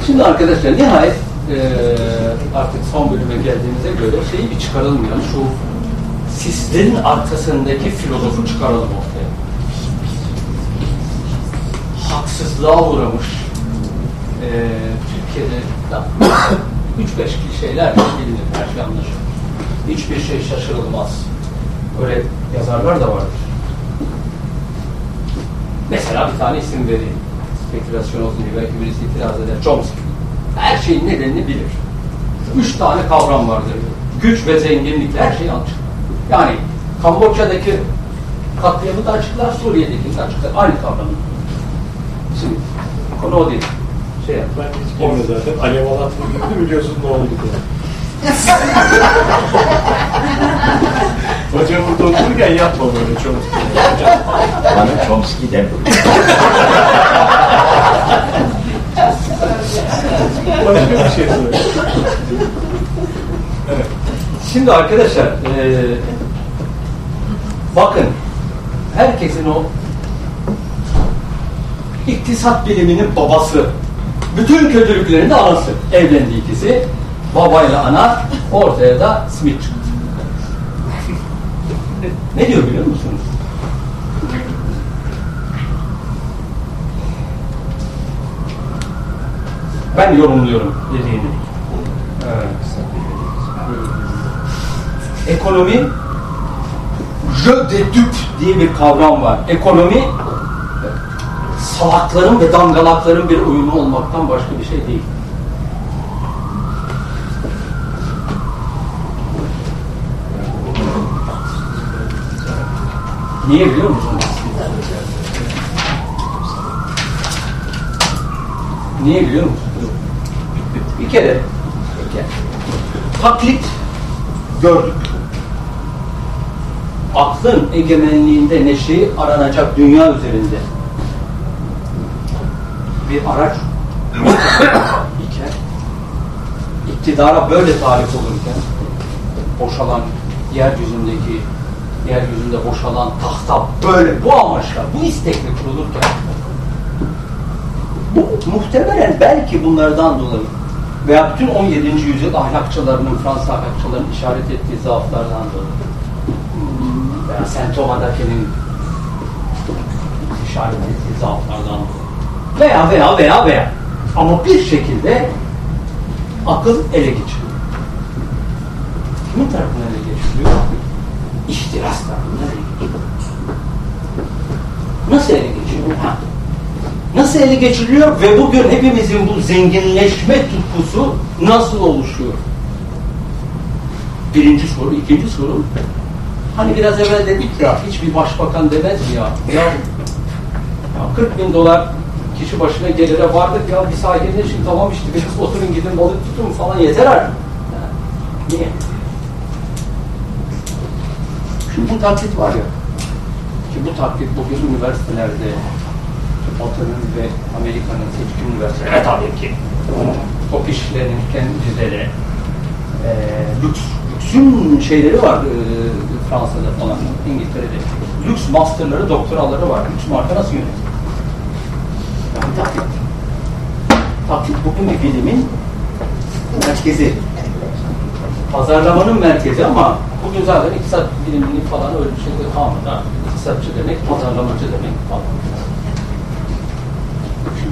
B: Şimdi arkadaşlar nihayet eee, artık son bölüme geldiğimize göre şeyi bir çıkaralım yani şu sislerin arkasındaki filozofu çıkaralım ortaya. Haksızlığa uğramış eee, Türkiye'de 3-5 şeyler bilinir, her şey anlaşılır. Hiçbir şey şaşırılmaz. Öyle yazarlar da vardır. Mesela bir tane isim vereyim. Spekülasyon olsun diye belki birisi itiraz eder. Chomsky. Şeyin nedenini bilir. Üç tane kavram vardır. Güç ve zenginlik her şeyi açıklar. Yani Kamboçya'daki katliamı da açıklar, Suriye'deki de açıklar. Aynı kavramı. Şimdi konu o değil. Şey yap.
A: Ben hiç girme zaten. Alev gibi biliyorsun ne oldu diye. Hocam burada otururken yapma böyle çok.
C: Bana Chomsky deme.
A: Başka bir şey söyle.
B: Şimdi arkadaşlar eee, bakın herkesin o iktisat biliminin babası bütün kötülüklerin de anası evlendi ikisi babayla ana ortaya da Smith çıktı. ne diyor biliyor musunuz? Ben yorumluyorum dediğini. Ekonomi jeu de dupe diye bir kavram var. Ekonomi salakların ve dangalakların bir oyunu olmaktan başka bir şey değil. Niye biliyor musunuz? Niye biliyor musunuz? Bir kere, taklit gördük. Aklın egemenliğinde neşeyi aranacak dünya üzerinde. Bir araç. İken iktidara böyle talip olurken boşalan yeryüzündeki yeryüzünde boşalan tahta böyle bu amaçla, bu istekle kurulurken bu muhtemelen belki bunlardan dolayı veya bütün 17. yüzyıl ahlakçılarının, Fransız ahlakçılarının işaret ettiği zaaflardan dolayı veya Saint Thomas d'Aquin'in işaret ettiği zaaflardan veya veya veya veya ama bir şekilde akıl ele geçiriyor. Kimin tarafından ele geçiriyor? İhtiras tarafından ele geçiriyor. Nasıl ele geçiriyor? Ha. Nasıl ele geçiriliyor ve bugün hepimizin bu zenginleşme tutkusu nasıl oluşuyor? Birinci soru. ikinci soru. Hani biraz evvel dedik ya, hiçbir başbakan demez ya? Ya, ya 40 bin dolar kişi başına gelire vardık ya bir sakinleşin tamam işte biraz oturun gidin balık tutun falan yeter artık. Niye? Şimdi bu taklit var ya, ki bu taklit bugün üniversitelerde Batı'nın ve Amerika'nın seçkin üniversiteleri tabii ki o kişilerin kendileri e, lüks, lüksün şeyleri var e, Fransa'da falan, İngiltere'de. Lüks masterları, doktoraları var. Lüks marka nasıl yönetiyor? Yani taklit. Taklit bugün bir bilimin merkezi. Pazarlamanın merkezi ama bugün zaten iktisat bilimini falan öyle bir şey kalmadı. İktisatçı demek, pazarlamacı demek falan.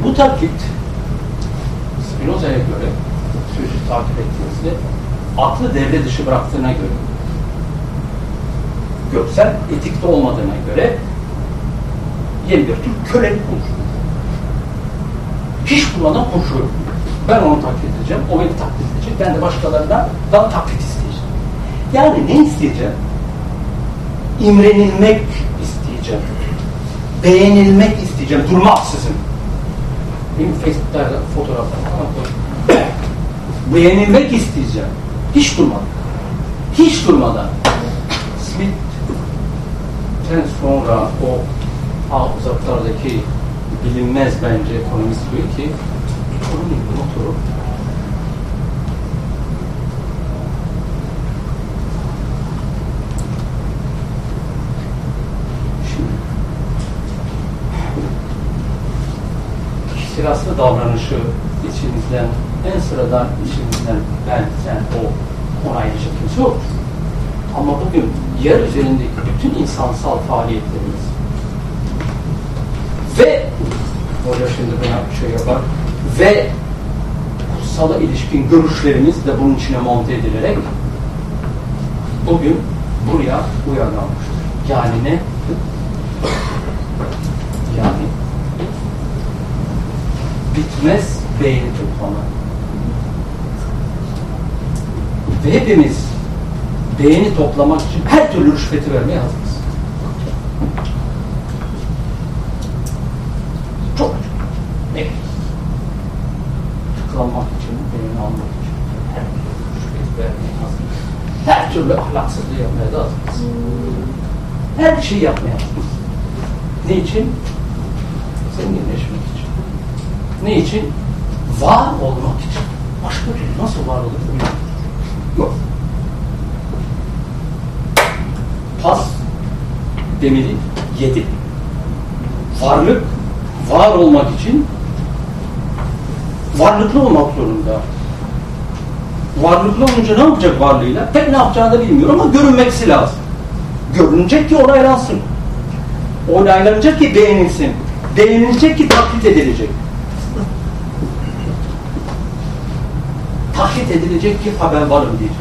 B: Bu taklit Spinoza'ya göre süreci takip ettiğinizde aklı devre dışı bıraktığına göre göksel etikte olmadığına göre yeni bir tür kölelik olur. Hiç bulmadan konuşuyorum. Ben onu taklit edeceğim, o beni taklit edecek. Ben de başkalarından daha taklit isteyeceğim. Yani ne isteyeceğim? İmrenilmek isteyeceğim. Beğenilmek isteyeceğim, durmaksızın. Benim Facebook'ta fotoğraflarım falan koyuyorum. Beğenilmek isteyeceğim. Hiç durmadan. Hiç durmadan. Smith'ten sonra o uzaklardaki bilinmez bence ekonomist diyor ki ekonominin motoru ihtiraslı davranışı içinizden en sıradan içinizden ben, sen, o onaylayacak kimse yok. Ama bugün yer üzerindeki bütün insansal faaliyetlerimiz ve hoca şimdi buna şey yapar ve kutsala ilişkin görüşlerimiz de bunun içine monte edilerek bugün buraya uyarlanmıştır. Yani ne? Yani bitmez beğeni toplama. Ve hepimiz beğeni toplamak için her türlü rüşveti vermeye hazırız. Çok çok. Ne? Tıklanmak için, beğeni almak için her türlü rüşveti vermeye hazırız. Her türlü ahlaksızlığı yapmaya da hazırız. Her şeyi yapmaya hazırız. Ne için? Zenginleşmek için. Ne için? Var olmak için. Başka türlü nasıl var olur bilmiyorum. Yok. Pas demiri yedi. Varlık var olmak için varlıklı olmak zorunda. Varlıklı olunca ne yapacak varlığıyla? Pek ne yapacağını da bilmiyor ama görünmeksi lazım. Görünecek ki onaylansın. Onaylanacak ki beğenilsin. Beğenilecek ki taklit edilecek. Taklit edilecek ki ha ben varım diyecek.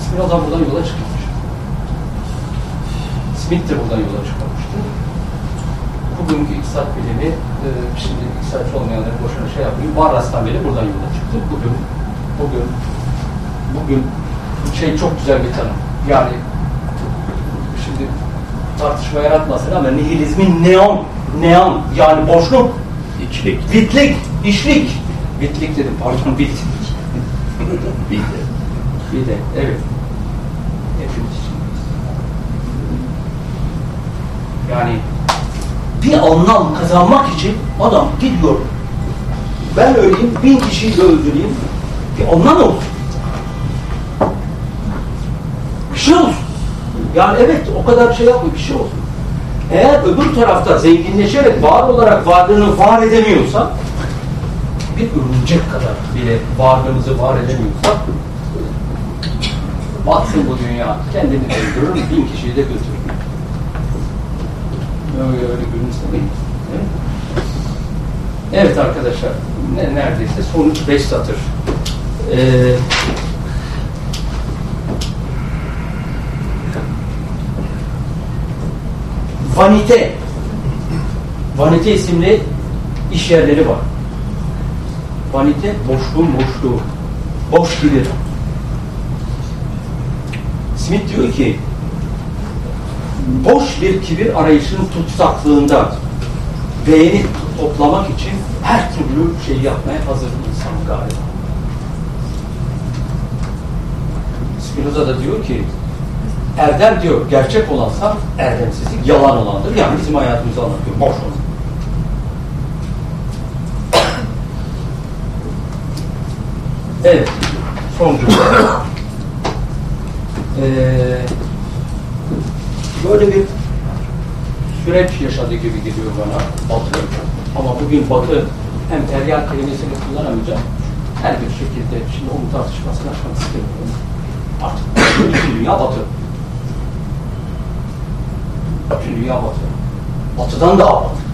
B: Spinoza buradan yola çıkmış. Smith de buradan yola çıkmıştı. Bugünkü iktisat bilimi, e, şimdi iktisatçı olmayanları boşuna şey yapmayayım, Barras'tan beri buradan yola çıktı. Bugün, bugün, bugün şey çok güzel bir tanım. Yani şimdi tartışma yaratmasın ama nihilizmin neon, neon yani boşluk
C: İçlik.
B: Vitlik, işlik. Vitlik dedim pardon vit.
C: Vite.
B: Vite, evet. Hepimiz. Yani bir anlam kazanmak için adam gidiyor. Ben öleyim, bin kişiyi de öldüreyim. Bir anlam olsun. Bir şey olsun. Yani evet o kadar şey yapmıyor, bir şey olsun. Eğer öbür tarafta zenginleşerek var olarak varlığını var edemiyorsa bir örümcek kadar bile varlığımızı var edemiyorsak batsın bu dünya. Kendini öldürür, bin kişiyi de götürür. Öyle öyle gülümsemeyin. Evet arkadaşlar, ne, neredeyse sonuç beş satır. Ee, Vanite Vanite isimli iş yerleri var. Vanite boşluğun boşluğu. Boş gibi. Smith diyor ki boş bir kibir arayışının tutsaklığında beğeni toplamak için her türlü şeyi yapmaya hazır insan galiba. Spinoza da diyor ki erdem diyor gerçek olansa erdemsizlik yalan olandır. Yani bizim hayatımızı anlatıyor. Boş olan. Evet. Son cümle. Ee, böyle bir süreç yaşadı gibi geliyor bana Batı. Ama bugün Batı emperyal kelimesini kullanamayacağım. Her bir şekilde şimdi onun tartışmasını açmak istemiyorum. Artık bütün dünya Batı. Bütün dünya Batı. Batıdan daha Batı.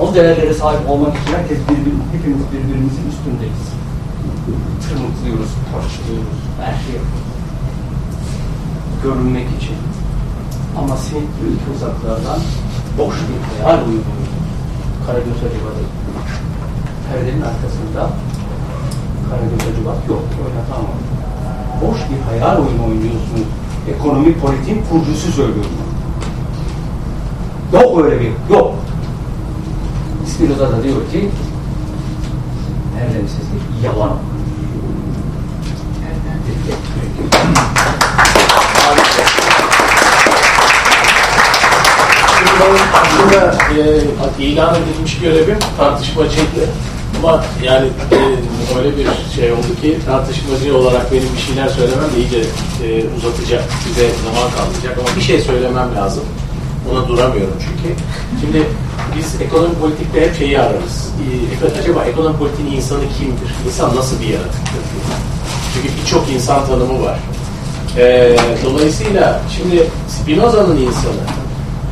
B: O değerlere sahip olmak için herkes birbirimiz, hepimiz birbirimizin üstündeyiz. Tırmıklıyoruz, parçalıyoruz, her şey yapıyoruz. Görünmek için. Ama Smith büyük uzaklardan boş bir hayal uyuyor. Karagöz Hacivat'ı. Perdenin arkasında Karagöz Hacivat yok. Öyle tamam. Boş bir hayal oyunu oynuyorsunuz. Ekonomi politiğin kurucusu söylüyor. Yok öyle bir, yok. Spinoza da diyor ki erdemsizlik yalan.
A: Aslında e, ilan edilmiş görevim tartışmacıydı. Ama yani e, öyle bir şey oldu ki tartışmacı olarak benim bir şeyler söylemem de iyice e, uzatacak, size zaman kalmayacak. Ama bir şey söylemem lazım. Ona duramıyorum çünkü. Şimdi biz ekonomi politikte hep şeyi ararız. E, acaba ekonomi politiğin insanı kimdir? İnsan nasıl bir yaratıktır? Çünkü birçok insan tanımı var. E, dolayısıyla şimdi Spinoza'nın insanı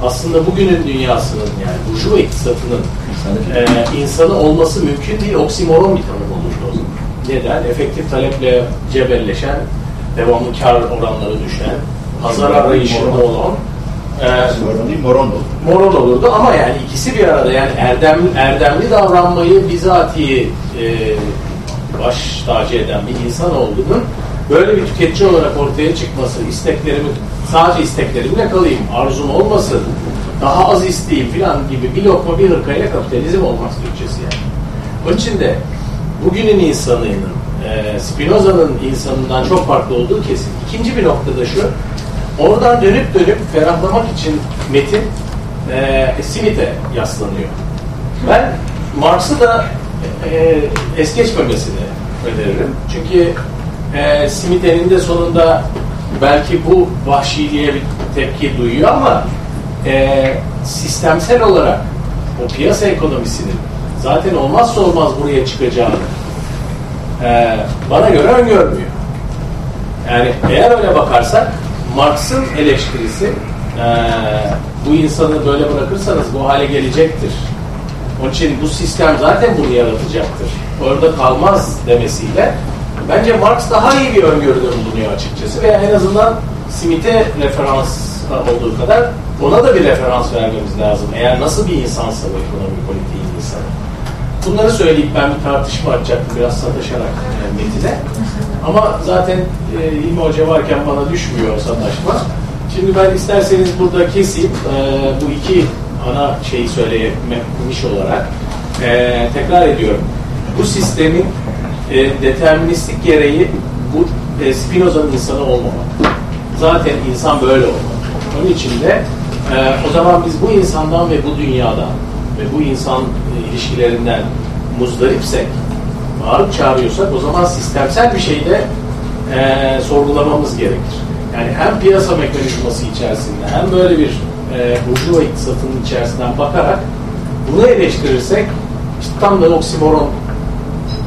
A: aslında bugünün dünyasının yani burjuva iktisatının e, insanı olması mümkün değil. Oksimoron bir tanım olurdu o zaman. Neden? Efektif taleple cebelleşen, devamlı kar oranları düşen, pazar arayışında olan e,
C: moron oldu.
A: moron olurdu ama yani ikisi bir arada yani erdem, erdemli davranmayı bizatihi e, baş tacı eden bir insan olduğunun böyle bir tüketici olarak ortaya çıkması, isteklerimi sadece isteklerimle kalayım, arzum olmasın, daha az isteyeyim falan gibi bir lokma bir hırkayla kapitalizm olmaz Türkçesi yani. Onun için de bugünün insanının, e, Spinoza'nın insanından çok farklı olduğu kesin. İkinci bir nokta da şu, oradan dönüp dönüp ferahlamak için Metin e, Smith'e yaslanıyor. Ben Marx'ı da e, es geçmemesini öneririm. Çünkü e, Smith eninde sonunda belki bu vahşiliğe bir tepki duyuyor ama e, sistemsel olarak o piyasa ekonomisinin zaten olmazsa olmaz buraya çıkacağını e, bana göre öngörmüyor. Yani eğer öyle bakarsak Marx'ın eleştirisi e, bu insanı böyle bırakırsanız bu hale gelecektir. Onun için bu sistem zaten bunu yaratacaktır. Orada kalmaz demesiyle bence Marx daha iyi bir öngörüde bulunuyor açıkçası veya en azından Smith'e referans olduğu kadar ona da bir referans vermemiz lazım. Eğer nasıl bir insansa bu ekonomi politiği insanı. Bunları söyleyip ben bir tartışma açacaktım biraz sataşarak e, Metin'e. Ama zaten e, İlmi Hoca varken bana düşmüyor sataşma. Şimdi ben isterseniz burada keseyim. E, bu iki ana şeyi söylemiş olarak e, tekrar ediyorum. Bu sistemin e, deterministik gereği bu e, Spinoza'nın insanı olmamak. Zaten insan böyle olmalı. Onun için de e, o zaman biz bu insandan ve bu dünyadan ve bu insan e, ilişkilerinden muzdaripsek, bağırıp çağırıyorsak o zaman sistemsel bir şeyde e, sorgulamamız gerekir. Yani hem piyasa mekanizması içerisinde hem böyle bir e, burjuva iktisatının içerisinden bakarak bunu eleştirirsek işte tam da oksimoron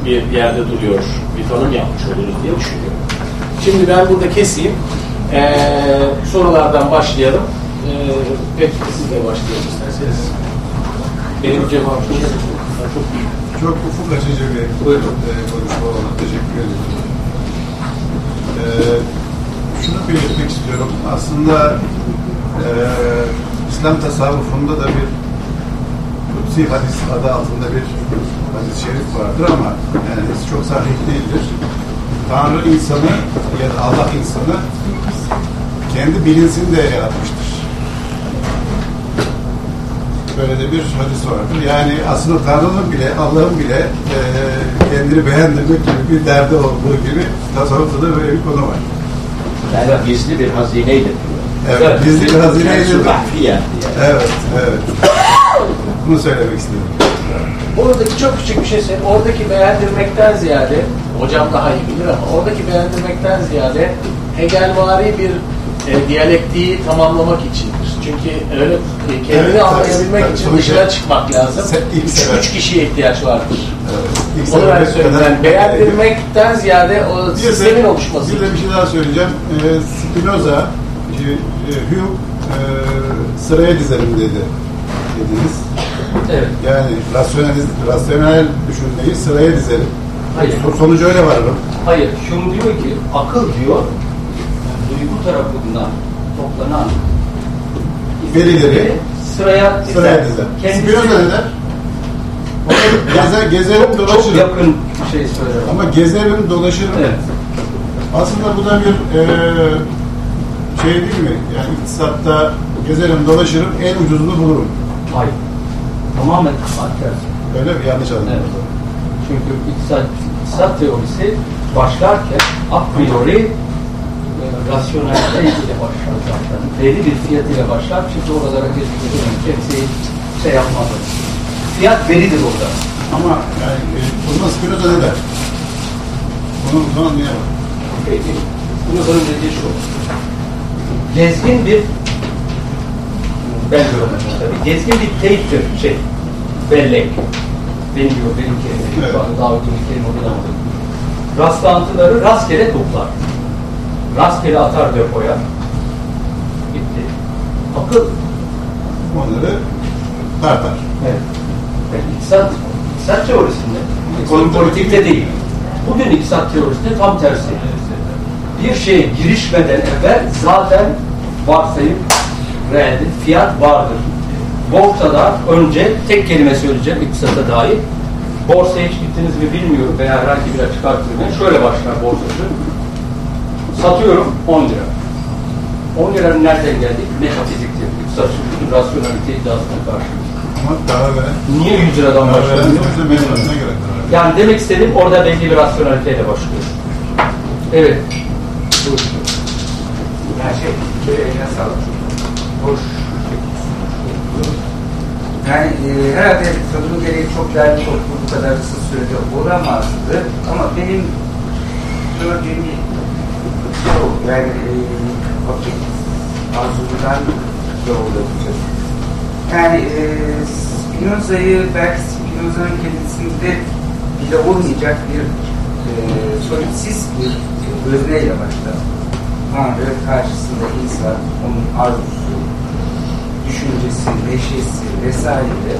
A: bir yerde duruyor, bir tanım yapmış oluruz diye düşünüyorum. Şimdi ben burada keseyim. Ee, sorulardan başlayalım. Ee, peki sizle başlayalım isterseniz. Benim cevabım çok
G: Çok ufuk açıcı bir e, konuşma oldu. Teşekkür ederim. Ee, şunu belirtmek istiyorum. Aslında e, İslam tasavvufunda da bir kutsi hadis adı altında bir hadis-i şerif vardır ama yani çok sahih değildir. Tanrı insanı ya da Allah insanı kendi bilinsini de yaratmıştır. Böyle de bir hadis vardır. Yani aslında Tanrı'nın bile, Allah'ın bile e, kendini beğendirmek gibi bir derdi olduğu gibi tasavvufta da böyle bir konu var.
C: Yani gizli bir hazineydi.
G: Evet, gizli bir hazineydi. Evet, evet. Bunu söylemek istedim.
A: Oradaki çok küçük bir şey söyleyeyim. Oradaki beğendirmekten ziyade, hocam daha iyi bilir ama oradaki beğendirmekten ziyade Hegelvari bir e, diyalektiği tamamlamak içindir. Çünkü öyle kendini
G: Evet,
A: anlayabilmek
G: tabii,
A: için dışına çıkmak lazım. Üç, üç kişiye ihtiyaç vardır.
G: İlk
A: Onu ben söyleyeyim. Yani beğendirmekten ziyade o
G: Bir
A: sistemin
G: de,
A: oluşması.
G: bir de bir şey daha söyleyeceğim. Ee, Spinoza, e, Hume e, sıraya dizelim dedi. Dediniz.
B: Evet.
G: Yani rasyonaliz, rasyonel düşünmeyi sıraya dizelim.
B: Hayır.
G: So- sonucu öyle varırım.
B: Hayır, Hume diyor ki akıl diyor duygu tarafından toplanan
G: Verileri
B: sıraya dizer.
G: sıraya dizer.
B: Kendisi
G: Spinoza ne der? Gezer, gezerim
B: çok, çok
G: dolaşırım.
B: yakın bir şey söyler.
G: Ama gezerim dolaşırım.
B: Evet.
G: Aslında bu da bir e, şey değil mi? Yani iktisatta gezerim dolaşırım en ucuzunu bulurum.
B: Hayır. Tamamen tersi.
G: Öyle mi? Yanlış anladım.
B: Evet. Çünkü iktisat, iktisat teorisi başlarken a priori e, rasyonelite ile başlar zaten. Belli bir fiyat ile başlar. Çünkü oralara geçmeden kimseyi şey yapmadı. Fiyat veridir orada.
G: Ama yani e, o zaman Spinoza ne der? Bunu niye var?
B: Peki. Spinoza'nın dediği şu. Gezgin bir ben yorumladım tabii. Gezgin bir teyittir şey. Bellek. Benim diyor, benim kelimem.
G: Evet.
B: Bir kelime bulamadım. Rastlantıları rastgele toplar. Rastgele atar depoya. Bitti. Akıl.
G: Onları tartar.
B: Evet. Yani iktisat, iktisat teorisinde, ekonomi politikte değil. Bugün iktisat teorisinde tam tersi. Bir şeye girişmeden evvel zaten varsayım reeldir, fiyat vardır. Borsada önce tek kelime söyleyeceğim iktisata dair. Borsaya hiç gittiniz mi bilmiyorum veya herhangi bir açık arttırmaya. Şöyle başlar borsacı. Satıyorum 10 lira. 10 liranın nereden geldi? Metafiziktir. İktisat çünkü rasyonelite iddiasına karşı.
G: Ama
B: Niye 100 liradan
G: veren.
B: Yani demek istediğim orada belli bir rasyoneliteyle başlıyor. Evet.
L: Yani şey, eline sağlık. Hoş. Yani e, herhalde tanımı gereği çok değerli toplu bu kadar kısa sürede olamazdı. Ama benim gördüğüm o. Yani e, vakit arzundan da olabilir. Yani e, Spinoza'yı belki Spinoza'nın kendisinde bile olmayacak bir e, solipsist bir özneyle başlar. Tanrı karşısında insan, onun arzusu, düşüncesi, neşesi vesaire.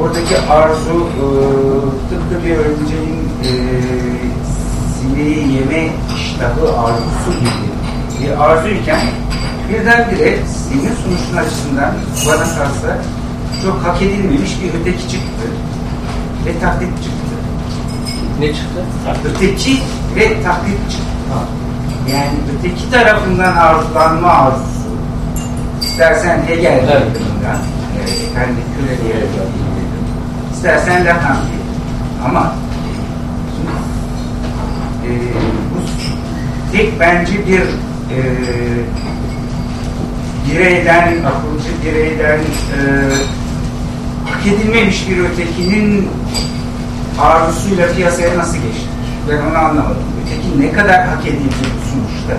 L: Oradaki arzu e, tıpkı bir öğrencinin e, sineği yeme iştahı arzusu gibi bir arzuyken birdenbire zihnin sunuşun açısından bana kalsa çok hak edilmemiş bir öteki çıktı ve taklit çıktı.
B: Ne çıktı?
L: Öteki ve taklit çıktı. Yani öteki tarafından arzulanma arzusu. İstersen Hegel tarafından, e, kendi kölelere bakayım İstersen Lacan diye. Ama e, bu tek bence bir e, bireyden, akılcı bireyden e, hak edilmemiş bir ötekinin arzusuyla piyasaya nasıl geçti? Ben onu anlamadım. Öteki ne kadar hak edildi bu sonuçta?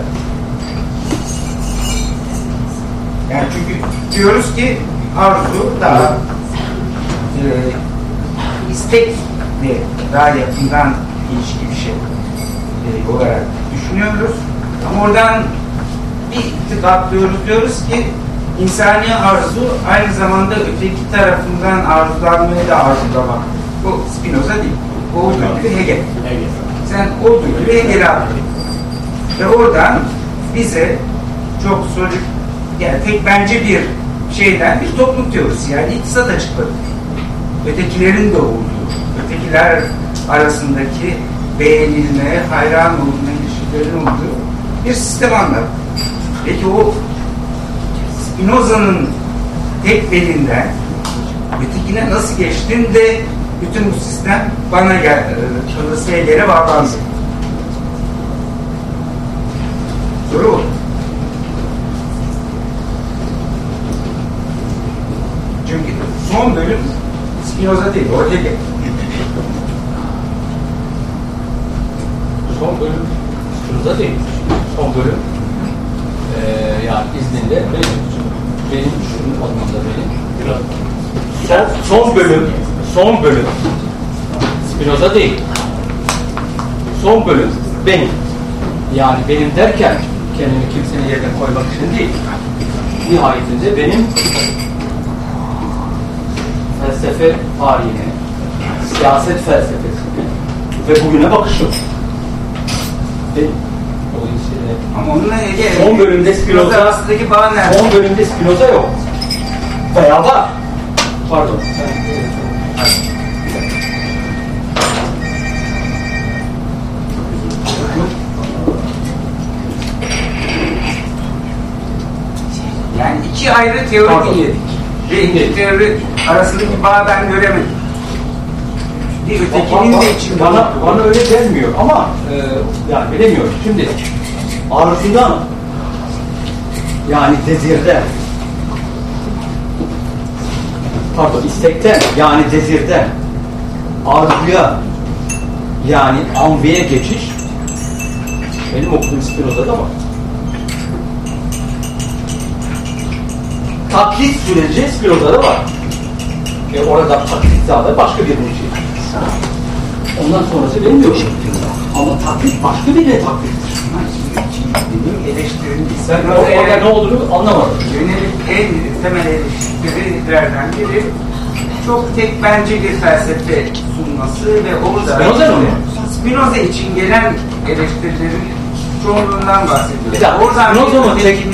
L: Yani çünkü diyoruz ki arzu daha e, istekle daha yakından ilişki bir şey e, olarak düşünüyoruz. Ama oradan bir tık atlıyoruz. Diyoruz ki insani arzu aynı zamanda öteki tarafından arzulanmayı da arzulamak. Bu Spinoza değil. Bu olduğu gibi Hegel. Sen olduğu gibi Hegel'i al. Ve oradan bize çok soru yani tek bence bir şeyden bir toplum teorisi yani iktisat açıkladı. Ötekilerin de olduğu, ötekiler arasındaki beğenilme, hayran olma ilişkilerin olduğu bir sistem anlattı. Peki o Spinoza'nın tek belinden ötekine nasıl geçtin de bütün bu sistem bana gel, çalıştığı yere bağlandı. Soru bu. Çünkü son bölüm Spinoza değil, o Hegel.
B: Son bölüm Spinoza değil. Son bölüm ee, yani izninle benim benim düşünüm anlamda benim. Son, son bölüm son bölüm Spinoza değil. Son bölüm benim. Yani benim derken kendimi kimsenin yerine koymak için değil. Nihayetinde benim felsefe tarihine, siyaset felsefesine ve bugüne bakışım. Benim. Dolayısıyla
L: Ama onunla Hegel.
B: Son bölümde Spinoza
L: bağ nerede?
B: Son bölümde Spinoza yok. Veya var. Pardon.
L: Yani iki ayrı teori dinledik. Ve iki teori arasındaki bağı ben göremedim. Bir ötekinin de içinde.
B: bana, bana öyle gelmiyor ama e, yani bilemiyorum. Şimdi arzudan yani dezirden pardon istekten yani dezirden arzuya yani anveye geçiş benim okuduğum Spinoza'da var. Taklit süreci Spinoza'da var. E orada taklit zaten başka bir şey. Ondan sonrası yok. Ama taklit başka bir ne taklittir. O- orada ne olduğunu anlamadım.
L: Yönelik en temel eleştirilerden biri çok tek bence bir felsefe sunması ve orada
B: Spinoza'nın mı?
L: Spinoza için gelen eleştirilerin çoğunluğundan bahsediyor.
B: Bir dakika,
L: Oradan
B: Spinoza mı tek-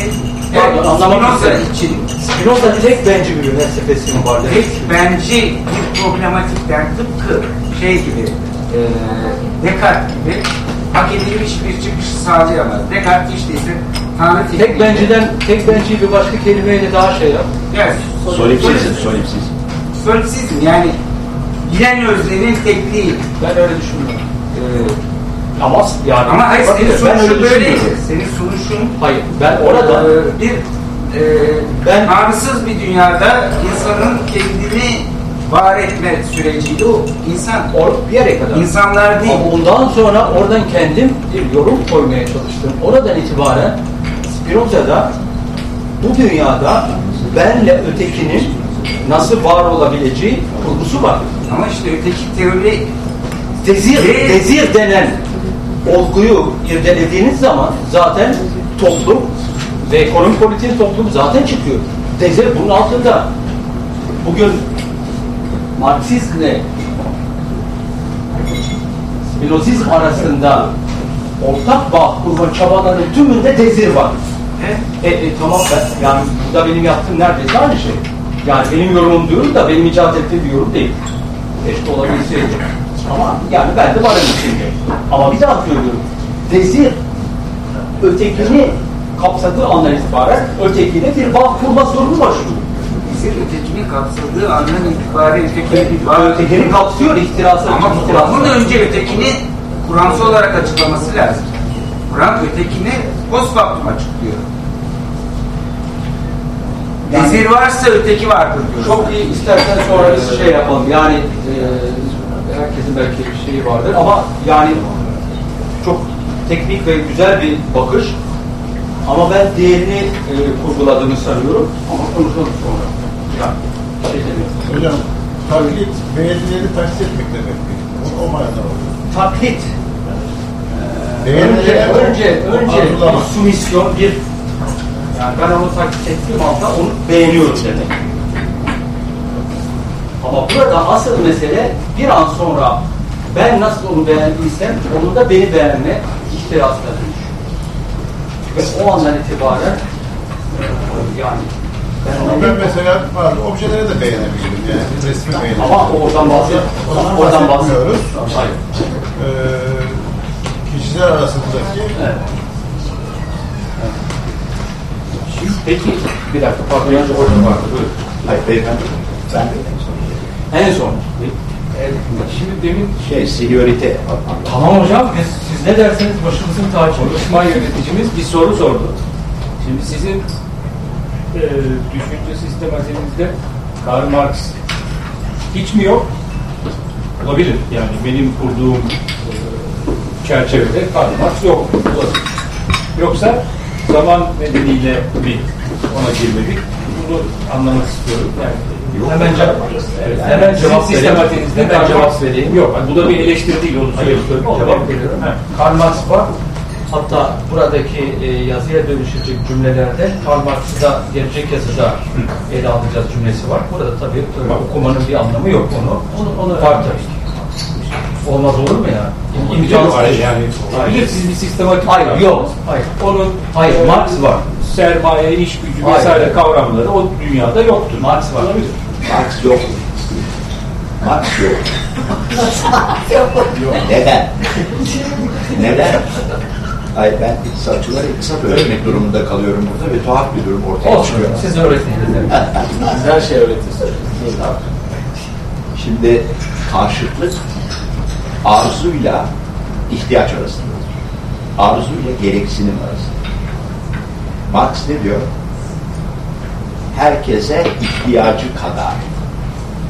B: anlamak
L: Spinoza için
B: Spinoza tek bence bir felsefesi mi var?
L: tek bence bir problematikten tıpkı şey gibi e, Descartes gibi hak edilmiş bir çıkış sağlayamaz. Descartes işte ise Tanrı
B: Tek
L: tekniği-
B: benciden, tek benciyi bir başka kelimeyle daha şey yap.
L: Evet.
C: Solipsizm, solipsizm.
L: Solipsizm yani bilen öznenin tekliği.
B: Ben öyle düşünmüyorum. Ee, ama yani
L: Ama hayır
B: Bakın,
L: senin
B: ben
L: sunuşun
B: öyle
L: böyleydi.
B: düşünmüyorum.
L: Senin sunuşun
B: Hayır, ben orada
L: e, bir e,
B: Ben-
L: tanrısız bir dünyada insanın kendini var etme süreciydi o insan.
B: or, bir yere kadar.
L: İnsanlar değil.
B: Ama ondan sonra oradan kendim bir yorum koymaya çalıştım. Oradan itibaren Spinoza'da bu dünyada benle ötekinin nasıl var olabileceği kurgusu var.
L: Ama işte öteki teori
B: Dezir,
L: Ve-
B: dezir denen olguyu irdelediğiniz zaman zaten toplum ve ekonomi politiğin toplumu zaten çıkıyor. Dezir bunun altında. Bugün Marksizmle Spinozizm arasında ortak bağ kurma çabalarının tümünde dezir var. E, e, tamam ben, yani burada benim yaptığım neredeyse aynı şey. Yani benim yorumum diyorum da benim icat ettiğim bir yorum değil. Keşke olabilseydi. Ama yani ben de varım içinde. Ama bir daha söylüyorum. Dezir ötekini kapsadığı andan itibaren ötekiyle bir bağ kurma sorunu başlıyor.
L: Vezir ötekini kapsadığı andan itibaren ötekini
B: Ötekini kapsıyor, ihtirası.
L: Ama. Kur'an'ın önce ötekini Kur'ansal olarak açıklaması lazım. Kur'an ötekini post factum açıklıyor. Vezir varsa öteki vardır diyor.
B: Çok iyi istersen sonra biz şey yapalım. Yani e, herkesin belki bir şeyi vardır ama yani çok teknik ve güzel bir bakış. Ama ben diğerini e, kurguladığını sanıyorum. Ama konuşalım sonra. Yani bir şey.
G: Hocam taklit beğenileri taklit etmek demek. O, o manada oluyor.
B: Taklit.
G: Beğenileri
B: önce, önce
G: arzulama.
B: bir sumisyon, bir yani ben onu taklit ettiğim anda onu beğeniyorum demek. Ama burada asıl mesele bir an sonra ben nasıl onu beğendiysem onun da beni beğenme ihtirasına dönüşüyor. Ve o andan itibaren e, yani ben,
G: mesela bazı objeleri de beğenebilirim. Yani resmi beğenebilirim.
B: Ama oradan
G: zaman
B: oradan
G: bahsetmiyoruz.
B: Hayır.
G: Ee, kişiler arasındaki
B: Peki bir dakika pardon önce orada vardı. Buyurun.
C: Hayır beyefendi. Ben de
B: En son.
D: Şimdi demin
C: şey seniorite
B: Tamam hocam biz, siz ne derseniz başımızın tacı.
D: konuşma yöneticimiz bir soru sordu. Şimdi sizin e, düşünce sistematiğinizde Karl Marx hiç mi yok? Olabilir. Yani benim kurduğum e, çerçevede Karl Marx yok. Olabilir. Yoksa zaman nedeniyle mi ona girmedik? Bunu anlamak istiyorum. Yani
B: Hemen cevap
D: Evet,
B: Hemen
D: sizin
B: cevap vereyim.
D: sistematiğinizde
B: Hemen cevap vereyim.
D: Yok, bu da bir eleştiri değil, onu
B: Hayır, cevap veriyorum. Karl Marx var. Hatta buradaki e, yazıya dönüşecek cümlelerde Karl Marx'ı da gelecek yazıda ele alacağız cümlesi var. Burada tabii öyle okumanın bir anlamı yok onu. Onu, onu var tabii ki. Olmaz olur mu ya? İmkansız.
D: Hayır, yani olabilir. Siz bir sistematik
B: Hayır,
D: var.
B: yok. Hayır.
D: Onun
B: Hayır,
D: e,
B: Marx var.
D: Sermaye, iş gücü
B: Hayır.
D: vesaire kavramları o dünyada yoktur.
B: Marx var.
D: Olabilir.
C: Marx yok. Marx yok. Neden? Neden? Hayır ben iktisatçılara iktisat öğretmek durumunda kalıyorum burada ve tuhaf bir durum ortaya
B: Olsun.
C: çıkıyor.
B: Siz öğretiniz.
A: Siz her şeyi öğretirsiniz.
C: Şimdi karşıtlık arzuyla ihtiyaç arasındadır. Arzuyla gereksinim arasında. Marx ne diyor? Herkese ihtiyacı kadar,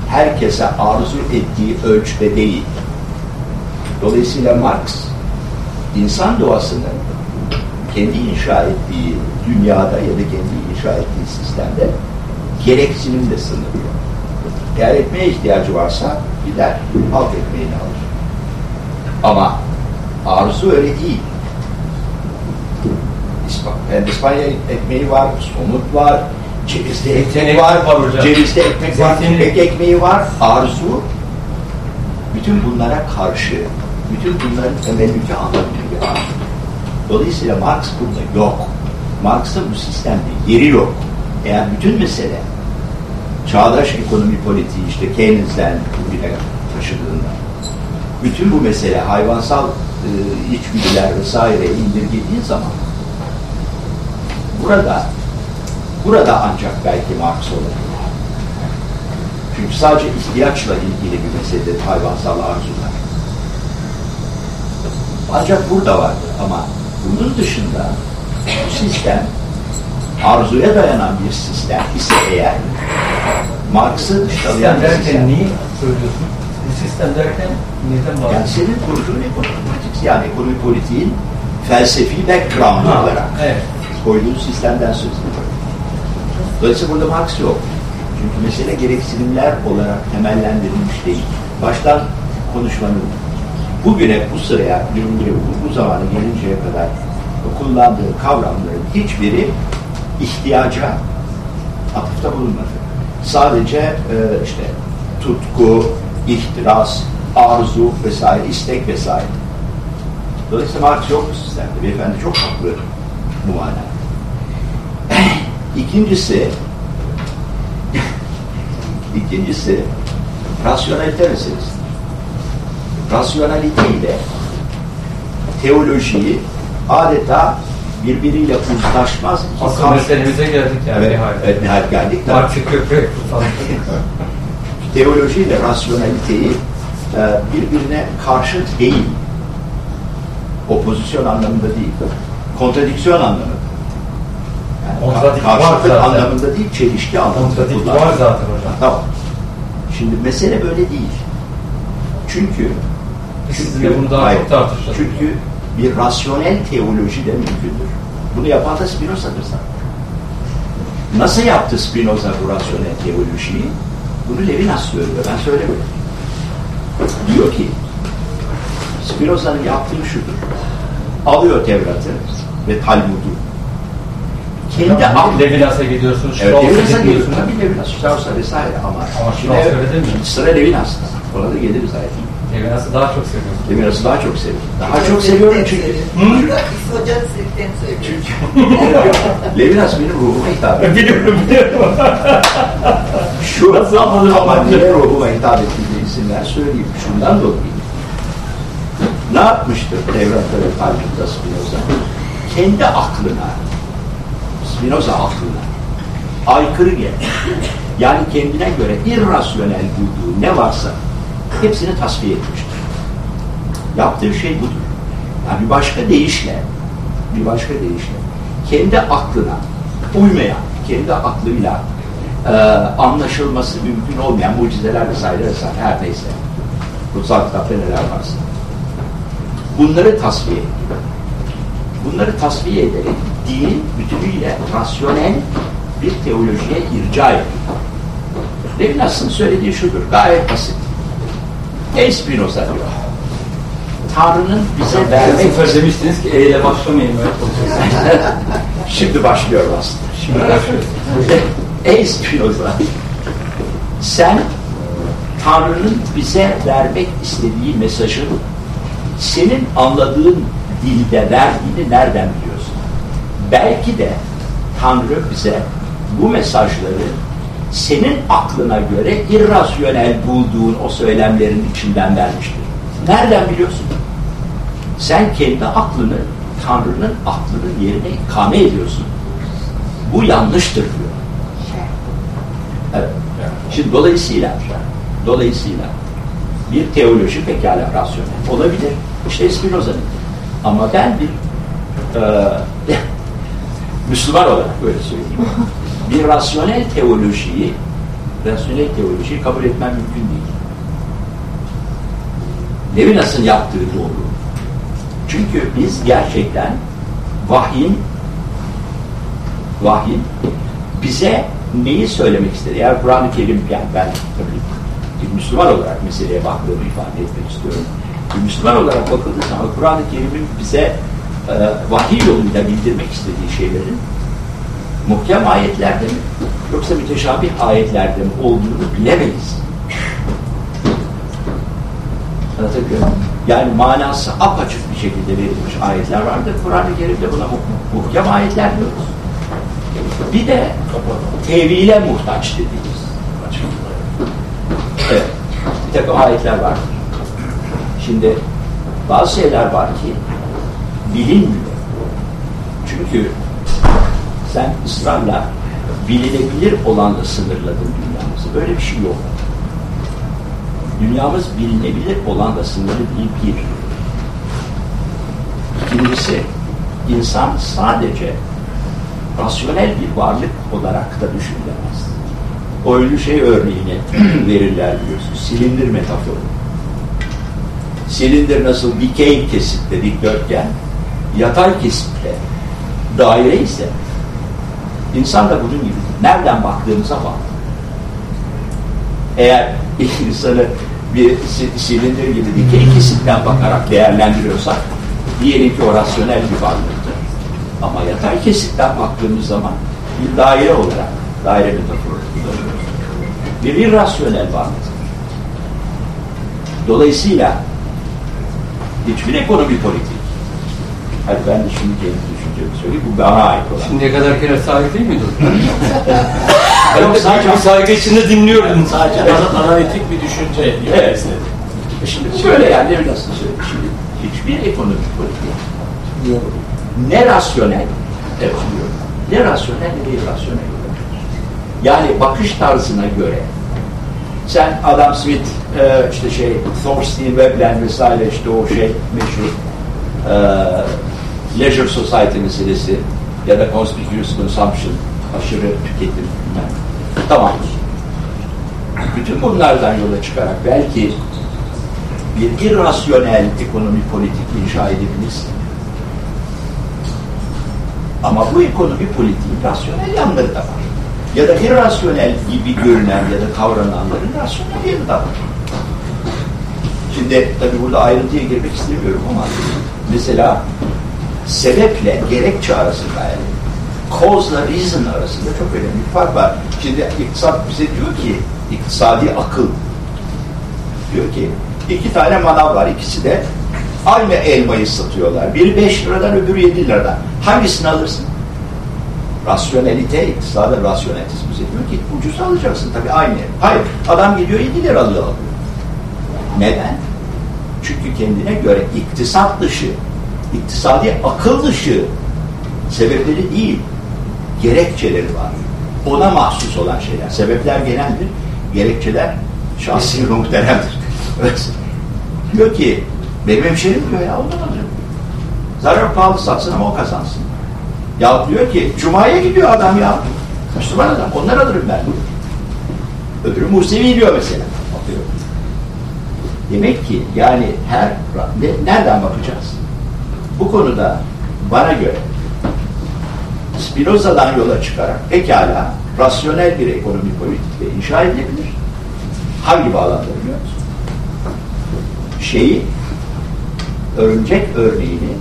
C: herkese arzu ettiği ölçüde değil. Dolayısıyla Marx, insan doğasının kendi inşa ettiği dünyada ya da kendi inşa ettiği sistemde gereksinimle sınırlıyor. Eğer ekmeğe ihtiyacı varsa gider halk ekmeğini alır. Ama arzu öyle değil. İsp- yani İspanya ekmeği var, somut var, ekmek
B: Yetenek
C: var,
B: var
C: cevizli ekmek var, ipek ekmeği var, arzu. Bütün bunlara karşı, bütün bunların temelindeki anlamı bir arzu. Dolayısıyla Marx burada yok. Marx'ın bu sistemde yeri yok. Eğer bütün mesele çağdaş ekonomi politiği işte Keynes'den bugüne taşıdığında bütün bu mesele hayvansal e, içgüdüler vesaire indirgediği zaman burada burada ancak belki Marx olabilir. Çünkü sadece ihtiyaçla ilgili bir meseledir hayvansal arzular. Ancak burada vardır ama bunun dışında sistem arzuya dayanan bir sistem ise eğer Marx'ı dışlayan
B: Sistem derken neyi söylüyorsun? Bu sistem derken neden
C: Yani
B: bahsediyorsun?
C: senin kurduğun ekonomi politiği, yani ekonomi politiğin felsefi background
B: Ha,
C: olarak
B: evet.
C: koyduğu sistemden söz ediyorum. Dolayısıyla burada Marx yok. Çünkü mesele gereksinimler olarak temellendirilmiş değil. Baştan konuşmanın bugüne bu sıraya, cümleye, bu, bu zamana gelinceye kadar kullandığı kavramların hiçbiri ihtiyaca atıfta bulunmadı. Sadece e, işte tutku, ihtiras, arzu vesaire, istek vesaire. Dolayısıyla Marx yok bu sistemde. Beyefendi çok haklı bu manada. İkincisi ikincisi rasyonelite meselesi. Rasyonalite ile teolojiyi adeta birbiriyle uzlaşmaz.
H: Asıl meselemize geldik yani
C: Evet,
H: nihayet.
C: evet, nihayet geldik.
H: Artık tutalım.
C: Teolojiyle rasyoneliteyi e, birbirine karşıt değil. Opozisyon anlamında değil. Kontradiksiyon anlamında. Yani
H: Kontradik
C: karşıtlık anlamında değil, çelişki anlamında.
H: Kontradik var zaten hocam.
C: Tamam. Şimdi mesele böyle değil. Çünkü
H: Sizinle bunu daha
C: hayır,
H: çok.
C: Çünkü bir rasyonel teoloji de mümkündür. Bunu yapan da Spinoza'dır zaten. Nasıl yaptı Spinoza bu rasyonel teolojiyi? Bunu Levinas söylüyor, ben söylemiyorum. Diyor ki, Spinoza'nın yaptığı şudur. Alıyor Tevrat'ı ve Talmud'u. Kendi aklı...
H: Levinas'a gidiyorsunuz,
C: Evet,
H: Strauss'a
C: Levinas'a
H: gidiyorsunuz.
C: gidiyorsun. Tabii Levinas, Strauss'a vesaire ama...
H: Ama
C: şimdi
H: Strauss
C: evet,
H: öyle değil mi?
C: Sıra Levinas'ta. Ona da geliriz zaten.
H: Levinas'ı daha çok seviyorsunuz.
C: Levinas'ı daha çok seviyorum. Daha çok seviyorum çünkü...
F: Hocanın sevdiklerini söylüyor.
C: Çünkü Levinas benim ruhuma hitap ediyor.
D: Biliyorum biliyorum.
C: Şu ama niye ruhuma hitap ettiğini isimler söyleyeyim. Şundan dolayı. Ne yapmıştır Tevrat'ta ve Talmud'da Spinoza? Kendi aklına, Spinoza aklına aykırı gelen, yani kendine göre irrasyonel bulduğu ne varsa hepsini tasfiye etmiştir. Yaptığı şey budur. Yani bir başka deyişle, bir başka deyişle, kendi aklına uymayan, kendi aklıyla e, anlaşılması mümkün olmayan mucizeler vesaire vesaire her neyse. Kutsal kitapta neler varsa. Bunları tasfiye ediyor. Bunları tasfiye ederek dinin bütünüyle rasyonel bir teolojiye irca ediyor. Levinas'ın söylediği şudur, gayet basit. Ey Spinoza diyor, Tanrı'nın bize vermek
H: sefer demiştiniz ki E ile başlamayın.
C: Şimdi başlıyor aslında.
H: Şimdi başlıyoruz.
C: Ey Spinoza, sen Tanrı'nın bize vermek istediği mesajın senin anladığın dilde verdiğini nereden biliyorsun? Belki de Tanrı bize bu mesajları senin aklına göre irrasyonel bulduğun o söylemlerin içinden vermiştir. Nereden biliyorsun? Sen kendi aklını Tanrı'nın aklının yerine ikame ediyorsun. Bu yanlıştır diyor. Evet. Şimdi dolayısıyla dolayısıyla bir teoloji pekala rasyonel olabilir. İşte Spinoza'nın. Ama ben bir e, Müslüman olarak böyle söyleyeyim. Bir rasyonel teolojiyi rasyonel teolojiyi kabul etmem mümkün değil. Levinas'ın yaptığı doğru. Çünkü biz gerçekten vahyin vahyin bize neyi söylemek istedi? Eğer Kur'an-ı Kerim, yani ben tabii bir Müslüman olarak meseleye baktığımı ifade etmek istiyorum. Bir Müslüman olarak bakıldığı zaman Kur'an-ı Kerim'in bize e, vahiy yoluyla bildirmek istediği şeylerin muhkem ayetlerde mi yoksa müteşabih ayetlerde mi olduğunu bilemeyiz. Yani manası apaçık bir şekilde verilmiş ayetler vardır. Kur'an-ı Kerim'de buna mu- muhkem ayetler diyoruz. Bir de tevhile muhtaç dediğimiz. Evet. Bir takım ayetler vardır. Şimdi bazı şeyler var ki bilinmiyor. Çünkü sen ısrarla bilinebilir olanla sınırladın dünyamızı. Böyle bir şey yok. Dünyamız bilinebilir olanla sınırlı değil bir. İkincisi, insan sadece rasyonel bir varlık olarak da düşünülemez. O ölü şey örneğini verirler biliyorsun. Silindir metaforu. Silindir nasıl dikey kesitte dikdörtgen, yatay kesitte daire ise insan da bunun gibi. Nereden baktığımıza bağlı. Eğer insanı bir si- silindir gibi dikey kesitten bakarak değerlendiriyorsak diyelim ki o rasyonel bir varlıktır. Ama yatay kesitten baktığımız zaman bir daire olarak daire metaforu kullanıyoruz. Bir rasyonel varlıktır. Dolayısıyla hiçbir ekonomi politik Hadi ben de şimdi kendi düşüncemi söyleyeyim. Bu bana ait olan.
H: Şimdiye kadar kere sahip değil miydi?
C: Yok,
H: ben de
C: sadece-
H: sadece bir saygı içinde dinliyordum.
A: Sadece ana- analitik bir düşünce diyor
C: Evet.
A: istedi.
C: E Şimdi böyle yani nasıl söyleyeyim? Şimdi hiçbir ekonomik politik ne rasyonel, evet ne rasyonel ne de irrasyonel Yani bakış tarzına göre sen Adam Smith e, işte şey Thorstein Veblen vesaire işte o şey meşhur e, Leisure Society meselesi ya da Conspicuous Consumption aşırı tüketim tamam bütün bunlardan yola çıkarak belki bir irrasyonel ekonomi politik inşa edebiliriz. Ama bu ekonomi politiğin rasyonel yanları da var. Ya da irrasyonel gibi görünen ya da kavrananların rasyonel yanı da var. Şimdi tabi burada ayrıntıya girmek istemiyorum ama mesela sebeple gerekçe arasında yani cause ile reason arasında çok önemli bir fark var. Şimdi iktisat bize diyor ki iktisadi akıl diyor ki iki tane manav var ikisi de aynı elmayı satıyorlar. Biri 5 liradan öbürü 7 liradan. Hangisini alırsın? Rasyonelite, iktisada rasyonelitesi bize diyor ki ucuz alacaksın tabii aynı. Hayır, adam gidiyor 7 lira alıyor. Neden? Çünkü kendine göre iktisat dışı, iktisadi akıl dışı sebepleri değil, gerekçeleri var. Ona mahsus olan şeyler. Sebepler geneldir, gerekçeler şahsi muhteremdir. diyor ki, benim hemşerim diyor ya ondan alacağım. Zarar pahalı satsın ama o kazansın. Ya diyor ki, Cuma'ya gidiyor adam ya. Müslüman adam, ondan alırım ben. Öbürü Musevi diyor mesela. Demek ki yani her ne, nereden bakacağız? Bu konuda bana göre Spinoza'dan yola çıkarak pekala rasyonel bir ekonomi politikle inşa edilebilir. Hangi bağlamda biliyor musun? Şeyi örümcek örneğini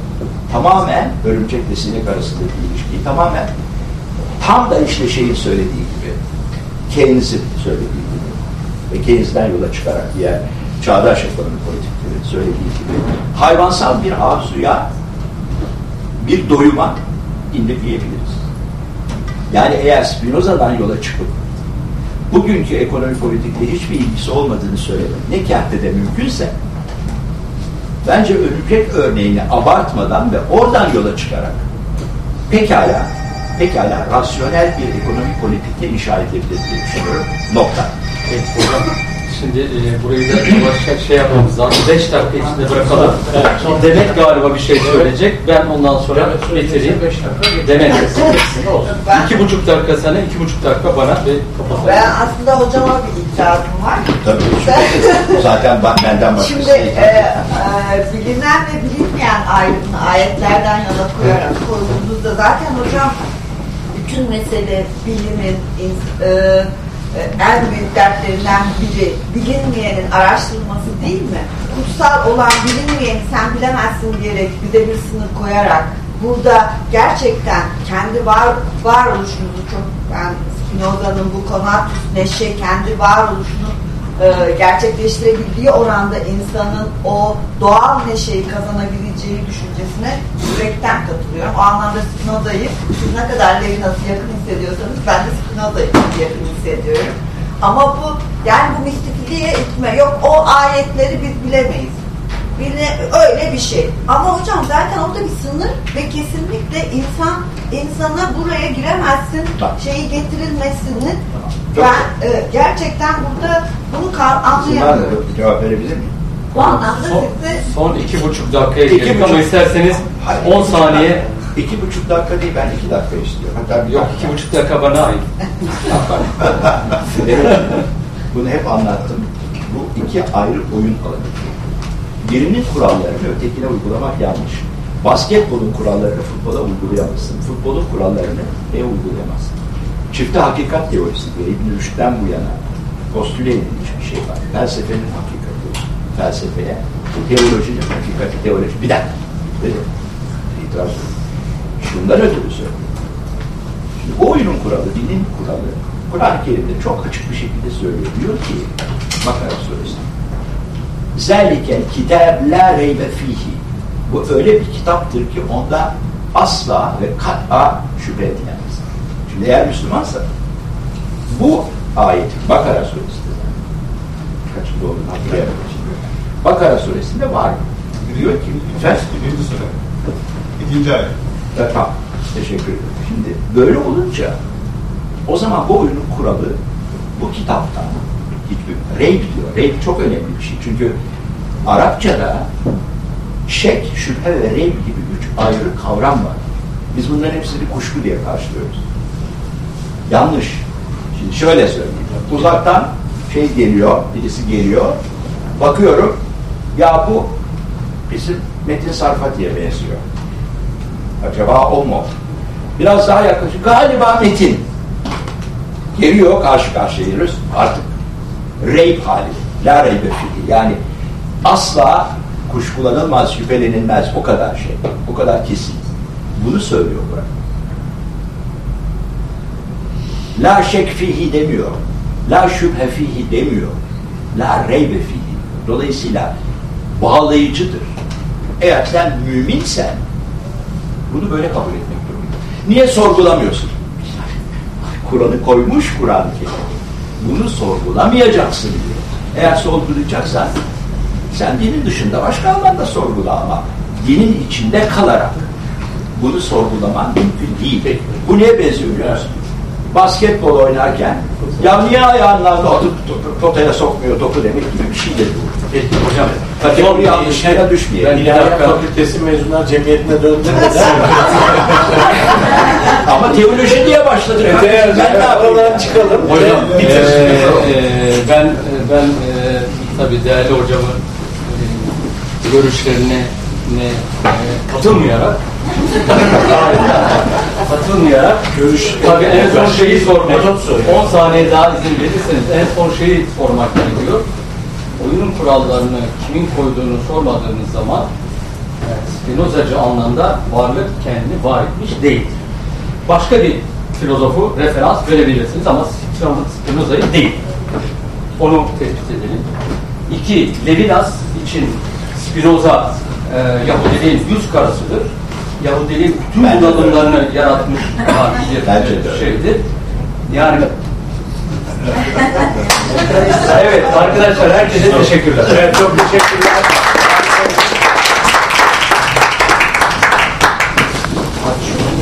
C: tamamen örümcekle sinek arasındaki ilişkiyi tamamen tam da işte şeyin söylediği gibi Keynes'in söylediği gibi ve Keynes'den yola çıkarak diğer çağdaş ekonomi politikleri söylediği gibi hayvansal bir arzuya bir doyuma indirgeyebiliriz. Yani eğer Spinoza'dan yola çıkıp bugünkü ekonomi politikle hiçbir ilgisi olmadığını söylemek ne kertede mümkünse bence örümcek örneğini abartmadan ve oradan yola çıkarak pekala pekala rasyonel bir ekonomi politikle inşa edilebilir diye düşünüyorum. Nokta.
B: Evet. Şimdi e, burayı da başka şey yapmamız lazım. Beş dakika içinde bırakalım. Sonra Demet galiba bir şey söyleyecek. Ben ondan sonra bitireyim. Demet. İki buçuk dakika sana, iki buçuk dakika bana ve kapatalım.
F: Ben aslında hocama bir iddiam var.
C: Tabii. Zaten ben, benden başkası
F: Şimdi e, e, bilinen ve bilinmeyen ayrımını ayetlerden yana koyarak koyduğumuzda zaten hocam bütün mesele bilimin e, en büyük dertlerinden biri bilinmeyenin araştırılması değil mi? Kutsal olan bilinmeyeni sen bilemezsin diyerek bir de bir sınır koyarak burada gerçekten kendi var varoluşumuzu çok ben Spinoza'nın bu konatus neşe kendi varoluşunu e, gerçekleştirebildiği oranda insanın o doğal neşeyi kazanabileceği düşüncesine yürekten katılıyorum. O anlamda Spinoza'yı siz ne kadar Levinas'ı yakın hissediyorsanız ben de Spinoza'yı yakın hissediyorum. Ama bu yani bu mistifliğe itme yok o ayetleri biz bilemeyiz. Bile, öyle bir şey. Ama hocam zaten orada bir sınır ve kesinlikle insan insana buraya giremezsin şeyi getirilmesini ben e, gerçekten burada bunu anlayamıyorum.
C: bir cevap verebilir miyim?
F: Bu anlamda
B: Son, son iki buçuk dakikaya
C: İki
B: girdik ama isterseniz
C: Hayır,
B: 10
C: iki
B: saniye
C: dakika- İki buçuk dakika değil, ben iki dakika istiyorum. Hatta bir
B: yok
C: dakika.
B: iki buçuk dakika bana ait.
C: Evet. Bunu hep anlattım. Bu iki ayrı oyun alanı. Birinin kurallarını ötekine uygulamak yanlış. Basketbolun kurallarını futbola uygulayamazsın. Futbolun kurallarını ne uygulayamazsın? Çifte hakikat teorisi diye İbn-i Rüşd'den bu yana postüle edilmiş bir şey var. Felsefenin hakikati. Felsefeye. Teolojinin hakikati. Teoloji. Bir dakika. Dedi. İtiraz. Şundan ötürü söylüyorum. Şimdi bu oyunun kuralı, dinin kuralı Kur'an-ı Kerim'de çok açık bir şekilde söylüyor. Diyor ki Bakara suresi Zelikel kitab la reybe fihi Bu öyle bir kitaptır ki onda asla ve kat'a şüphe edilemez. Şimdi eğer Müslümansa bu ayet Bakara suresinde kaçında olduğunu hatırlayamadım. Bakara suresinde var. Diyor ki
G: Birinci süre. ikinci ayet.
C: Tamam. Teşekkür ederim. Şimdi böyle olunca o zaman bu oyunun kuralı bu kitaptan rape diyor. Rape çok önemli bir şey. Çünkü Arapçada şek, şüphe ve rape gibi üç ayrı kavram var. Biz bunların hepsini kuşku diye karşılıyoruz. Yanlış. Şimdi şöyle söyleyeyim. Uzaktan şey geliyor, birisi geliyor. Bakıyorum, ya bu bizim Metin Sarfati'ye benziyor. Acaba o mu? Biraz daha yaklaşık. Galiba Metin. Geliyor, karşı karşıyayız. Artık rape hali. La reybe fihi. Yani asla kuşkulanılmaz, şüphelenilmez. O kadar şey. O kadar kesin. Bunu söylüyor Kur'an. La şek fihi demiyor. La şüphe fihi demiyor. La reybe fihi. Dolayısıyla bağlayıcıdır. Eğer sen müminsen bunu böyle kabul etmek durumunda. Niye sorgulamıyorsun? Kur'an'ı koymuş Kur'an-ı. Bunu sorgulamayacaksın diyor. Eğer sorgulayacaksan sen dinin dışında başka alanda sorgula ama dinin içinde kalarak bunu sorgulaman mümkün değil. Bu neye benziyor biliyor? Basketbol oynarken ya niye ayağından atıp potaya sokmuyor topu demek gibi bir şeydir bu.
A: Hocam,
C: Kategori yanlışına düşmeyelim.
A: İlahiyat Fakültesi mezunlar cemiyetine döndürmeden
C: Ama teoloji diye başladık.
A: Eğer
C: ben yapayım?
A: aradan çıkalım.
B: Hocam,
A: Ve
B: e,
A: bitirsin.
B: e, ben ben e, tabii değerli hocamın e, görüşlerine ne e, katılmayarak katılmayarak
A: Görüş
B: tabii en son şeyi sormak
A: Hocam soruyor.
B: 10 saniye daha izin verirseniz en son şeyi sormak gerekiyor. Oyunun kurallarını kimin koyduğunu sormadığınız zaman e, Spinozacı anlamda varlık kendini var etmiş değildir. Başka bir filozofu referans verebilirsiniz ama Spinoza'yı değil. Onu tespit edelim. İki, Levinas için Spinoza e, Yahudiliğin yüz karasıdır. Yahudiliğin bütün bunalımlarını yaratmış bir şeydir. Yani evet arkadaşlar herkese teşekkürler.
A: Evet, çok teşekkürler.